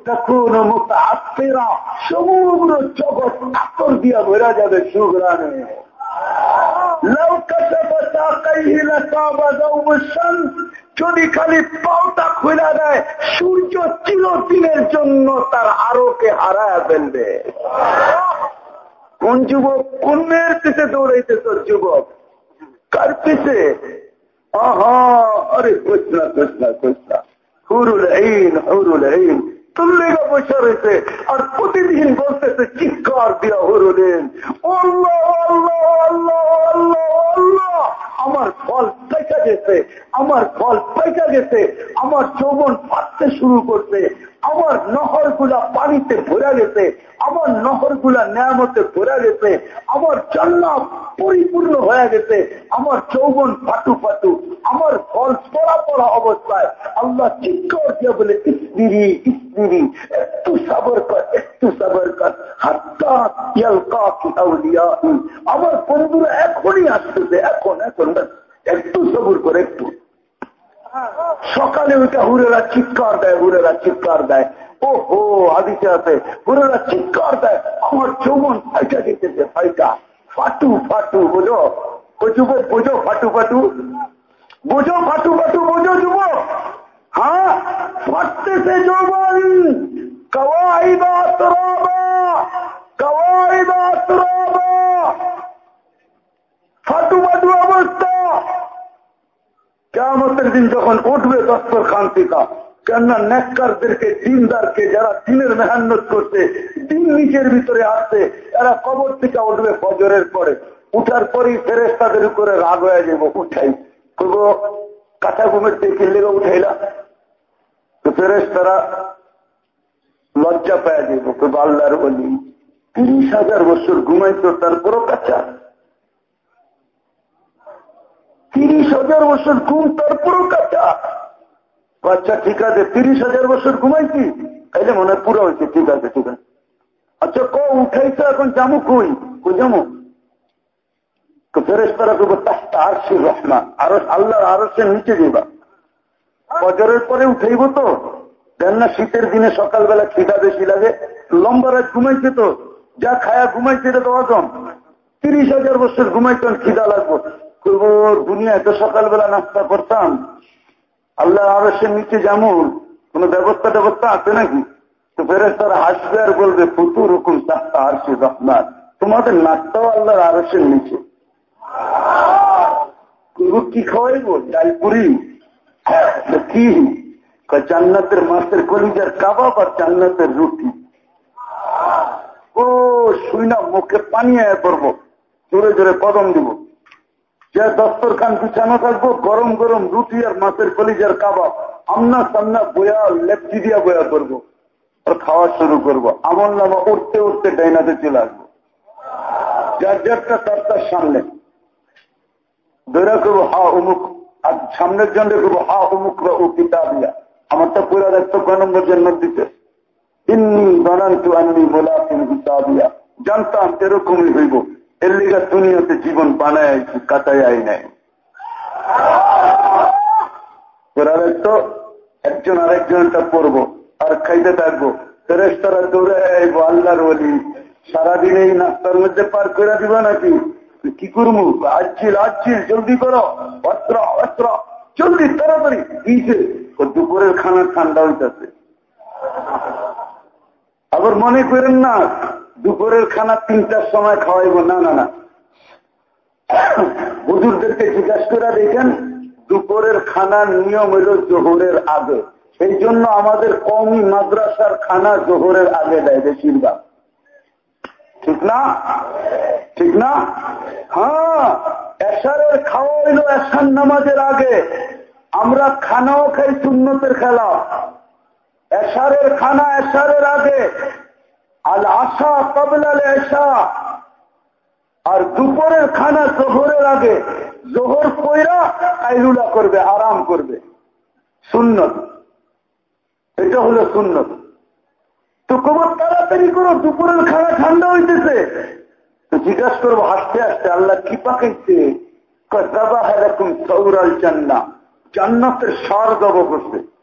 তখন মুক্ত আত্মীরা সমগ্র জগৎ আতর দিয়া ভরা যাবে সুগ্রামে যদি খালি পাওটা খুলে দেয়, সূর্য চিরদিনের জন্য তার আরোকে হারায় ফেলবে। কোন যুবক কোন মেয়ের পিছে দৌড়াইতেছ যুবক? কার পিছে আহা, আরে কৃষ্ণা কৃষ্ণা কৃষ্ণা হুরুল হুরুল তুল্লিগা বসে রয়েছে। আর প্রতিদিন বলতেছে চিৎকার দিয়া হুরুলেন। আল্লাহ আল্লাহ। আমার ফল পাইকা গেছে, আমার ফল পাইকা গেছে, আমার যৌবন ফাটতে শুরু করছে, আমার নহরগুলা পানিতে ভরা গেছে, আমার নহরগুলা ন্যামতে ভরা গেছে, আমার জান্নাত পরিপূর্ণ হয়ে গেছে, আমার যৌবন ফাটু ফাটু, আমার ফল পড়া পড়া অবস্থায় আল্লাহ চিৎকার দিয়ে বলে ইসমিরি ইসমিরি একটু সাবর কর, একটু সাবর কর, হাত্তা আমার বন্ধুরা এখনই আসতেছে, এখন এখন। একটু সবর করে একটু। সকালে ওইটা হুরেরা চিৎকার দেয়, হুরেরা চিৎকার দেয়। ও হো আদিতে আছে, হুরেরা চিৎকার দেয়। আমার চৌমন ফাইটা যেতেছে ফাইটা। ফাটু ফাটু, বোঝো। ও যুবক, বোঝো, ফাটু ফাটু। বোঝো, ফাটু ফাটু, বোঝো, যুবক। হ্যাঁ ফাটতেছে যৌবন। কওয়াই বা তরাবা। কওয়াই বা তরাবা ফাটু ফাটু অবস্থা কেমতের দিন যখন উঠবে দস্তর খান্তিকা কেননা নেককারদেরকে, দিনদারকে যারা দিনের মেহান্নত করছে, দিন নিচের ভিতরে আসছে, এরা কবর থেকে উঠবে ফজরের পরে। উঠার পরই ফেরেস তাদের উপরে রাগ হয়ে যাব, উঠাই। করব কাঁচা ঘুমের থেকে লেগে উঠাইলা। তো ফেরেস তারা লজ্জা পাওয়া যাব করব আল্লাহর বলি তিরিশ হাজার বছর ঘুমাইতো তারপরও কাঁচা। তিরিশ হাজার বছর ঘুম তারপরও কাঁচা। আচ্ছা ঠিক আছে, তিরিশ হাজার বছর ঘুমাইছি তাইলে মনে হয় পুরো হয়েছে, ঠিক আছে ঠিক আছে। আচ্ছা ক উঠাইছে এখন, জামু কই? কই জামু? পরে তো? শীতের দিনে সকালবেলা খিদা বেশি লাগে, লম্বা রাত ঘুমাইছে তো, যা খায়া ঘুমাইছে তো তিরিশ হাজার বছর ঘুমাইতেন খিদা লাগবো। করব দুনিয়ায় তো সকালবেলা নাস্তা করতাম। আল্লাহ আরসের নিচে যেমন কোন ব্যবস্থা ব্যবস্থা আছে নাকি? তো ফেরেস তারা হাসবে আর বলবে পুতুর হুকুম তাহতা আরশি রহমান তোমাদের নাচটাও আল্লাহর আরসের নিচে। কি খাওয়াইব? ডাল পুরি? কি? জান্নাতের মাছের কলিজার কাবাব আর জান্নাতের রুটি। ও শুই না মুখে পানি আয় পড়ব। জোরে জোরে কদম দিব। যে বিছানো থাকব, গরম গরম রুটি আর মাছের কলিজার কাবাব। আমনা সামনা বয়া লেপটি দিয়া বয়া করব আর খাওয়া শুরু করব। আমল নামা উঠতে উঠতে ডাইনাতে চলে আসব। যার যারটা তার তার সামনে। করব হা অমুক আর সামনের জন্য করব হা অমুক ও কিতাবিয়া আমারটা পুরা দেখতো ক জন্ম দিতে? ইন্নি আন্নি জানতাম এরকমই হইব। এর লিগা দুনিয়াতে জীবন বানায় আইছি কাটাই আই নাই দেখতো একজন আরেকজনটা পড়ব, আর খাইতে থাকব। ফেরেস্তারা দৌড়ে আইবো, আল্লাহর বলি সারাদিন এই নাস্তার মধ্যে পার করে দিব নাকি? কি করব? আজছিল আজছিল জলদি করো। অস্ত্র অস্ত্র। জলদি, তাড়াতাড়ি। দিয়েছে দুপুরের খানা ঠান্ডা হইতেছে। আবার মনে করেন না দুপুরের খানা তিনটার সময় খাওয়াইব। না না না। হুজুরদেরকে জিজ্ঞাসা করে দেখেন, দুপুরের খানার নিয়ম হইল জোহরের আগে। সেই জন্য আমাদের কমই মাদ্রাসার খানা জোহরের আগে দেয় বেশিরভাগ। ঠিক না? ঠিক না? হ্যাঁ এসারের খাওয়া হইল এসার নামাজের আগে। আমরা খানাও খাই সুন্নতের খেলা। এসারের খানা এসারের আগে। আল আশা কবলাল এসা আর দুপুরের খানা জোহরের আগে, জোহর কইরা কাইলুলা করবে, আরাম করবে। সুন্নত। এটা হলো সুন্নত। তো কবর তাড়াতাড়ি করো, দুপুরের খানা ঠান্ডা হইতেছে। তো জিজ্ঞাসা করব হাসতে হাসতে আল্লাহ কি পাকাইছে? দাবা এরকম সৌরাল চান্না জান্নাতের সার দব করছে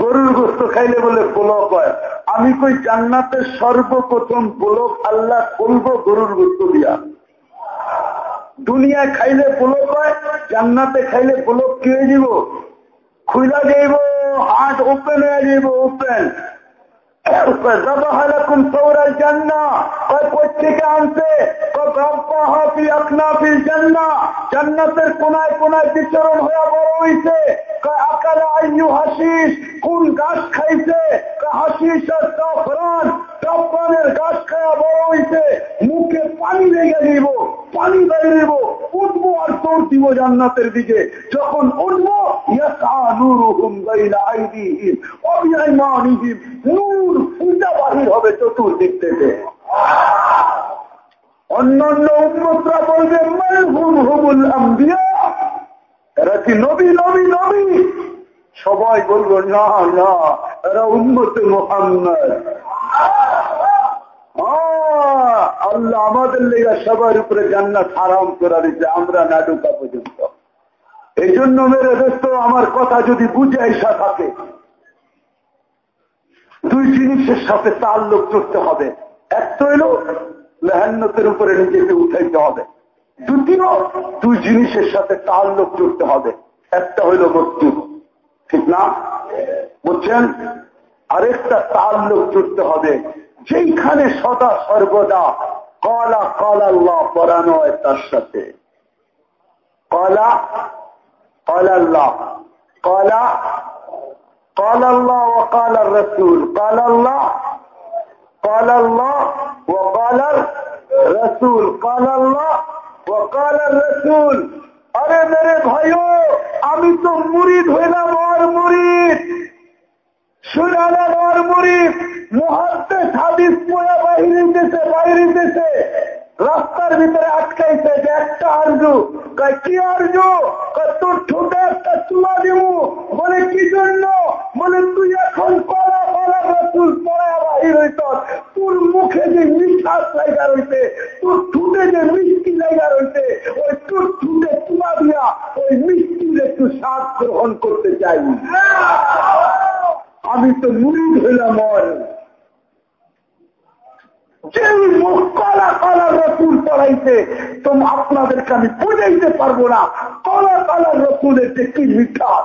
গরুর গোস্ত খাইলে বলে পোলক হয় আমি কই জান্নাতের সর্বপ্রথম পোলক আল্লাহ করব গরুর গোস্ত দিয়া। দুনিয়া খাইলে পোলক হয়, জান্নাতে খাইলে পোলক কি হয়ে যাব খুলা যাইব, হাট ওপেন হয়ে যাইব ওপেন জান্নাতের কোনায় কোনায় বিচরণ হয়ে বড় হইছে আকালা আইয়ু হাসিস কোন গাছ খাইছে হাসিস আর সাফরান সাফরানের গাছ খাওয়া বড় হইছে, মুখে পানি লেগে দিব পানি বেড়ে দিব উঠবো আর দৌড় দিব জান্নাতের দিকে। যখন উঠবো নূর পূজা বাহির হবে চতুর্দিক থেকে। অন্যান্য উন্মতরা বলবে হুম হুমুল কি নবী নবী নবী? সবাই বলব না না, এরা উন্মত মোহাম্মদ। আল্লাহ আমাদের লেগে সবার উপরে জান্নাত হারাম করা দিচ্ছে আমরা না ঢুকা পর্যন্ত। এই জন্য মেরে দোস্ত আমার কথা যদি বুঝে আইসা থাকে। দুই জিনিসের সাথে তার লোক করতে হবে। এক তো এলো মেহান্নতের উপরে নিজেকে উঠাইতে হবে। দ্বিতীয়, দুই জিনিসের সাথে তার লোক করতে হবে। একটা হইল মৃত্যু ঠিক না বুঝছেন? আরেকটা তাল্লুক জুড়তে হবে। যেখানে সদা সর্বদা কলা কলাল্লাহ পড়ানো হয় তার সাথে। কলা কলাল্লাহ কলা কলাল্লাহ ও কালার রসুল। কলাল্লাহ কলাল্লাহ ও কালার রসুল। কলাল্লাহ ও কালার রসুল। আরে মেরে ভাইও, আমি তো মুরিদ হইলাম আর মুরিদ। সুরালাম আর মুরিদ মুহাদ্দে হাদিস পড়া বাহিরে দেশে বাইরে দেশে রাস্তার ভিতরে আটকাইছে, যে একটা আরজু। কি আরজু? তোর ঠোঁটে একটা চুলা দিব বলে, কি জন্য? বলে, তুই এখন কলা কলা রসুল পড়া বাহির হইত তোর মুখে যে মিঠাস জায়গা রইতে তোর গ্রহণ করতে চাই আমি তো মুড়িদ হইলাম যে মুখ কলা কলা রসুল পড়াইতে তো আপনাদেরকে আমি বুঝাইতে পারব না। কলা কলা রসুলের যে কি মিঠাস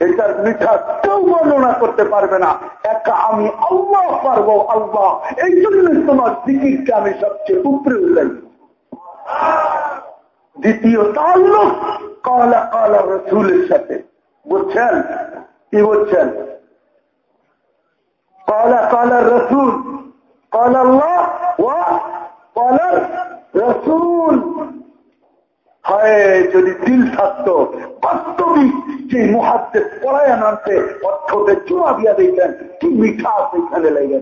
এটার মিঠা কেউ বর্ণনা করতে পারবে না। একা আমি আল্লাহ পারব, আল্লাহ। এই জন্যই তোমার দিকিরকে আমি সবচেয়ে উপরে উঠাই। দ্বিতীয় তাল্লুক কলা কলা রসুলের সাথে। বুঝছেন? কি বলছেন কলা কলা রসুল। কল আল্লাহ ও কলার রসুল। হয় যদি দিল থাকতো, বাস্তবিক যে মহাদ্দে পড়ায় আনতে অর্থতে চুমা দিয়া দিয়েছেন কি মিঠা সেখানে লেগে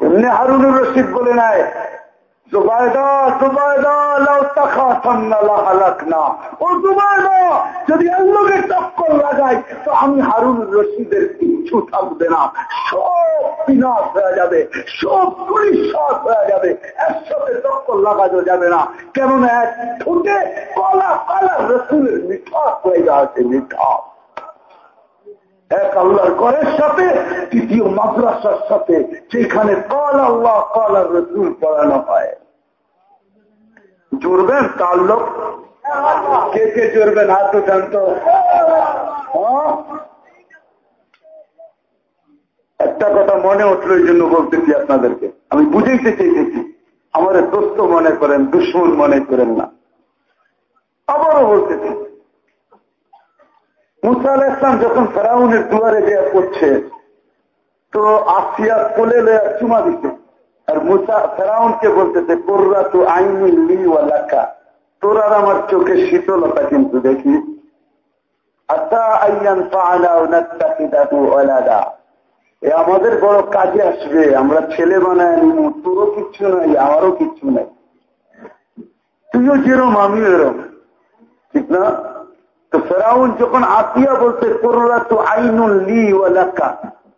এমনি হারুনুর রশিদ বলে নাই যদি টক্কর লাগাই তো আমি হারুন রশিদের কিচ্ছু থাকবে না। সব বিনাশ হয়ে যাবে, সব পুলিশ হয়ে যাবে। একসাথে টক্কর লাগানো যাবে না। কেননা এক ঠুটে কলা কলা রসুলের মিঠাস হয়ে যাচ্ছে মিঠাস। এক আল্লাহর করের সাথে তৃতীয় মাদ্রাসার সাথে, যেখানে কল আল্লাহ, কল রসুল পড়ানো হয়। জুড়বেন তার লোক? কে কে জুড়বেন? হাত উঠান তো। হ্যাঁ? একটা কথা মনে উঠল, এই জন্য বলতেছি আপনাদেরকে। আমি বুঝাইতে চাইতেছি, আমার দোস্ত মনে করেন, দুশ্মন মনে করেন না। আবারও বলতেছি মুসা আল ইসলাম যখন ফেরাউনের দুয়ারে দেয়া করছে তো আসিয়া কোলে লয়া চুমা দিতে আর মুসা ফেরাউনকে বলতেছে, কোর্রা তো আইনি লি ওয়ালাকা তোর আর আমার চোখে শীতলতা কিন্তু দেখি। আমাদের বড় কাজে আসবে, আমরা ছেলে বানায় তোরও কিচ্ছু নাই, আমারও কিচ্ছু নাই। তুইও যেরম, আমিও এরম। ঠিক না? তো ফেরাউন যখন আতিয়া বলতে করোরা তো আইনুল লি ও লাক্কা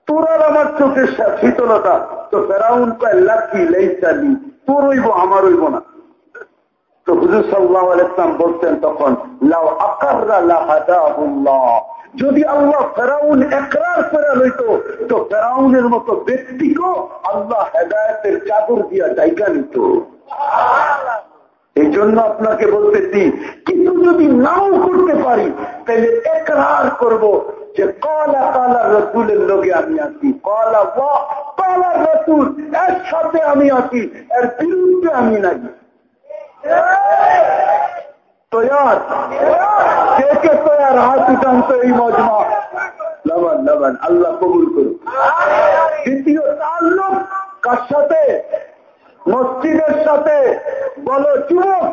তোরার আমার চোখের শীতলতা। তো ফেরাউন কয়, লাকি লেইসা লি, তোর হইব, আমার হইব না। তো হুজুর সাল্লাহ আলাইসলাম বলতেন তখন, লাউ আকাররা লাহাদাহুল্লাহ। যদি আল্লাহ ফেরাউন একরার করে লইত, তো ফেরাউনের মতো ব্যক্তিকেও আল্লাহ হেদায়তের চাদর দিয়া জায়গা নিত। এই জন্য আপনাকে বলতেছি, কিন্তু যদি নাও করতে পারি, তাহলে একরার করব যে কলা কালা রসুলের লোকে আমি আছি। কলা কলা রসুল এর সাথে আমি আছি, এর বিরুদ্ধে আমি নাই। তৈয়ার? কে কে তো এই মজমা। লবণ লবণ আল্লাহ কবুল করুন দ্বিতীয় তাল্লুক, কার সাথে? মসজিদের সাথে বলো, যুবক,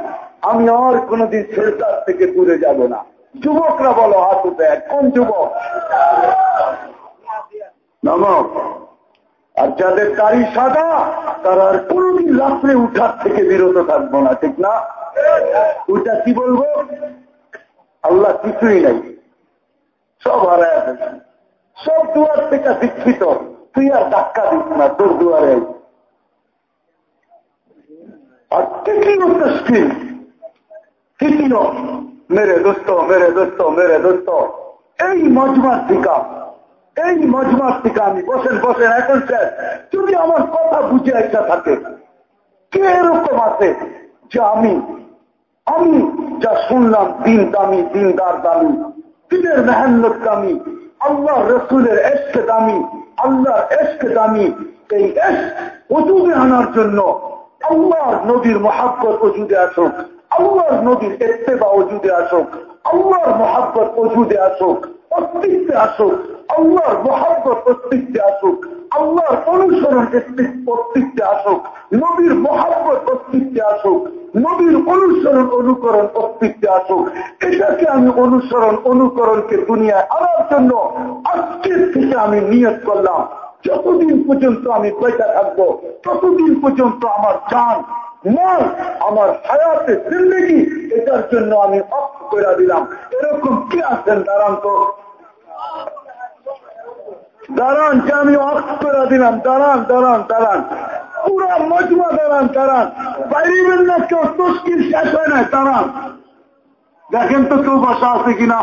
আমি আর কোনদিন শেরকার থেকে দূরে যাব না। যুবকরা বলো, হাত উঠে, কোন যুবক? নমক। আর যাদের দাড়ি সাদা, তারা আর কোনদিন রাত্রে উঠার থেকে বিরত থাকব না, ঠিক না? ওইটা কি বলব? আল্লাহ কিছুই নাই। সব হারায় সব দুয়ার থেকে শিক্ষিত। তুই আর ধাক্কা দিস না, তোর দুয়ারে আর তৃতীয় তৃষ্টির তৃতীয় মেরে দোস্ত মেরে দোস্ত মেরে দোস্ত। এই মজমার টিকা, এই মজমার টিকা আমি বসেন বসেন, এখন স্যার, যদি আমার কথা বুঝে একটা থাকে, কে এরকম আছে যে আমি আমি যা শুনলাম, দিন দামি, দিনদার দামি, দিনের মেহান্নত দামি, আল্লাহ রসুলের এসকে দামি, আল্লাহর এসকে দামি, এই এস ওজুবে আনার জন্য আল্লাহর নদীর মহাব্বত ওজুদে আসুক, আল্লাহর নদীর এত্তেবা ওজুদে আসুক, আল্লাহর মহাব্বত ওজুদে আসুক, অস্তিত্বে আসুক, আল্লাহর মহাব্বত অস্তিত্বে আসুক, আল্লাহর অনুসরণ অস্তিত্বে আসুক, নবীর মহাব্বত অস্তিত্বে আসুক, নবীর অনুসরণ অনুকরণ অস্তিত্বে আসুক, এটাকে আমি অনুসরণ অনুকরণকে দুনিয়ায় আনার জন্য আজকের থেকে আমি নিয়ত করলাম। যতদিন পর্যন্ত আমি পয়সা থাকব, ততদিন পর্যন্ত আমার মন, আমার হায়াতে, জিন্দগি, এটার জন্য আমি অফ করে দিলাম। এরকম কি আছেন? দাঁড়ান তো। দাঁড়ান যে আমি অক্স করে দিলাম। দাঁড়ান দাঁড়ান দাঁড়ান। পুরা মজমা দাঁড়ান দাঁড়ান। পারিবেন না কেউ, তস্কির শেষ হয় না দাঁড়ান। দেখেন তো কেউ বাসা আছে কিনা?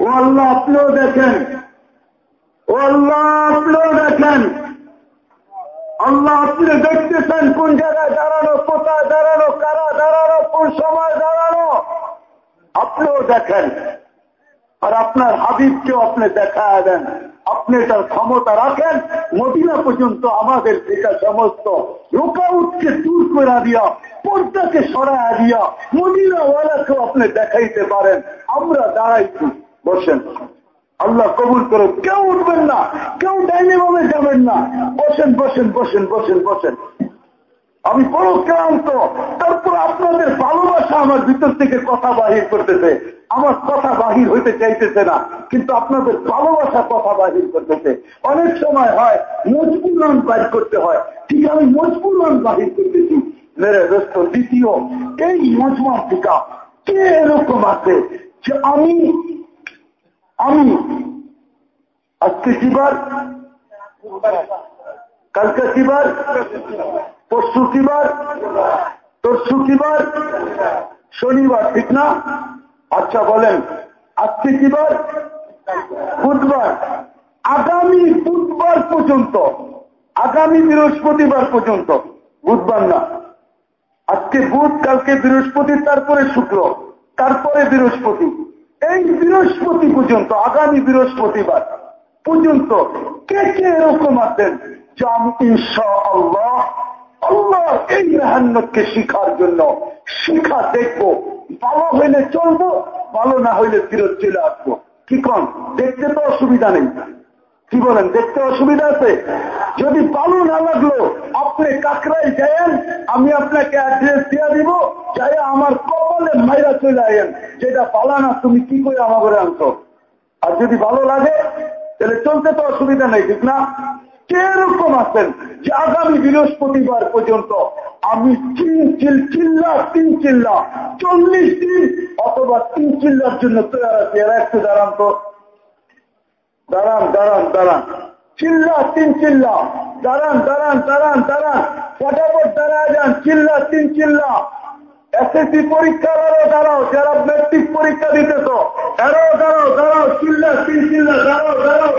ও আল্লাহ আপনিও দেখেন। ও আল্লাহ আপনিও দেখেন। আল্লাহ আপনি দেখতেছেন কোন জায়গায় দাঁড়ানো, কোথায় দাঁড়ানো, কারা দাঁড়ানো, কোন সময় দাঁড়ানো। আপনিও দেখেন। আর আপনার হাবিবকেও আপনি দেখা দেন। আপনি তার ক্ষমতা রাখেন। মদিনা পর্যন্ত আমাদের যেটা সমস্ত রোকাউটকে দূর করে দিয়া, পর্দাকে সরাইয়া দিয়া, মদিনাওয়ালাকেও আপনি দেখাইতে পারেন। আমরা দাঁড়াইছি, বসেন। আল্লাহ কবুল করো কেউ উঠবেন না, কেউ ডাইনে ভাবে যাবেন না। বসেন বসেন বসেন বসেন বসেন। আমি বড় ক্লান্ত তারপর আপনাদের ভালোবাসা আমার ভিতর থেকে কথা বাহির করতেছে। আমার কথা বাহির হইতে চাইতেছে না, কিন্তু আপনাদের ভালোবাসা কথা বাহির করতেছে। অনেক সময় হয় মজবুরান বাহির করতে হয়। ঠিক আমি মজবুরান বাহির করতেছি। মেরে দোস্ত, দ্বিতীয়, এই মজমার টিকা কে এরকম আছে যে আমি আমি আজকে কিবার কালকে কিবার পরশু কিবার তরশু কিবার শনিবার, ঠিক না? আচ্ছা বলেন, আজকে কিবার বুধবার, আগামী বুধবার পর্যন্ত, আগামী বৃহস্পতিবার পর্যন্ত, বুধবার না। আজকে বুধ, কালকে বৃহস্পতি, তারপরে শুক্র, তারপরে বৃহস্পতি। এই বৃহস্পতি পর্যন্ত, আগামী বৃহস্পতিবার পর্যন্ত কে কে এরকম আছেন এই মেহান্নকে শিখার জন্য শিখা দেখব, ভালো হইলে চলবো, ভালো না হইলে ফিরত চলে আসব। কি কন? দেখতে তো অসুবিধা নেই। কি বলেন দেখতে অসুবিধা আছে। যদি ভালো না লাগল, আপনি কাকরাই যায়েন, আমি আপনাকে অ্যাড্রেস দিয়ে দিব যাই আমার কপালে মাইরা চলে আয়েন, যেটা পালা না তুমি কি করে আমার আনতো আর যদি ভালো লাগে, তাহলে চলতে তো অসুবিধা নেই, ঠিক না? কেরকম আছেন, যে আগামী বৃহস্পতিবার পর্যন্ত আমি তিন চিল চিল্লা, তিন চিল্লা, চল্লিশ দিন অথবা তিন চিল্লার জন্য তৈরি আছি। এরা একটু দাঁড়ান তো। দাঁড়ান দাঁড়ান দাঁড়ান। চিল্লা, তিন চিল্লা। দাঁড়ান দাঁড়ান দাঁড়ান দাঁড়ান। ফটাফট দাঁড়ায় যান, চিল্লা, তিন চিল্লা। এসএসসি পরীক্ষার আরও দাঁড়াও, যারা মেট্রিক পরীক্ষা দিতেছ, এরাও দাঁড়াও দাঁড়াও, চিল্লা, তিন চিল্লা দাঁড়াও দাঁড়াও।